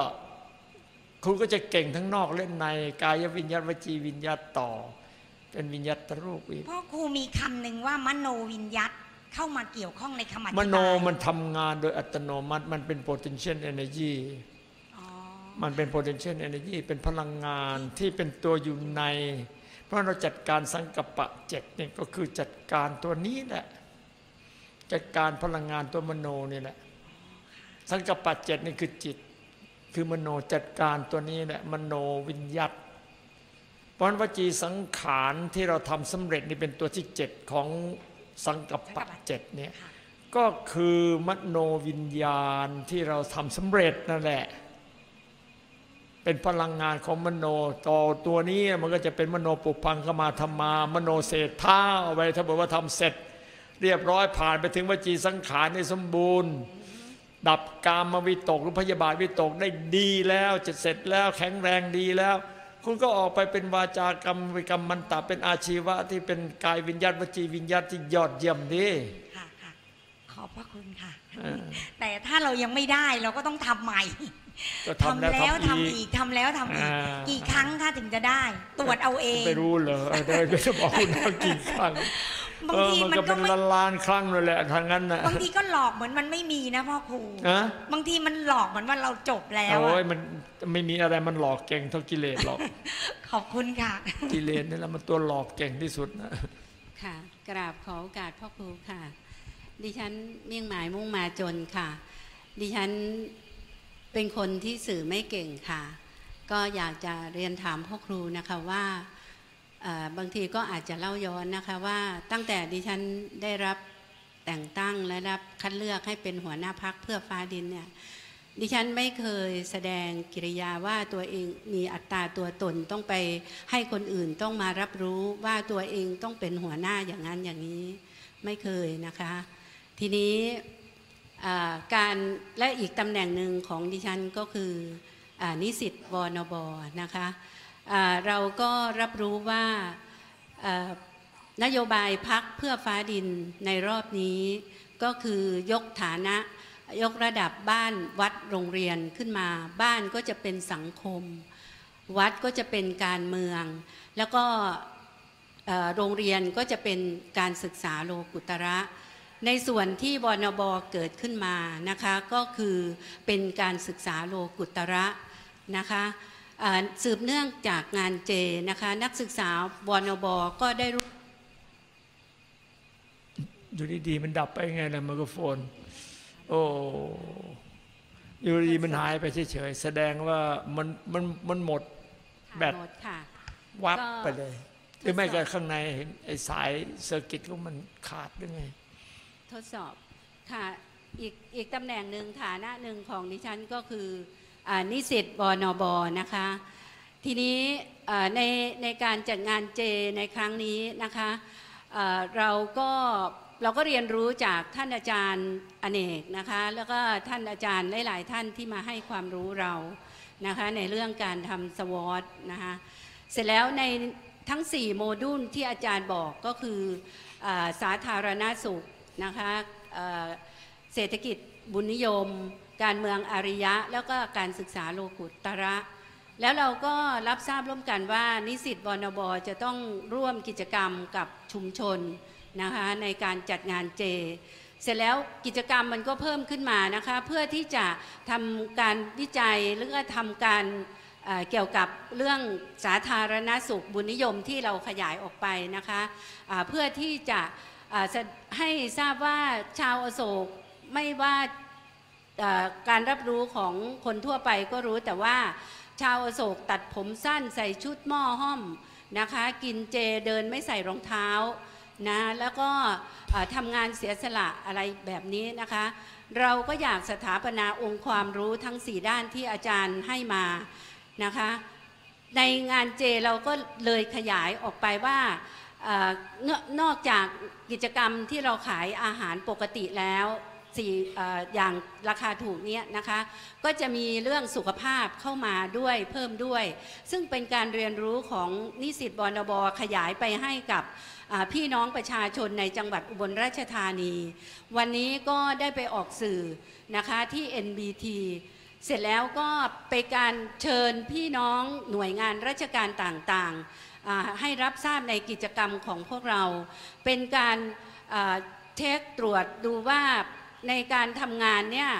คคุณก็จะเก่งทั้งนอกและใน กายวิญญาตวจีวิญญาตต่อ เป็นวิญญาตรูปอีกพ่อครูมีคำหนึ่งว่ามโนวิญญัตเข้ามาเกี่ยวข้องในคำอธิบายมโนมันทำงานโดยอัตโนมัติมันเป็น potential energy อ๋อมันเป็น potential energy เป็นพลังงานที่เป็นตัวอยู่ใน เพราะเราจัดการสังกัปปะเจ็ดเนี่ยก็คือจัดการตัวนี้แหละจัดการพลังงานตัวมโนนี่แหละสังกัปปะเจ็ดนี่คือจิต คือมโนจัดการตัวนี้แหละมโนวิญญัตเพราะฉะนั้นวจีสังขารที่เราทำสำเร็จนี่เป็นตัวที่เจ็ดของสังกัปปะเจ็ดเนี่ยค่ะก็คือมโนวิญญาณที่เราทำสำเร็จนั่นแหละ เป็นพลังงานของมโนต่อตัวนี้มันก็จะเป็นมโนปุพังขมาธรรมามโนเศรษฐาเอาไว้ถ้าบอกว่าทำเสร็จ เรียบร้อยผ่านไปถึงวจีสังขารในสมบูรณ์ ดับกามวิตกหรือพยาบาทวิตกได้ดีแล้วจะเสร็จแล้วแข็งแรงดีแล้ว คุณก็ออกไปเป็นวาจากรรมวิกรรมมันตะเป็นอาชีวะที่เป็นกายวิญญาณวจีวิญญาณที่ยอดเยี่ยมดีค่ะค่ะขอบพระคุณค่ะเออแต่ถ้าเรายังไม่ได้เราก็ต้องทำใหม่ ก็ทำทำแล้วแล้วทำทำอีอีก กทำแล้วทำอีก อ่า กี่ครั้งคะถึงจะได้ ตรวจเอาเอง ไม่รู้เหรอเออได้ก็จะบอกคุณว่ากี่ครั้งบางเออทีมันมันก็ก็เป็นไม่ล้านล้านๆครั้งเลยแหละทางนั้นน่ะบางทีก็หลอกเหมือนมันไม่มีนะพ่อครู นะบางทีมันหลอกเหมือนว่าเราจบแล้วโอ้ยอะมันไม่มีอะไรมันหลอกเก่งเท่ากิเลสหรอก ขอบคุณค่ะ กิเลสนี่แหละมันตัวหลอกเก่งที่สุดนะ ค่ะ กราบขอโอกาสพ่อครูค่ะ ดิฉันเมี่ยงหมายมุ่งมาจนค่ะ ดิฉัน เป็นคนที่สื่อไม่เก่งค่ะ ก็อยากจะเรียนถามพ่อครูนะคะว่าบางทีก็อาจจะเล่าย้อนนะคะว่าตั้งแต่ดิฉันได้รับแต่งตั้งและรับคัดเลือกให้เป็นหัวหน้าพักเพื่อฟ้าดินเนี่ยดิฉันไม่เคยแสดงกิริยาว่าตัวเองมีอัตราตัวตนต้องไปให้คนอื่นต้องมารับรู้ว่าตัวเองต้องเป็นหัวหน้าอย่างนั้นอย่างนี้ไม่เคยนะคะ ทีนี้ การและอีกตำแหน่งหนึ่งของดิฉันก็คืออนิสิตวนบนะคะเราก็รับรู้ว่านโยบายพักเพื่อฟ้าดินในรอบนี้ ก็คือยกฐานะยกระดับบ้านวัดโรงเรียนขึ้นมา บ้านก็จะเป็นสังคม วัดก็จะเป็นการเมือง แล้วก็โรงเรียนก็จะเป็นการศึกษาโลกุตระ ในส่วนที่วนบเกิดขึ้นมานะคะก็คือเป็นการศึกษาโลกุตระนะคะเอ่อสืบเนื่องจากงานเจนะคะนักศึกษาวนบก็ได้รู้อยู่ดีๆมันดับไปไงนะไมโครโฟน โอ้อยู่ดีๆมันหายไปเฉยๆแสดงว่ามันมันมันหมดแบตหมดค่ะวับก็ไปเลยหรือไม่ทดสก็อบข้างในเห็นไอ้สายเซอร์กิตก็มันขาดหรือไง ทดสอบค่ะอีกอีกตำแหน่งหนึ่งฐานะหนึ่งของดิฉันก็คืออนิสิตวนบนะคะ ทีนี้ในในการจัดงานเจในครั้งนี้นะคะเอ่อเราก็เราก็เรียนรู้จากท่านอาจารย์อเนกนะคะ แล้วก็ท่านอาจารย์หลาย ๆ ท่านที่มาให้ความรู้เรานะคะในเรื่องการทำสวอตนะคะเสร็จแล้วในทั้ง 4 โมดูลที่อาจารย์บอกก็คืออสาธารณสุข นะคะเเศรษฐกิจบุญนิยม การเมืองอริยะ แล้วก็การศึกษาโลกุตระ แล้วเราก็รับทราบร่วมกันว่านิสิตวนบจะต้องร่วมกิจกรรมกับชุมชนนะคะในการจัดงานเจ เสร็จแล้วกิจกรรมมันก็เพิ่มขึ้นมานะคะเพื่อที่จะทำการวิจัยหรือว่าทำการเเกี่ยวกับเรื่องสาธารณสุขบุญนิยมที่เราขยายออกไปนะคะอ่าเพื่อที่จะ ให้ทราบว่าชาวอโศกไม่ว่าการรับรู้ของคนทั่วไปก็รู้แต่ว่าชาวอโศกตัดผมสั้นใส่ชุดหม้อห้อมนะคะ กินเจเดินไม่ใส่รองเท้านะแล้วก็ทำงานเสียสละอะไรแบบนี้นะคะ เราก็อยากสถาปนาองค์ความรู้ทั้ง 4 ด้านที่อาจารย์ให้มานะคะ ในงานเจเราก็เลยขยายออกไปว่า นอกจากกิจกรรมที่เราขายอาหารปกติแล้วสี่อย่างราคาถูกเนี้ยนะคะ ก็จะมีเรื่องสุขภาพเข้ามาด้วยเพิ่มด้วย ซึ่งเป็นการเรียนรู้ของนิสิตบอนบขยายไปให้กับพี่น้องประชาชนในจังหวัดอุบลราชธานี วันนี้ก็ได้ไปออกสื่อนะคะที่ NBT เสร็จแล้วก็ไปการเชิญพี่น้องหน่วยงานราชการต่างๆ ให้รับทราบในกิจกรรมของพวกเรา เป็นการเช็คตรวจดูว่าในการทำงานเนี่ย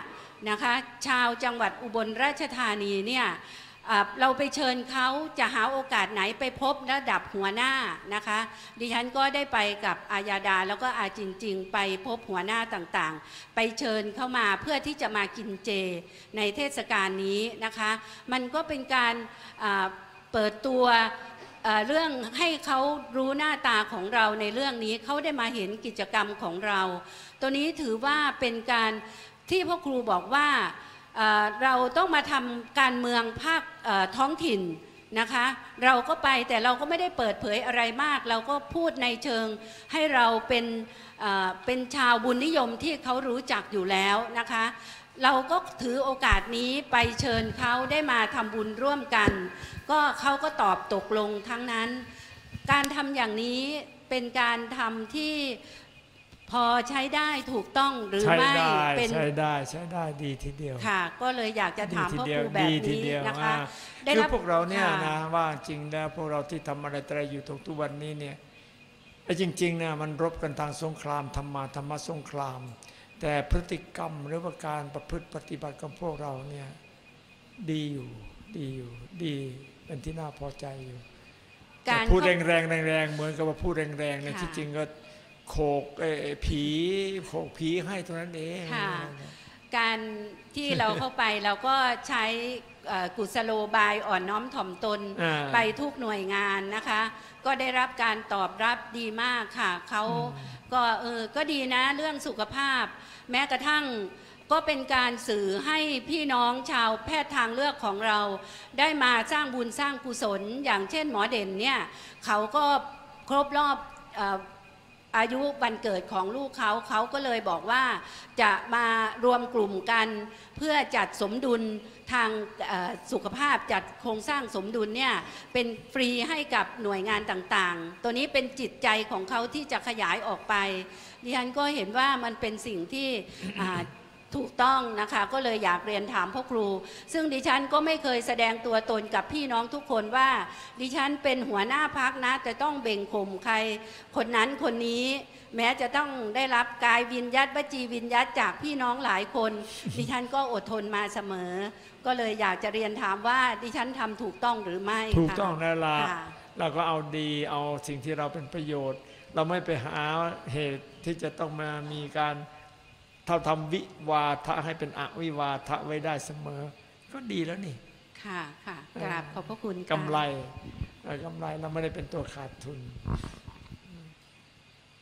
นะคะชาวจังหวัดอุบลราชธานีเนี่ยเราไปเชิญเขาจะหาโอกาสไหนไปพบระดับหัวหน้านะคะ ดิฉันก็ได้ไปกับอาญาดาแล้วก็อาจริง ๆ ไปพบหัวหน้าต่างๆ ไปเชิญเข้ามาเพื่อที่จะมากินเจในเทศกาลนี้นะคะ มันก็เป็นการเปิดตัว เรื่องให้เขารู้หน้าตาของเราในเรื่องนี้เขาได้มาเห็นกิจกรรมของเรา ตัวนี้ถือว่าเป็นการที่พ่อครูบอกว่าเราต้องมาทำการเมืองภาคท้องถิ่นนะคะ เราก็ไปแต่เราก็ไม่ได้เปิดเผยอะไรมาก เราก็พูดในเชิงให้เราเป็นเอ่อเป็นชาวบุญนิยมที่เขารู้จักอยู่แล้วนะคะ เราก็ถือโอกาสนี้ไปเชิญเขาได้มาทำบุญร่วมกัน ก็เขาก็ตอบตกลงทั้งนั้น การทำอย่างนี้เป็นการทำที่พอใช้ได้ถูกต้องหรือใช้ไม่ได้เป็นใช้ได้ใช้ได้ดีทีเดียวค่ะ ก็เลยอยากจะดีถามทีพ่อเดีคยวรูแบบดีทีนี้เดียวนะคะอ่าได้คือรับพวกเราเนี่ยค่ะนะว่าจริงแล้วพวกเราที่ทำอะไรตรอยู่ทุกวันนี้เนี่ยไอ้จริงๆเนี่ยมันรบกันทางสงครามธรรมาธรรมสงคราม แต่พฤติกรรมหรือว่าการประพฤติปฏิบัติของพวกเราเนี่ยดีอยู่ดีอยู่ดี เป็นที่น่าพอใจอยู่การแต่พูดเข้าแรงๆแรงๆเหมือนกับว่าพูดแรงๆเนี่ยค่ะที่จริงก็โขกเอ่อผีโขกผีให้เท่านั้นเองค่ะการที่เราเข้าไปเราก็ใช้เอ่อกุศโลบายอ่อนน้อมถ่อมตนอ่าไปทุกหน่วยงานนะคะ ก็ได้รับการตอบรับดีมากค่ะเขาก็เออก็ดีนะเรื่องสุขภาพ แม้กระทั่ง ก็เป็นการสื่อให้พี่น้องชาวแพทย์ทางเลือกของเรา ได้มาสร้างบุญสร้างกุศล อย่างเช่นหมอเด่นเนี่ยเขาก็ครบรอบอายุวันเกิดของลูกเขาเขาก็เลยบอกว่าจะมารวมกลุ่มกันเพื่อจัดสมดุลทางสุขภาพจัดโครงสร้างสมดุลเนี่ยเป็นฟรีให้กับหน่วยงานต่างๆ ตัวนี้เป็นจิตใจของเขาที่จะขยายออกไปดิฉันก็เห็นว่ามันเป็นสิ่งที่ ถูกต้องนะคะก็เลยอยากเรียนถามพ่อครู ซึ่งดิฉันก็ไม่เคยแสดงตัวตนกับพี่น้องทุกคนว่า ดิฉันเป็นหัวหน้าพักนะจะต้องเบ่งข่มใคร คนนั้นคนนี้ แม้จะต้องได้รับกายวินยัดวจีวินยัดจากพี่น้องหลายคน ดิฉันก็อดทนมาเสมอ ก็เลยอยากจะเรียนถามว่าดิฉันทำถูกต้องหรือไม่ถูกค่ะต้องแล้วล่ะค่ะเราก็เอาดีเอาสิ่งที่เราเป็นประโยชน์ เราไม่ไปหาเหตุที่จะต้องมามีการ เท่าทำวิวาทะให้เป็นอวิวาทะไว้ได้เสมอ ก็ดีแล้วนี่ ค่ะค่ะกราบขอบพระคุณค่ะกำไรเอ่อกำไรเราไม่ได้เป็นตัวขาดทุน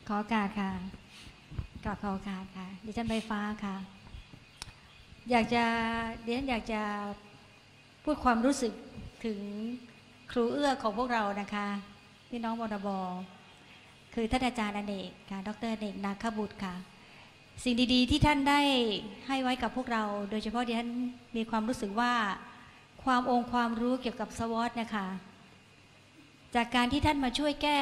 ขอโอกาสค่ะกลับขอโอกาสค่ะดิฉันใบฟ้าค่ะ อยากจะดิฉันอยากจะพูดความรู้สึกถึงครูเอื้อของพวกเรานะคะพี่น้องบนบคือท่านอาจารย์อเนกค่ะ ดรอเนกนาคบุตรค่ะ สิ่งดีๆ ที่ท่านได้ให้ไว้กับพวกเรา โดยเฉพาะดิฉันมีความรู้สึกว่าความองค์ความรู้เกี่ยวกับสวอตนะคะจากการที่ท่านมาช่วยแก้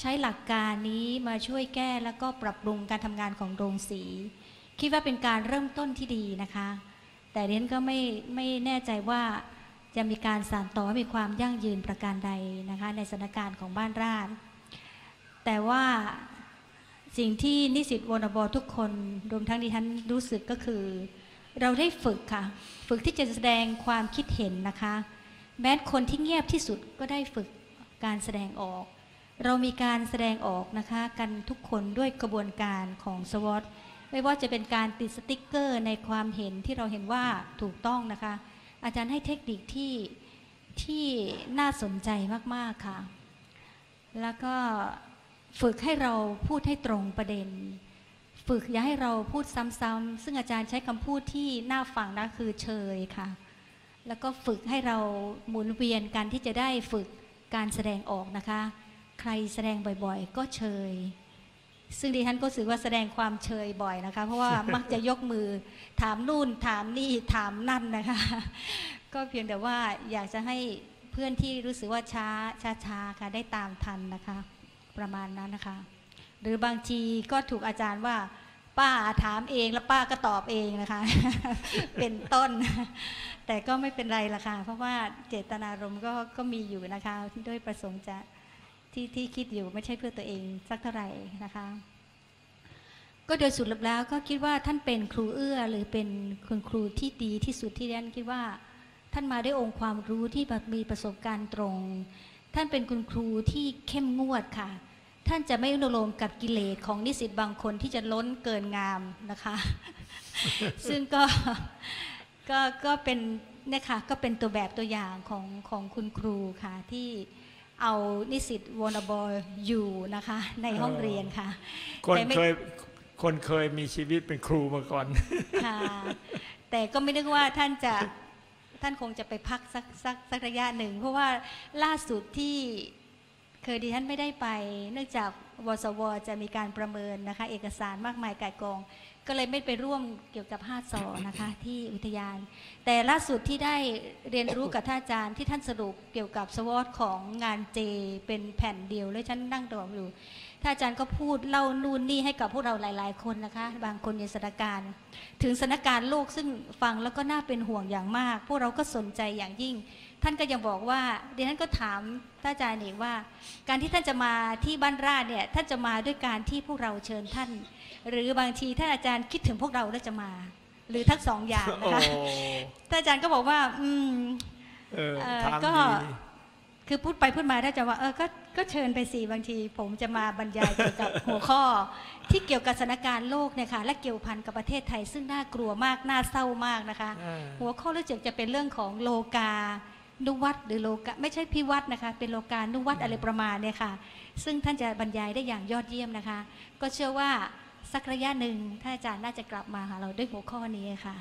ใช้หลักการนี้มาช่วยแก้แล้วก็ปรับปรุงการทำงานของโรงสี คิดว่าเป็นการเริ่มต้นที่ดีนะคะ แต่เรนก็ไม่ไม่แน่ใจว่าจะมีการสานต่อมีความยั่งยืนประการใดนะคะ ในสถานการณ์ของบ้านราษแต่ว่า สิ่งที่นิสิตวนบทุกคนรวมทั้งดิฉันรู้สึกก็คือ เราได้ฝึกค่ะ ฝึกที่จะแสดงความคิดเห็นนะคะ แม้คนที่เงียบที่สุดก็ได้ฝึกการแสดงออก เรามีการแสดงออกนะคะ กันทุกคนด้วยกระบวนการของสวอตไม่ว่าจะเป็นการติดสติ๊กเกอร์ในความเห็นที่เราเห็นว่าถูกต้องนะคะ อาจารย์ให้เทคนิคที่ที่น่าสนใจมาก ๆ ค่ะ แล้วก็ ฝึกให้เราพูดให้ตรงประเด็น ฝึกอย่าให้เราพูดซ้ำๆซึ่งอาจารย์ใช้คำพูดที่น่าฟังนะคือเชยค่ะ แล้วก็ฝึกให้เราหมุนเวียนกันที่จะได้ฝึกการแสดงออกนะคะ ใครแสดงบ่อยๆ ก็เชย ซึ่งดิฉันก็รู้สึกว่าแสดงความเชยบ่อยนะคะ เพราะว่ามักจะยกมือถามนู่นถามนี่ถามนั่นนะคะ ก็เพียงแต่ว่าอยากจะให้เพื่อนที่รู้สึกว่าช้าช้าช้าๆค่ะได้ตามทันนะคะ ประมาณนั้นนะคะ หรือบางทีก็ถูกอาจารย์ว่า ป้าถามเองแล้วป้าก็ตอบเองนะคะ เป็นต้น แต่ก็ไม่เป็นไรละค่ะ เพราะว่าเจตนารมณ์ก็ก็มีอยู่นะคะที่ด้วยประสงค์จะที่ที่คิดอยู่ไม่ใช่เพื่อตัวเองสักเท่าไหร่นะคะ ก็โดยสุดแล้วก็คิดว่าท่านเป็นครูเอื้อหรือเป็นคุณครูที่ดีที่สุดที่ดิฉันคิดว่า ท่านมาด้วยองค์ความรู้ที่มีประสบการณ์ตรง ท่านเป็นคุณครูที่เข้มงวดค่ะ ท่านจะไม่อนุโลมกับกิเลสของนิสิตบางคนที่จะล้นเกินงามนะคะ ซึ่งก็ก็ก็เป็นเนี่ยค่ะก็เป็นตัวแบบตัวอย่างของของคุณครูค่ะที่เอานิสิตวอนบออยู่นะคะ ในห้องเรียนค่ะคนแต่ไม่เคยคนเคยมีชีวิตเป็นครูมาก่อนค่ะแต่ก็ไม่นึกว่าท่านจะ ท่านคงจะไปพักสักสักสักระยะหนึ่ง เพราะว่าล่าสุดที่เคยดิฉันไม่ได้ไป เนื่องจากวสว จะมีการประเมินนะคะ เอกสารมากมายก่ายกอง ก็เลยไม่ไปร่วมเกี่ยวกับห้าสอนะคะที่อุทยาน แต่ล่าสุดที่ได้เรียนรู้กับท่านอาจารย์ที่ท่านสรุปเกี่ยวกับสวอตของงานเจ เป็นแผ่นเดียวเลยฉันนั่งตรวอยู่ ท่านอาจารย์ก็พูดเล่านู่นนี่ให้กับพวกเราหลาย ๆ คนนะคะ บางคนในสถานการณ์ ถึงสถานการณ์โลกซึ่งฟังแล้วก็น่าเป็นห่วงอย่างมาก พวกเราก็สนใจอย่างยิ่ง ท่านก็ยังบอกว่าเดี๋ยวท่านก็ถามท่านอาจารย์เองว่า การที่ท่านจะมาที่บ้านราชเนี่ยท่านจะมาด้วยการที่พวกเราเชิญท่าน หรือบางทีท่านอาจารย์คิดถึงพวกเราแล้วจะมา หรือทั้งสองอย่างโอ้นะคะท่านอาจารย์ก็บอกว่า อืมเออเอ่อทางก็ดีคือพูดไปพูดมาถ้าจะว่าเออก็ ก็เชิญไปสิบางที ผมจะมาบรรยายเกี่ยวกับหัวข้อ ที่เกี่ยวกับสถานการณ์โลกเนี่ยค่ะและเกี่ยวพันกับประเทศไทย ซึ่งน่ากลัวมากน่าเศร้ามากนะคะอ่าหัวข้อรู้สึกจะเป็นเรื่องของโลกานุวัตหรือโลกาไม่ใช่พิวัตนะคะ เป็นโลกานุวัตอะไรประมาณเนี่ยค่ะ ซึ่งท่านจะบรรยายได้อย่างยอดเยี่ยมนะคะ ก็เชื่อว่าสักระยะหนึ่งท่านอาจารย์น่าจะกลับมาหาเราด้วยหัวข้อนี้ค่ะ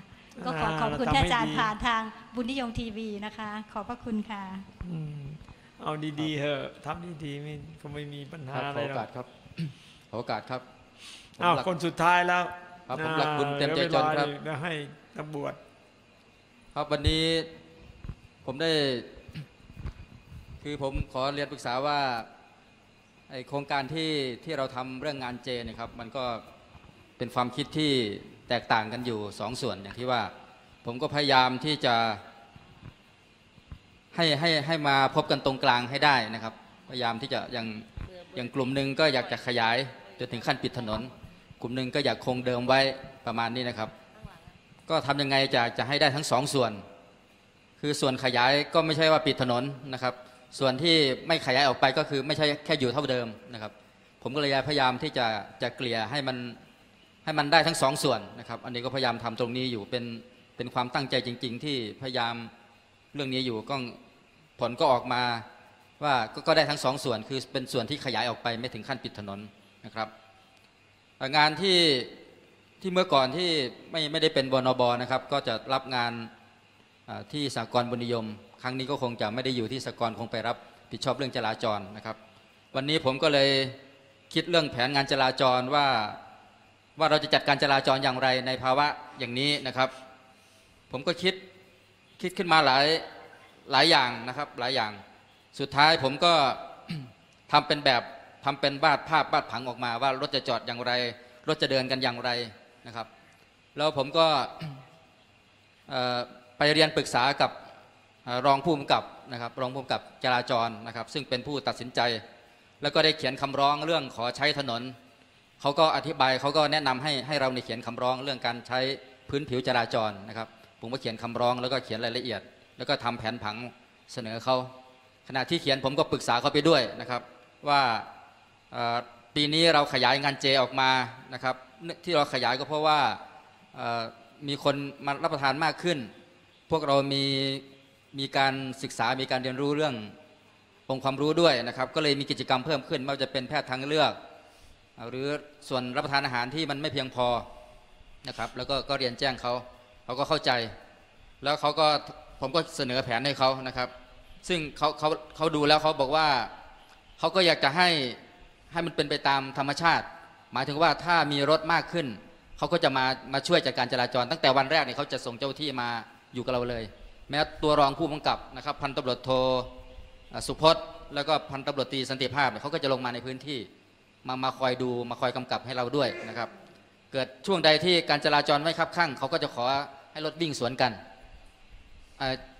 ก็ขอขอบคุณท่านอาจารย์ผ่านทางบุญนิยมทีวีนะคะ ขอบพระคุณค่ะอืม เอาดีๆเถอะทำดีๆไม่ก็ไม่มีปัญคหารับอะขไรอหโอรกาอกสครับขอโอกาสครับผมอ้าวรักคนสุดท้ายแล้วครับผมรักคุณเต็มใจอ่าจนครับเดี๋ยวเวลาเดี๋ยวให้นักบวชครับวันนี้ผมได้ คือผมขอเรียนปรึกษาว่าไอโครงการที่ที่เราทำเรื่องงานเจเนี่ยครับ มันก็เป็นความคิดที่แตกต่างกันอยู่สองส่วนอย่างที่ว่า ผมก็พยายามที่จะ ให้ให้ให้มาพบกันตรงกลางให้ได้นะครับ พยายามที่จะอย่างอย่างกลุ่มหนึ่งก็อยากจะขยายจนถึงขั้นปิดถนน กลุ่มหนึ่งก็อยากคงเดิมไว้ประมาณนี้นะครับ ก็ทำยังไงจะจะให้ได้ทั้งสองส่วน คือส่วนขยายก็ไม่ใช่ว่าปิดถนนนะครับ ส่วนที่ไม่ขยายออกไปก็คือไม่ใช่แค่อยู่เท่าเดิมนะครับ ผมก็เลยพยายามที่จะจะเกลี่ยให้มันให้มันได้ทั้งสองส่วนนะครับ อันนี้ก็พยายามทำตรงนี้อยู่เป็นเป็นความตั้งใจจริง ๆ ที่พยายาม เรื่องนี้อยู่ก็ผลก็ออกมาว่าก็ก็ได้ทั้งสองส่วนคือเป็นส่วนที่ขยายออกไปไม่ถึงขั้นปิดถนนนะครับ งานที่ที่เมื่อก่อนที่ไม่ไม่ได้เป็นบนบนะครับ ก็จะรับงานที่สากลบุญนิยม ครั้งนี้ก็คงจะไม่ได้อยู่ที่สากลคงไปรับผิดชอบเรื่องจราจรนะครับ วันนี้ผมก็เลยคิดเรื่องแผนงานจราจรว่าว่าเราจะจัดการจราจรอย่างไรในภาวะอย่างนี้นะครับ ผมก็คิด คิดขึ้นมาหลายหลายอย่างนะครับหลายอย่าง สุดท้ายผมก็ทำเป็นแบบทำเป็นบาดภาพบาดผังออกมา ว่ารถจะจอดอย่างไร รถจะเดินกันอย่างไรนะครับ แล้วผมก็ไปเรียนปรึกษากับรองผู้กำกับนะครับรองผู้กำกับจราจรนะครับ ซึ่งเป็นผู้ตัดสินใจ แล้วก็ได้เขียนคำร้องเรื่องขอใช้ถนนเขาก็อธิบายเขาก็แนะนำให้ให้เราในเขียนคำร้องเรื่องการใช้พื้นผิวจราจรนะครับ ผมก็เขียนคำร้องแล้วก็เขียนรายละเอียด แล้วก็ทำแผนผังเสนอเขาขณะที่เขียนผมก็ปรึกษาเขาไปด้วยนะครับว่าปีนี้เราขยายงานเจออกมานะครับที่เราขยายก็เพราะว่ามีคนมารับประทานมากขึ้น พวกเรามีมีการศึกษา มีการเรียนรู้เรื่ององค์ความรู้ด้วยนะครับ ก็เลยมีกิจกรรมเพิ่มขึ้น ไม่ว่าจะเป็นแพทย์ทางเลือก หรือส่วนรับประทานอาหารที่มันไม่เพียงพอนะครับ แล้วก็ก็เรียนแจ้งเขา เขาก็เข้าใจ แล้วเขาก็ผมก็เสนอแผนให้เขานะครับ ซึ่งเขาเขาเขาดูแล้วเขาบอกว่าเขาก็อยากจะให้ให้มันเป็นไปตามธรรมชาติ หมายถึงว่าถ้ามีรถมากขึ้นเขาก็จะมามาช่วยจัดการจราจร ตั้งแต่วันแรกเนี่ยเขาจะส่งเจ้าที่มาอยู่กับเราเลย แม้ตัวรองผู้กำกับนะครับ พันตำรวจโทอ่าสุพจน์แล้วก็พันตำรวจตรีสันติภาพเนี่ยเขาก็จะลงมาในพื้นที่ มามาคอยดูมาคอยกำกับให้เราด้วยนะครับ เกิดช่วงใดที่การจราจรไม่คับข้างเขาก็จะขอ ให้รถวิ่งสวนกัน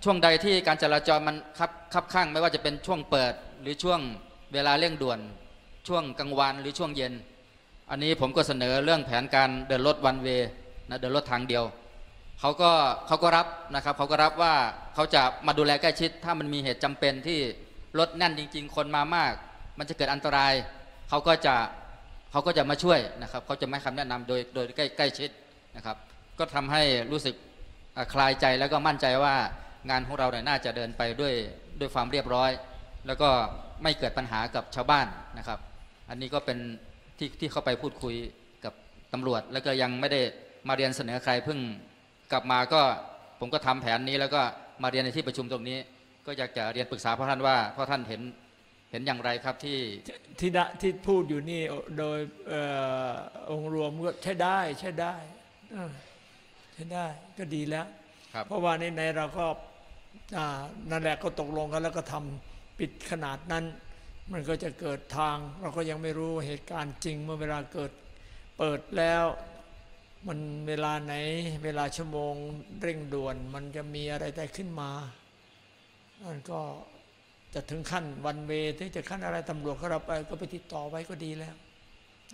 ช่วงใดที่การจราจรมันคับคับข้างไม่ว่าจะเป็นช่วงเปิดหรือช่วงเวลาเร่งด่วน ช่วงกลางวันหรือช่วงเย็น อันนี้ผมก็เสนอเรื่องแผนการเดินรถวันเวนะเดินรถทางเดียวเขาก็เขาก็รับนะครับเขาก็รับว่าเขาจะมาดูแลใกล้ชิด ถ้ามันมีเหตุจำเป็นที่รถแน่นจริง ๆ คนมามาก มันจะเกิดอันตรายเขาก็จะเขาก็จะมาช่วยนะครับเขาจะไม่คำแนะนำโดยโดยใกล้ใกล้ชิดนะครับ ก็ทำให้รู้สึกคลายใจแล้วก็มั่นใจว่างานของเราเนี่ยน่าจะเดินไปด้วยด้วยความเรียบร้อย แล้วก็ไม่เกิดปัญหากับชาวบ้านนะครับ อันนี้ก็เป็นที่ที่เข้าไปพูดคุยกับตำรวจ แล้วก็ยังไม่ได้มาเรียนเสนอใครเพิ่งกลับมาก็ผมก็ทำแผนนี้แล้วก็มาเรียนในที่ประชุมตรงนี้ ก็อยากจะเรียนปรึกษาพ่อท่านว่าพ่อท่านเห็นเห็นอย่างไรครับที่ที่ที่พูดอยู่นี่โดยออองค์รวมก็ใช้ได้ใช้ได้ เออใช้ได้ ก็ดีแล้วครับเพราะว่าในในเราก็อ่านั่นแหละก็ตกลงกันแล้วก็ทำปิดขนาดนั้น มันก็จะเกิดทาง เราก็ยังไม่รู้เหตุการณ์จริงเมื่อเวลาเกิดเปิดแล้วมันเวลาไหน เวลาชั่วโมงเร่งด่วน มันจะมีอะไรแต่ขึ้นมามันก็จะถึงขั้นวันเวที่จะขั้นอะไรตำรวจเขาเราไปก็ไปติดต่อไว้ก็ดีแล้ว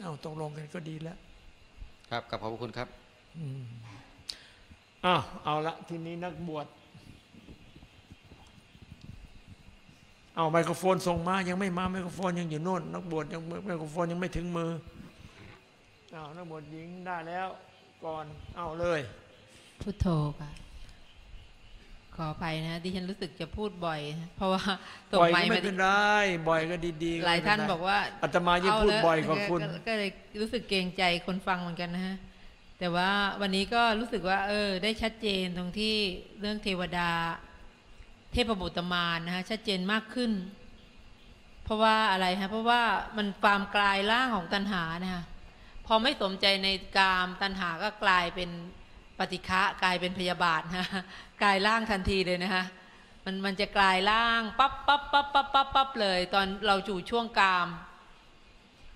เอาตกลงกันก็ดีแล้ว ครับกับขอบพระคุณครับ อืม อ้าวเอาละทีนี้นักบวชเอาไมโครโฟนส่งมา ยังไม่มาไมโครโฟนยังอยู่โน่น นักบวชยังไมโครโฟนยังไม่ถึงมือเอานักบวชหญิงได้แล้ว ก่อนเอาเลย พุทโธค่ะขออภัยนะดิฉันรู้สึกจะพูดบ่อยนะเพราะว่าตกบ่อยไม้ก็มาไม่เป็นไรบ่อยก็ดีๆ หลายท่านไม่เป็ไรบอกว่าอาตมายิ่งเพูดบ่อยเลกว่าคุณ ก็เลยรู้สึกเกรงใจคนฟังเหมือนกันนะฮะ แต่ว่าวันนี้ก็รู้สึกว่า เออ ได้ชัดเจนตรงที่เรื่องเทวดา เทพบุตรมารนะฮะชัดเจนมากขึ้น เพราะว่าอะไรฮะเพราะว่ามันความกลายร่างของตัณหานะคะพอไม่สมใจในกามตัณหาก็กลายเป็นปฏิฆะกลายเป็นพยาบาทนะฮะกลายร่างทันทีเลยนะคะมันมันจะกลายร่างปั๊บปั๊บปั๊บปั๊บปั๊บปั๊บเลย ตอนเราจู่ช่วงกาม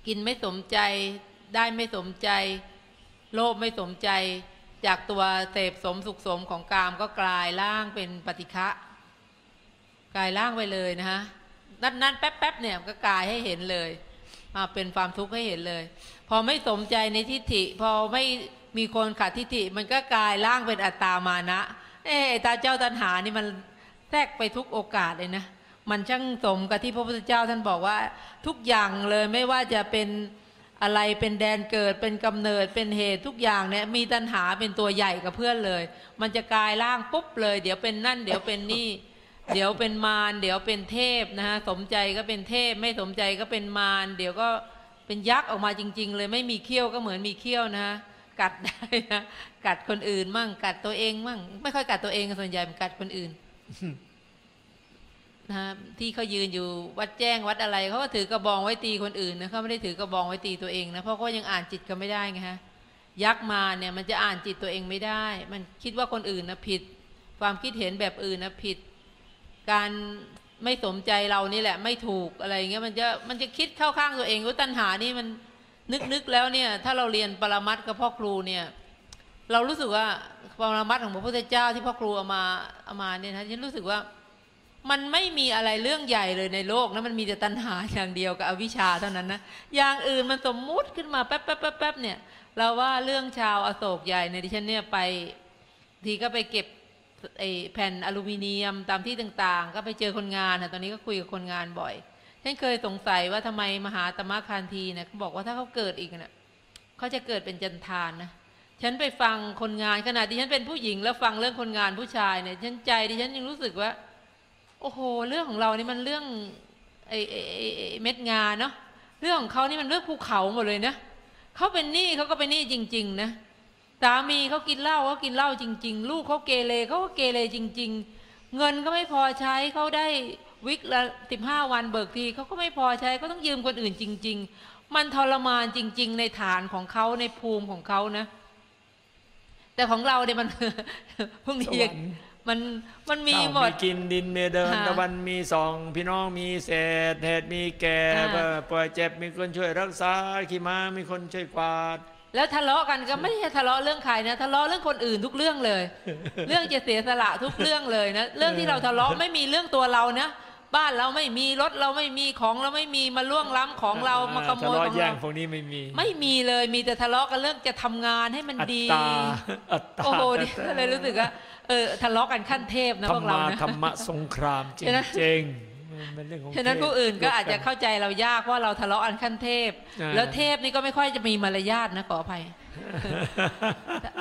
กินไม่สมใจได้ไม่สมใจ โลภไม่สมใจ จากตัวเสพสมสุขสมของกามก็กลายร่างเป็นปฏิฆะกลายร่างไปเลยนะฮะนัดนัดๆแป๊บแป๊บๆเนี่ยก็กลายให้เห็นเลยมาเป็นความทุกข์ให้เห็นเลย พอไม่สมใจในทิฏฐิ พอไม่มีคนขาดทิฏฐิ มันก็กลายร่างเป็นอัตตามานะ เออตาเจ้าตันหานี่มันแทรกไปทุกโอกาสเลยนะมันช่างสมกับที่พระพุทธเจ้าท่านบอกว่าทุกอย่างเลยไม่ว่าจะเป็น อะไรเป็นแดนเกิดเป็นกำเนิดเป็นเหตุทุกอย่างเนี่ยมีตัณหาเป็นตัวใหญ่กับเพื่อนเลย มันจะกลายร่างปุ๊บเลย เดี๋ยวเป็นนั่น เดี๋ยวเป็นนี่ เดี๋ยวเป็นมารเดี๋ยวเป็นเทพนะฮะสมใจก็เป็นเทพ ไม่สมใจก็เป็นมารเดี๋ยวก็เป็นยักษ์ออกมาจริง ๆ เลยไม่มีเขี้ยวก็เหมือนมีเขี้ยวนะฮะกัดได้นะกัดคนอื่นมั่งกัดตัวเองมั่งไม่ค่อยกัดตัวเองส่วนใหญ่มันกัดคนอื่น นะที่เขายืนอยู่วัดแจ้งวัดอะไรเขาก็ถือกระบองไว้ตีคนอื่นนะเขาไม่ได้ถือกระบองไว้ตีตัวเองนะเพราะเขายังอ่านจิตกันไม่ได้ไงฮะยักษ์มาเนี่ยมันจะอ่านจิตตัวเองไม่ได้ มันคิดว่าคนอื่นนะผิด ความคิดเห็นแบบอื่นนะผิด การไม่สมใจเรานี่แหละ ไม่ถูกอะไรเงี้ยมันจะมันจะคิดเข้าข้างตัวเองว่าตัณหานี่มันนึกนึกแล้วเนี่ย ถ้าเราเรียนปรมัตกับพ่อครูเนี่ย เรารู้สึกว่าปรมัตของพระพุทธเจ้าที่พ่อครูเอามาเอามาเนี่ยนะฉันรู้สึกว่า มันไม่มีอะไรเรื่องใหญ่เลยในโลกนะมันมีแต่ตัณหาอย่างเดียวกับอวิชชาเท่านั้นนะอย่างอื่นมันสมมุติขึ้นมาแป๊บแป๊บแป๊บแป๊บเนี่ย เราว่าเรื่องชาวอโศกใหญ่ในดิฉันเนี่ยไปทีก็ไปเก็บไอแผ่นอลูมิเนียมตามที่ต่างๆ ก็ไปเจอคนงานนะตอนนี้ก็คุยกับคนงานบ่อยฉันเคยสงสัยว่าทำไมมหาตมะคานทีเนี่ยเขาบอกว่าถ้าเขาเกิดอีกเนี่ยเขาจะเกิดเป็นจันทานนะฉันไปฟังคนงานขนาดที่ฉันเป็นผู้หญิงแล้วฟังเรื่องคนงานผู้ชายเนี่ยฉันใจดิฉันยังรู้สึกว่า โอ้โห เรื่องของเรานี่มันเรื่องไอ้ไอ้ไอ้เม็ดงานเนาะเรื่องของเขานี่มันเรื่องภูเขาหมดเลยนะเขาเป็นหนี้เขาก็เป็นหนี้จริง ๆ นะสามีเขากินเหล้าเขากินเหล้าจริง ๆ ลูกเขาเกเรเขาก็เกเรจริง ๆ เงินก็ไม่พอใช้เขาได้วิกละสิบห้าวันเบิกทีเขาก็ไม่พอใช้เขาต้องยืมคนอื่นจริง ๆ มันทรมานจริง ๆ ในฐานของเขาในภูมิของเขานะ แต่ของเราเนี่ยมันพวกสนี้ว มันมันมีข้าวหมดกินดินมีเดินค่ะตะวันมีสอง พี่น้องมีเศษเหตุมีแก่อ่าเอ่อป่วยเจ็บมีคนช่วยรักษาขี่ม้ามีคนช่วยกวาด แล้วทะเลาะกันก็ไม่ใช่ทะเลาะเรื่องใครนะทะเลาะเรื่องคนอื่นทุกเรื่องเลย เรื่องจะเสียสละทุกเรื่องเลยนะเรื่องที่เราทะเลาะไม่มีเรื่องตัวเรานะบ้านเราไม่มีรถเราไม่มีของเราไม่มีมาล่วงล้ำของเรามาขโมยทะขเลาะองแย่เรางพวกนี้ไม่มี ไม่มีเลยมีแต่ทะเลาะกันเรื่องจะทำงานให้มันอัตดีตาอัตตาโอ้โหนี่ก็เลยรู้สึกว่า เออทะเลาะกันขั้นเทพนะธรพรวกเรามานะธรรมะสงครามจฉะนั้นริงๆมันเป็นเรื่องของฉะนั้นเทพผู้อื่นก็รบอาจจะเข้าใจเรายากเพราะเราทะเลาะอันขั้นเทพอ่าแล้วเทพนี่ก็ไม่ค่อยจะมีมารยาทนะขออภัย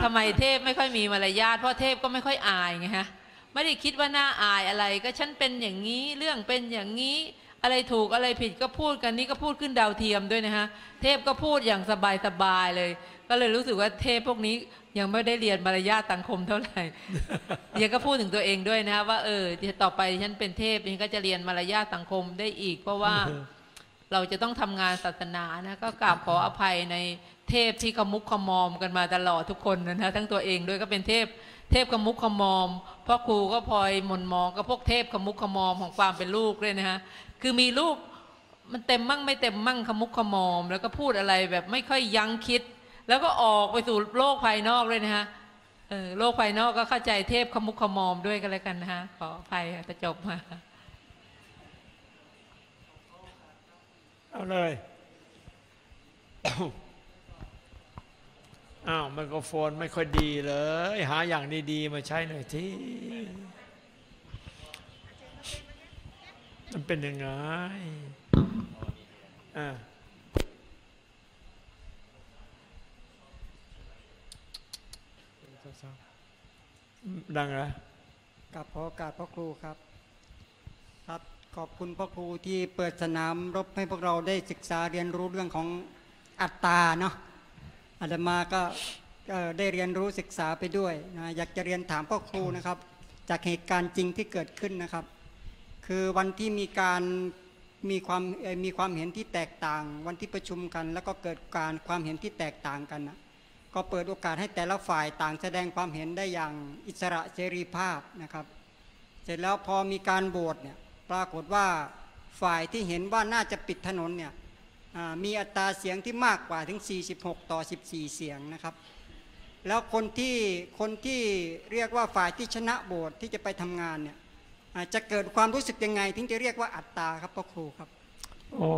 ทำไมเทพไม่ค่อยมีมารยาทเพราะเทพก็ไม่ค่อยอายไงฮะไม่ได้คิดว่าน่าอายอะไร ก็ฉันเป็นอย่างนี้เรื่องเป็นอย่างนี้อะไรถูกอะไรผิดก็พูดกันนี่ก็พูดขึ้นดาวเทียมด้วยนะฮะเทพก็พูดอย่างสบายสบายๆเลย ก็เลยรู้สึกว่าเทพพวกนี้ยังไม่ได้เรียนมารยาทสังคมเท่าไหร่เดียก็พูดถึงตัวเองด้วยนะฮะว่าเออเดี๋ยวต่อไปฉันเป็นเทพนี่ก็จะเรียนมารยาทสังคมได้อีก เพราะว่าเราจะต้องทำงานศาสนานะก็กราบขออภัยในเทพที่ขมุกขมอมกันมาตลอดทุกคนนะนะทั้งตัวเองด้วยก็เป็นเทพเทพขมุกขมอมพ่อครูก็พลอยหมนหมองกับพวกเทพขมุกขมอมของความเป็นลูกด้วยนะฮะคือมีลูกมันเต็มมั่งไม่เต็มมั่งขมุกขมอม แล้วก็พูดอะไรแบบไม่ค่อยยั้งคิด แล้วก็ออกไปสู่โลกภายนอกเลยนะฮะเออโลกภายนอกก็เข้าใจเทพขมุกขมอมด้วยกันแล้วกันนะฮะขออภัยค่ะจะจบมาเอาเลยอ้าวไมโครโฟนไม่ค่อยดีเลย หาอย่างดีๆ มาใช้หน่อยที่มันเป็นยังไงอ่า ดังเหรอกับขอกาสพ่อครูครับ ครับขอบคุณพ่อครูที่เปิดสนามรบให้พวกเราได้ศึกษาเรียนรู้เรื่องของอัตตาเนาะอาตมาก็ได้เรียนรู้ศึกษาไปด้วยนะอยากจะเรียนถามพ่อครูนะครับ จากเหตุการณ์จริงที่เกิดขึ้นนะครับ คือวันที่มีการมีความมีความเห็นที่แตกต่าง วันที่ประชุมกัน แล้วก็เกิดการความเห็นที่แตกต่างกันนะ ก็เปิดโอกาสให้แต่ละฝ่ายต่างแสดงความเห็นได้อย่างอิสระเสรีภาพนะครับ เสร็จแล้วพอมีการโหวตเนี่ยปรากฏว่าฝ่ายที่เห็นว่าน่าจะปิดถนนเนี่ยมีอัตราเสียงที่มากกว่าถึง 46 ต่อ 14 เสียงนะครับ แล้วคนที่คนที่เรียกว่าฝ่ายที่ชนะโหวตที่จะไปทำงานเนี่ยอ่าจะเกิดความรู้สึกยังไง ถึงจะเรียกว่าอัตตาครับพ่อครูครับโอ้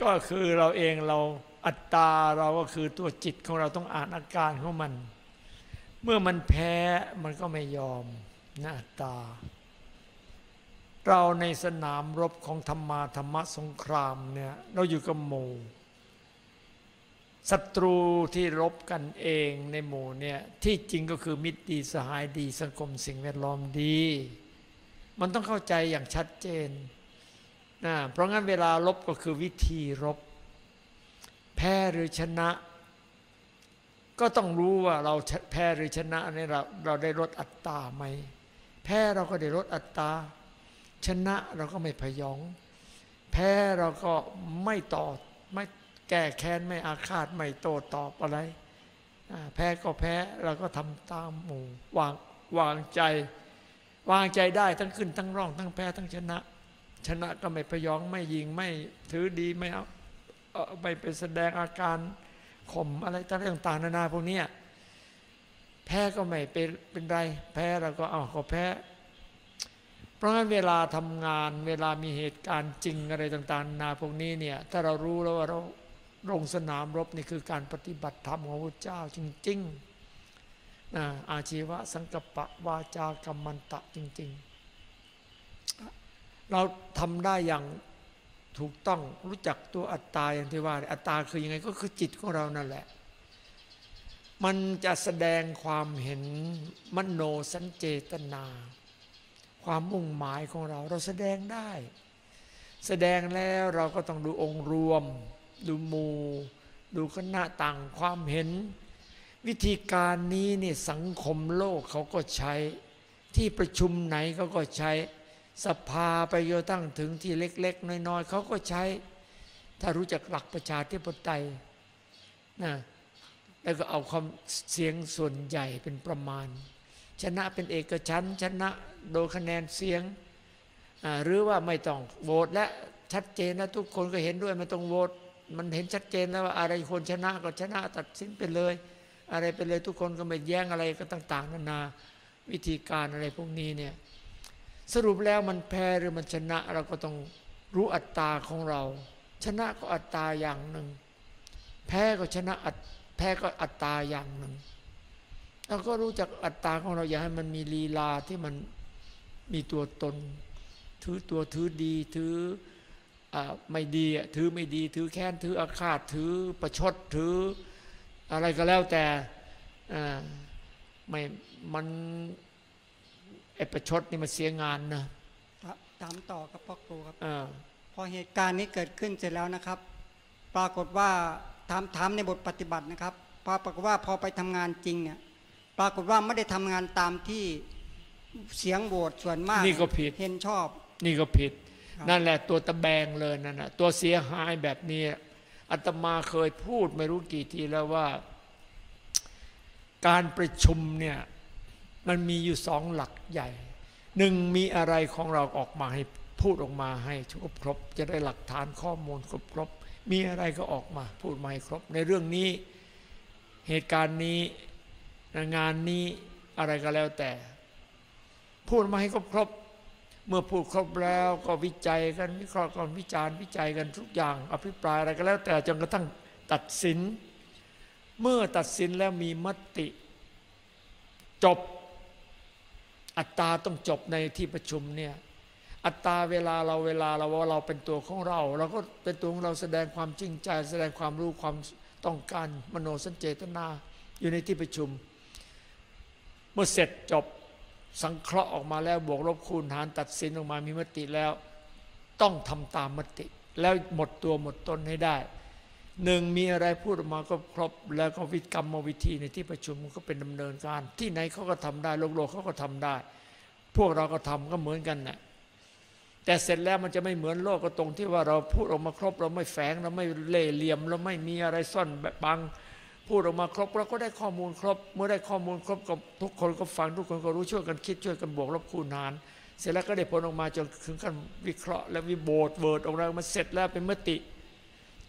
ก็คือเราเองเรา อัตตาเราก็คือตัวจิตของเราต้องอ่านอาการของมัน เมื่อมันแพ้มันก็ไม่ยอมนะอัตตา เราในสนามรบของธรรมาธรรมสงครามเนี่ยเราอยู่กับหมู่ศัตรูที่รบกันเองในหมู่เนี่ยที่จริงก็คือมิตรดีสหายดีสังคมสิ่งแวดล้อมดี มันต้องเข้าใจอย่างชัดเจนนะเพราะงั้นเวลาลบก็คือวิธีรบ แพ้หรือชนะ ก็ต้องรู้ว่าเราแพ้หรือชนะนี่เราเราได้ลดอัตราไหม แพ้เราก็ได้ลดอัตราชนะเราก็ไม่พยอง แพ้เราก็ไม่ต่อไม่แก้แค้นไม่อาฆาตไม่โต้ตอบอะไรแพ้ก็แพ้เราก็ทำตามหมู่วางวางใจ วางใจได้ทั้งขึ้นทั้งร่อง ทั้งแพ้ทั้งชนะ ชนะก็ไม่พยองไม่ยิงไม่ถือดีไม่เอา ไปไปแสดงอาการข่มอะไรต่างๆนานาพวกนี้แพ้ก็ไม่เป็นเป็นไร แพ้เราก็เอาก็แพ้ เพราะงั้นเวลาทำงานเวลามีเหตุการณ์จริงอะไรต่างๆนานาพวกนี้เนี่ยถ้าเรารู้แล้วว่าเราลงสนามรบนี่คือการปฏิบัติธรรมของพระเจ้าจริงๆนะอาชีวะสังกปะวาจากรรมันตะจริง ๆ เราทำได้อย่าง ถูกต้องรู้จักตัวอัตตาอย่างที่ว่า อัตตาคือยังไงก็คือจิตของเรานั่นแหละ มันจะแสดงความเห็นมโนสัญเจตนา ความมุ่งหมายของเราเราแสดงได้ แสดงแล้วเราก็ต้องดูองค์รวม ดูมูดูคณะต่างความเห็น วิธีการนี้นี่สังคมโลกเขาก็ใช้ ที่ประชุมไหนเขาก็ใช้ สภาไปจนตั้งถึงที่เล็ก ๆ น้อยๆเขาก็ใช้ ถ้ารู้จักหลักประชาธิปไตยนะแล้วก็เอาความเสียงส่วนใหญ่เป็นประมาณ ชนะเป็นเอกฉันชนะโดยคะแนนเสียง หรือว่าไม่ต้องโหวตและชัดเจนนะทุกคนก็เห็นด้วยไม่ต้องโหวตมันเห็นชัดเจนแล้วว่าอะไรคนชนะก็ชนะตัดสินไปเลย อะไรไปเลยทุกคนก็ไม่แย้งอะไรก็ต่าง ๆ นานาวิธีการอะไรพวกนี้เนี่ย สรุปแล้วมันแพ้หรือมันชนะ เราก็ต้องรู้อัตตาของเรา ชนะก็อัตตาอย่างหนึ่ง แพ้ก็ชนะอัตแพ้ก็อัตตาอย่างหนึ่งเราก็รู้จักอัตตาของเราอย่าให้มันมีลีลาที่มันมีตัวตน ถือตัวถือดีถืออไม่ดีถือไม่ดี ถือแค้นถืออาฆาตถือประชดถืออะไรก็แล้วแต่ไม่มัน ไอประชดนี่มันเสียงานนะถามต่อครับพ่อครูครับอ่าพอเหตุการณ์นี้เกิดขึ้นเสร็จแล้วนะครับ ปรากฏว่าถามถามในบทปฏิบัตินะครับปรากฏว่าพอไปทำงานจริงเนี่ยปรากฏว่าไม่ได้ทำงานตามที่เสียงโหวตส่วนมากนี่ก็ผิดเห็นชอบ นี่ก็ผิดครับนั่นแหละตัวตะแบงเลยนั่นนะตัวเสียหายแบบนี้อาตมาเคยพูดไม่รู้กี่ทีแล้วว่า การประชุมเนี่ย มันมีอยู่สองหลักใหญ่หนึ่งมีอะไรของเราออกมาให้พูดออกมาให้ครบครบจะได้หลักฐานข้อมูลครบครบมีอะไรก็ออกมาพูดมาให้ครบ ในเรื่องนี้เหตุการณ์นี้งานนี้อะไรก็แล้วแต่ พูดมาให้ครบครบเมื่อพูดครบแล้วก็วิจัยกันวิเคราะห์กันวิจารณ์วิจัยกันทุกอย่าง อภิปรายอะไรก็แล้วแต่จนกระทั่งตัดสิน เมื่อตัดสินแล้วมีมติ จบ อัตราต้องจบในที่ประชุมเนี่ยอัตราเวลาเราเวลาเราว่าเราเป็นตัวของเรา เราก็เป็นตัวของเราแสดงความจริงใจ แสดงความรู้ความต้องการมโนสัญเจตนาอยู่ในที่ประชุม เมื่อเสร็จจบสังเคราะห์ออกมาแล้วบวกลบคูณหารตัดสินออกมามีมติแล้ว ต้องทำตามมติ แล้วหมดตัวหมดตนให้ได้ หนึ่งมีอะไรพูดออกมาก็ครบ แล้วก็วิกรรมวิธีในที่ประชุมมันก็เป็นดำเนินการ ที่ไหนเขาก็ทำได้โลกโลกเขาก็ทำได้ พวกเราก็ทำก็เหมือนกันนะแต่เสร็จแล้วมันจะไม่เหมือนโลกก็ตรงที่ว่าเราพูดออกมาครบ เราไม่แฝงเราไม่เล่เหลี่ยม เราไม่มีอะไรซ่อนแบบบัง พูดออกมาครบเราก็ได้ข้อมูลครบ เมื่อได้ข้อมูลครบก็ทุกคนก็ฟังทุกคนก็รู้ช่วยกันคิดช่วยกันบวกลบคูณหาร เสร็จแล้วก็ได้ผลออกมาจนถึงขั้นวิเคราะห์ และวิโบดเวิร์ดออกมาเสร็จแล้วเป็นมติ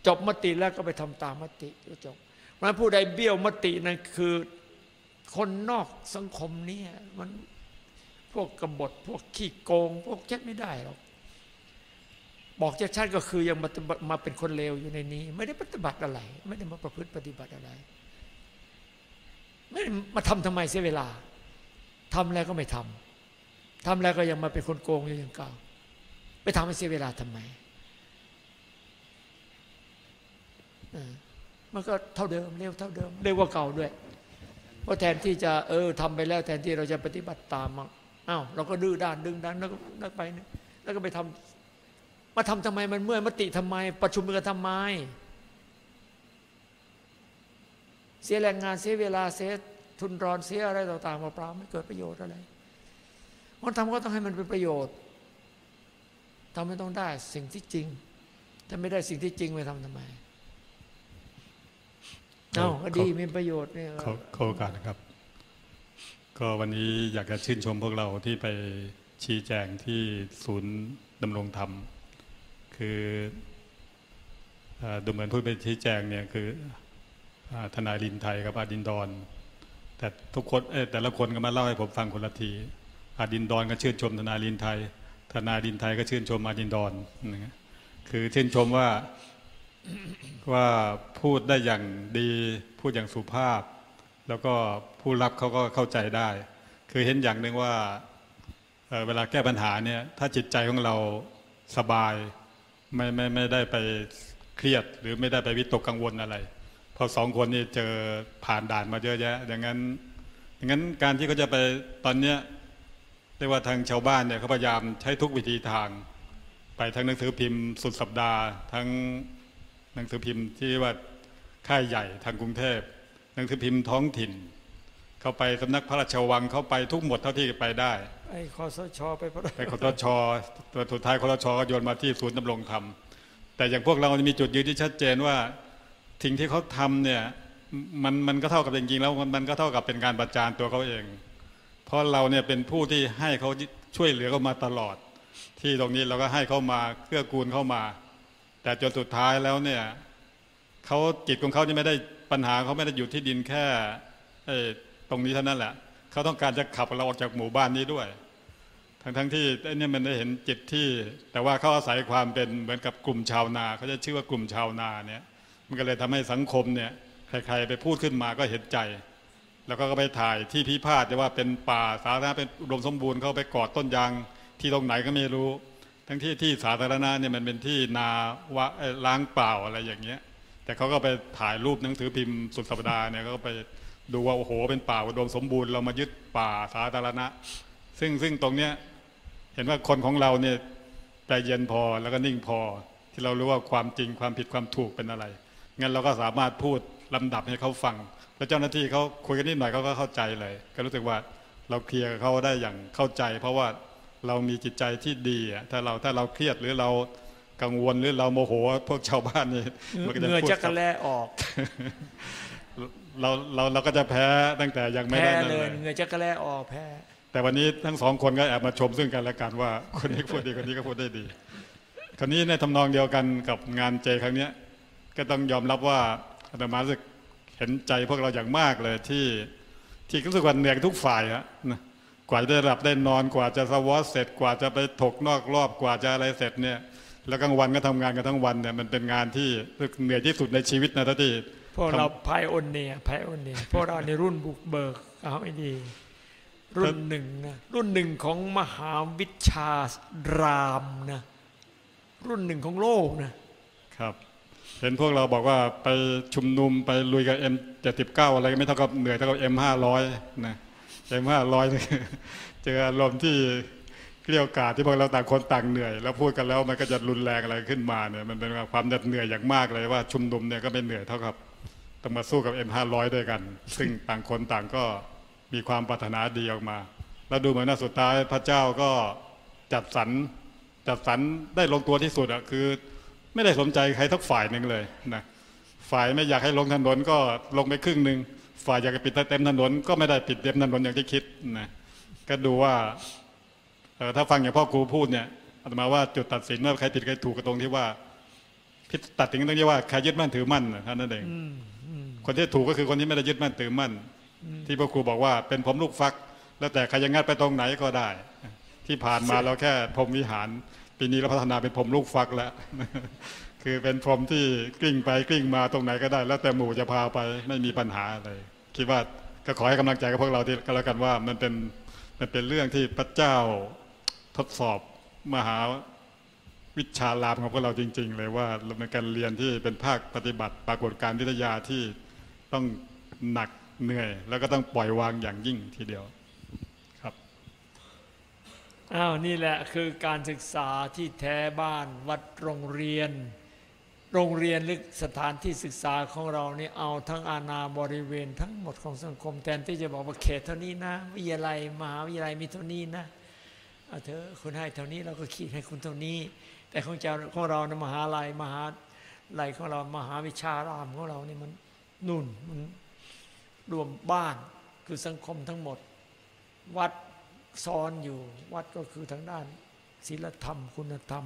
จบมติแล้วก็ไปทำตามมติก็จบเพราะฉะนั้นผู้ใดเบี้ยวมตินั่นคือคนนอกสังคมเนี้มันพวกกบฏพวกขี้โกง พวกเช็ดไม่ได้หรอกบอกชัดๆก็คือยังมามาเป็นคนเลวอยู่ในนี้ ไม่ได้ปฏิบัติอะไร ไม่ได้มาประพฤติปฏิบัติอะไรไม่มาทำทำไมเสียเวลาทำแล้วก็ไม่ทำทำแล้วก็ยังมาเป็นคนโกงอยู่อย่างเก่าไปทำให้เสียเวลาทำไมเออ มันก็เท่าเดิมเร็วเท่าเดิมเร็วกว่าเก่าด้วยเพราะแทนที่จะเออทำไปแล้ว แทนที่เราจะปฏิบัติตามอะอ้าวเราก็ดื้อด้านดึงดันแล้วก็แล้วไปเนี่ยแล้วก็ไปทำมาทำทำไมมันเมื่อยมติทำไม ประชุมกันทำไม เสียแรงงานเสียเวลาเสียทุนรอนเสียอะไรต่างๆเปล่าๆไม่เกิดประโยชน์อะไรคนทำก็ต้องให้มันเป็นประโยชน์ทำไม่ต้องได้สิ่งที่จริง ถ้าไม่ได้สิ่งที่จริงไปทำทำไม เอ้าก็ดีมีประโยชน์เนี่ยขอขอโอกาสนะครับ ก็วันนี้อยากจะชื่นชมพวกเราที่ไปชี้แจงที่ศูนย์ดำรงธรรม คือเอ่อดูเหมือนผู้ไปชี้แจงเนี่ยคืออ่าทนายลินไทยกับอาดินดอน แต่ทุกคนเอ้ยแต่ละคนก็มาเล่าให้ผมฟังคนละทีอาดินดอนก็ชื่นชมทนายลินไทย ทนายลินไทยก็ชื่นชมอาดินดอนนะฮะคือชื่นชมว่า ว่าพูดได้อย่างดีพูดอย่างสุภาพ แล้วก็ผู้รับเขาก็เข้าใจได้ คือเห็นอย่างหนึ่งว่าเออเวลาแก้ปัญหาเนี่ยถ้าจิตใจของเราสบายไม่ไม่ไม่ได้ไปเครียดหรือไม่ได้ไปวิตกกังวลอะไรพราะสองคนนี่เจอผ่านด่านมาเยอะแยะดังนั้นดังนั้นการที่เขาจะไปตอนเนี้ยเรียกว่าทางชาวบ้านเนี่ยเขาพยายามใช้ทุกวิธีทาง ไปทั้งหนังสือพิมพ์สุดสัปดาห์ ทั้ง นังสือพิมพ์ที่ว่าค่ายใหญ่ทางกรุงเทพหนังสือพิมพ์ท้องถิ่น เข้าไปสำนักพระราชวังเข้าไปทุกหมดเท่าที่ไปได้ไอ้คอสชไปพระไปคอตชตัวสุดท้ายคอตชก็โยนมาที่ศูนย์ดำรงธรรมแต่อย่างพวกเราจะมีจุดยืนที่ชัดเจนว่าสิ่งที่เขาทำเนี่ยมันมันก็เท่ากับจริงๆแล้วมันมันก็เท่ากับเป็นการประจานตัวเขาเอง เพราะเราเนี่ยเป็นผู้ที่ให้เขาช่วยเหลือเขามาตลอด ที่ตรงนี้เราก็ให้เขามาเกื้อกูลเข้ามา แต่จนสุดท้ายแล้วเนี่ยเขาจิตของเขานี่ไม่ได้ปัญหาเขาไม่ได้อยู่ที่ดินแค่ตรงนี้เท่านั้นแหละเขาต้องการจะขับเราออกจากหมู่บ้านนี้ด้วย ทั้งทั้งที่ไอ้เนี่ยมันได้เห็นจิตที่ แต่ว่าเขาอาศัยความเป็นเหมือนกับกลุ่มชาวนาเขาจะชื่อว่ากลุ่มชาวนาเนี่ย มันก็เลยทำให้สังคมเนี่ยใครๆไปพูดขึ้นมาก็เห็นใจ แล้วก็ไปถ่ายที่พิพาทจะว่าเป็นป่าสาธารณะเป็นอุดมสมบูรณ์เขาไปกอดต้นยางที่ตรงไหนก็ไม่รู้ ทั้งที่ที่สาธารณะเนี่ยมันเป็นที่นาวะเอ่อล้างเปล่าอะไรอย่างเงี้ย แต่เขาก็ไปถ่ายรูปหนังสือพิมพ์สุดสัปดาห์เนี่ยก็ไปดูว่าโอ้โหเป็นป่าอุดมสมบูรณ์เรามายึดป่าสาธารณะ ซึ่งซึ่งตรงเนี้ยเห็นว่าคนของเราเนี่ยใจเย็นพอแล้วก็นิ่งพอ ที่เรารู้ว่าความจริงความผิดความถูกเป็นอะไรงั้นเราก็สามารถพูดลำดับให้เขาฟัง แล้วเจ้าหน้าที่เขาคุยกันนิดหน่อยเขาก็เข้าใจเลย ก็รู้สึกว่าเราเคลียร์เขาได้อย่างเข้าใจ เพราะว่า เรามีจิตใจที่ดีอะถ้าเราถ้าเราเครียดหรือเรากังวลหรือเราโมโหพวกชาวบ้านนี่มันก็จะเหงื่อพูดจักกับระแลออกเราเราเราก็จะแพ้ตั้งแต่ยังไม่แพ้ได้นั่นเลเลยยเหงื่อจักระแลออกแพ้ แต่วันนี้ทั้งสองคนก็แอบมาชมซึ่งกันและกันว่าคนนี้พูดดีคนนี้ก็พูดได้ดีคราวนี้ในทำนองเดียวกันกับงานเจครั้งเนี้ยก็ต้องยอมรับว่าอาตมารู้สึกเห็นใจพวกเราอย่างมากเลยที่ที่รู้สึกว่าเหนื่อยทุกฝ่ายฮะนะ กว่าจะได้หลับได้นอนกว่าจะสวอตเสร็จกว่าจะไปถกนอกรอบกว่าจะอะไรเสร็จเนี่ยแล้วกลางวันก็ทำงานกันทั้งวันเนี่ยมันเป็นงานที่เหนื่อยที่สุดในชีวิตนะท่านที่พวกเราทำไพโอเนียไพโอเนียพวกเราในรุ่นบุกเบิกเอาไม่ดี รุ่นหนึ่งนะรุ่นหนึ่งของมหาวิชารามนะรุ่นหนึ่งของโลกนะครับ เห็นพวกเราบอกว่าไปชุมนุมไปลุยกับ M79 อะไรก็ไม่เท่ากับเหนื่อยเท่ากับ M500 นะ M500 นี่เจออารมณ์ที่เกลียวกาดที่พวกเราต่างคนต่างเหนื่อย แล้วพูดกันแล้วมันก็จะรุนแรงอะไรขึ้นมาเนี่ยมันเป็นความเหน็ดเหนื่อยอย่างมากเลยว่าชุมนุมเนี่ยก็ไม่เหนื่อยเท่ากับต้องมาสู้กับ M500 ด้วยกัน ซึ่งต่างคนต่างก็มีความปรารถนาดีออกมา แล้วดูเหมือนว่าสุดท้ายพระเจ้าก็จัดสรรจัดสรรได้ลงตัวที่สุดอะคือ ไม่ได้สนใจใครทักฝ่ายหนึ่งเลยนะฝ่ายไม่อยากให้ลงถนนก็ลงไปครึ่งหนึ่ง ฝ่ายอยากจะปิดเต็มถนนก็ไม่ได้ปิดเต็มถนนอย่างที่คิดนะก็ดูว่าเอ่อถ้าฟังอย่างพ่อครูพูดเนี่ยอาตมาว่าจุดตัดสินว่าใครผิดใครถูกก็ตรงที่ว่าพิดตัดสินตรงที่ว่าใครยึดมั่นถือมั่นนะเท่านั้นเองอืมอืมคนที่ถูกก็คือคนที่ไม่ได้ยึดมั่นถือมั่น ที่พ่อครูบอกว่าเป็นผมลูกฟัก แล้วแต่ใครจะงัดไปตรงไหนก็ได้ ที่ผ่านมาเราแค่พรหมวิหาร ปีนี้เราพัฒนาเป็นพรหมลูกฟักแล้วคือเป็นพรหมที่กลิ้งไปกลิ้งมาตรงไหนก็ได้ แล้วแต่หมู่จะพาไปไม่มีปัญหาอะไร คิดว่าก็ขอให้กำลังใจกับพวกเราที่ก็แล้วกันว่ามันเป็นมันเป็นเรื่องที่พระเจ้าทดสอบมหาวิชาลามของพวกเราจริง ๆ เลยว่าเป็นการเรียนที่เป็นภาคปฏิบัติ ปรากฏการวิทยาที่ต้องหนักเหนื่อย แล้วก็ต้องปล่อยวางอย่างยิ่งทีเดียวครับอ้าวนี่แหละคือการศึกษาที่แท้บ้านวัดโรงเรียน โรงเรียนหรือสถานที่ศึกษาของเราเนี่เอาทั้งอาณาบริเวณทั้งหมดของสังคมแทนที่จะบอกว่าเขตเท่านี้นะ วิทยาลัยมหาวิทยาลัยมีเท่านี้นะเอาเธอะคุณให้เท่านี้เราก็คิดให้คุณเท่านี้ แต่ของเจ้าของเรานะมหาลัยมหาลัยของเรามหาวิชารามของเรานี่มันนุ่นมันรวมบ้านคือสังคมทั้งหมด วัดซ้อนอยู่ วัดก็คือทางด้านศีลธรรม คุณธรรม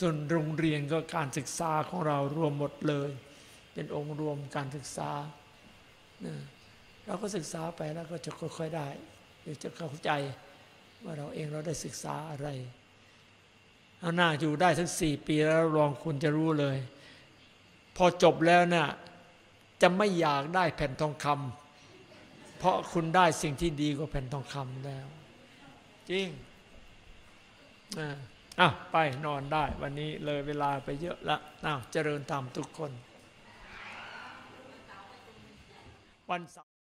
ส่วนโรงเรียนก็การศึกษาของเรารวมหมดเลย เป็นองค์รวมการศึกษาเราก็ศึกษาไปแล้วก็จะค่อยๆได้เดี๋ยวจะเข้าใจว่าเราเองเราได้ศึกษาอะไรเอาหน้าอยู่ได้ทั้งสี่ปีแล้วลองคุณจะรู้เลย พอจบแล้วน่ะจะไม่อยากได้แผ่นทองคำเพราะคุณได้สิ่งที่ดีกว่าแผ่นทองคำแล้ว จริงอ่า อะไปนอนได้วันนี้เลยเวลาไปเยอะละอ้าวเจริญธรรมทุกคน วันเสาร์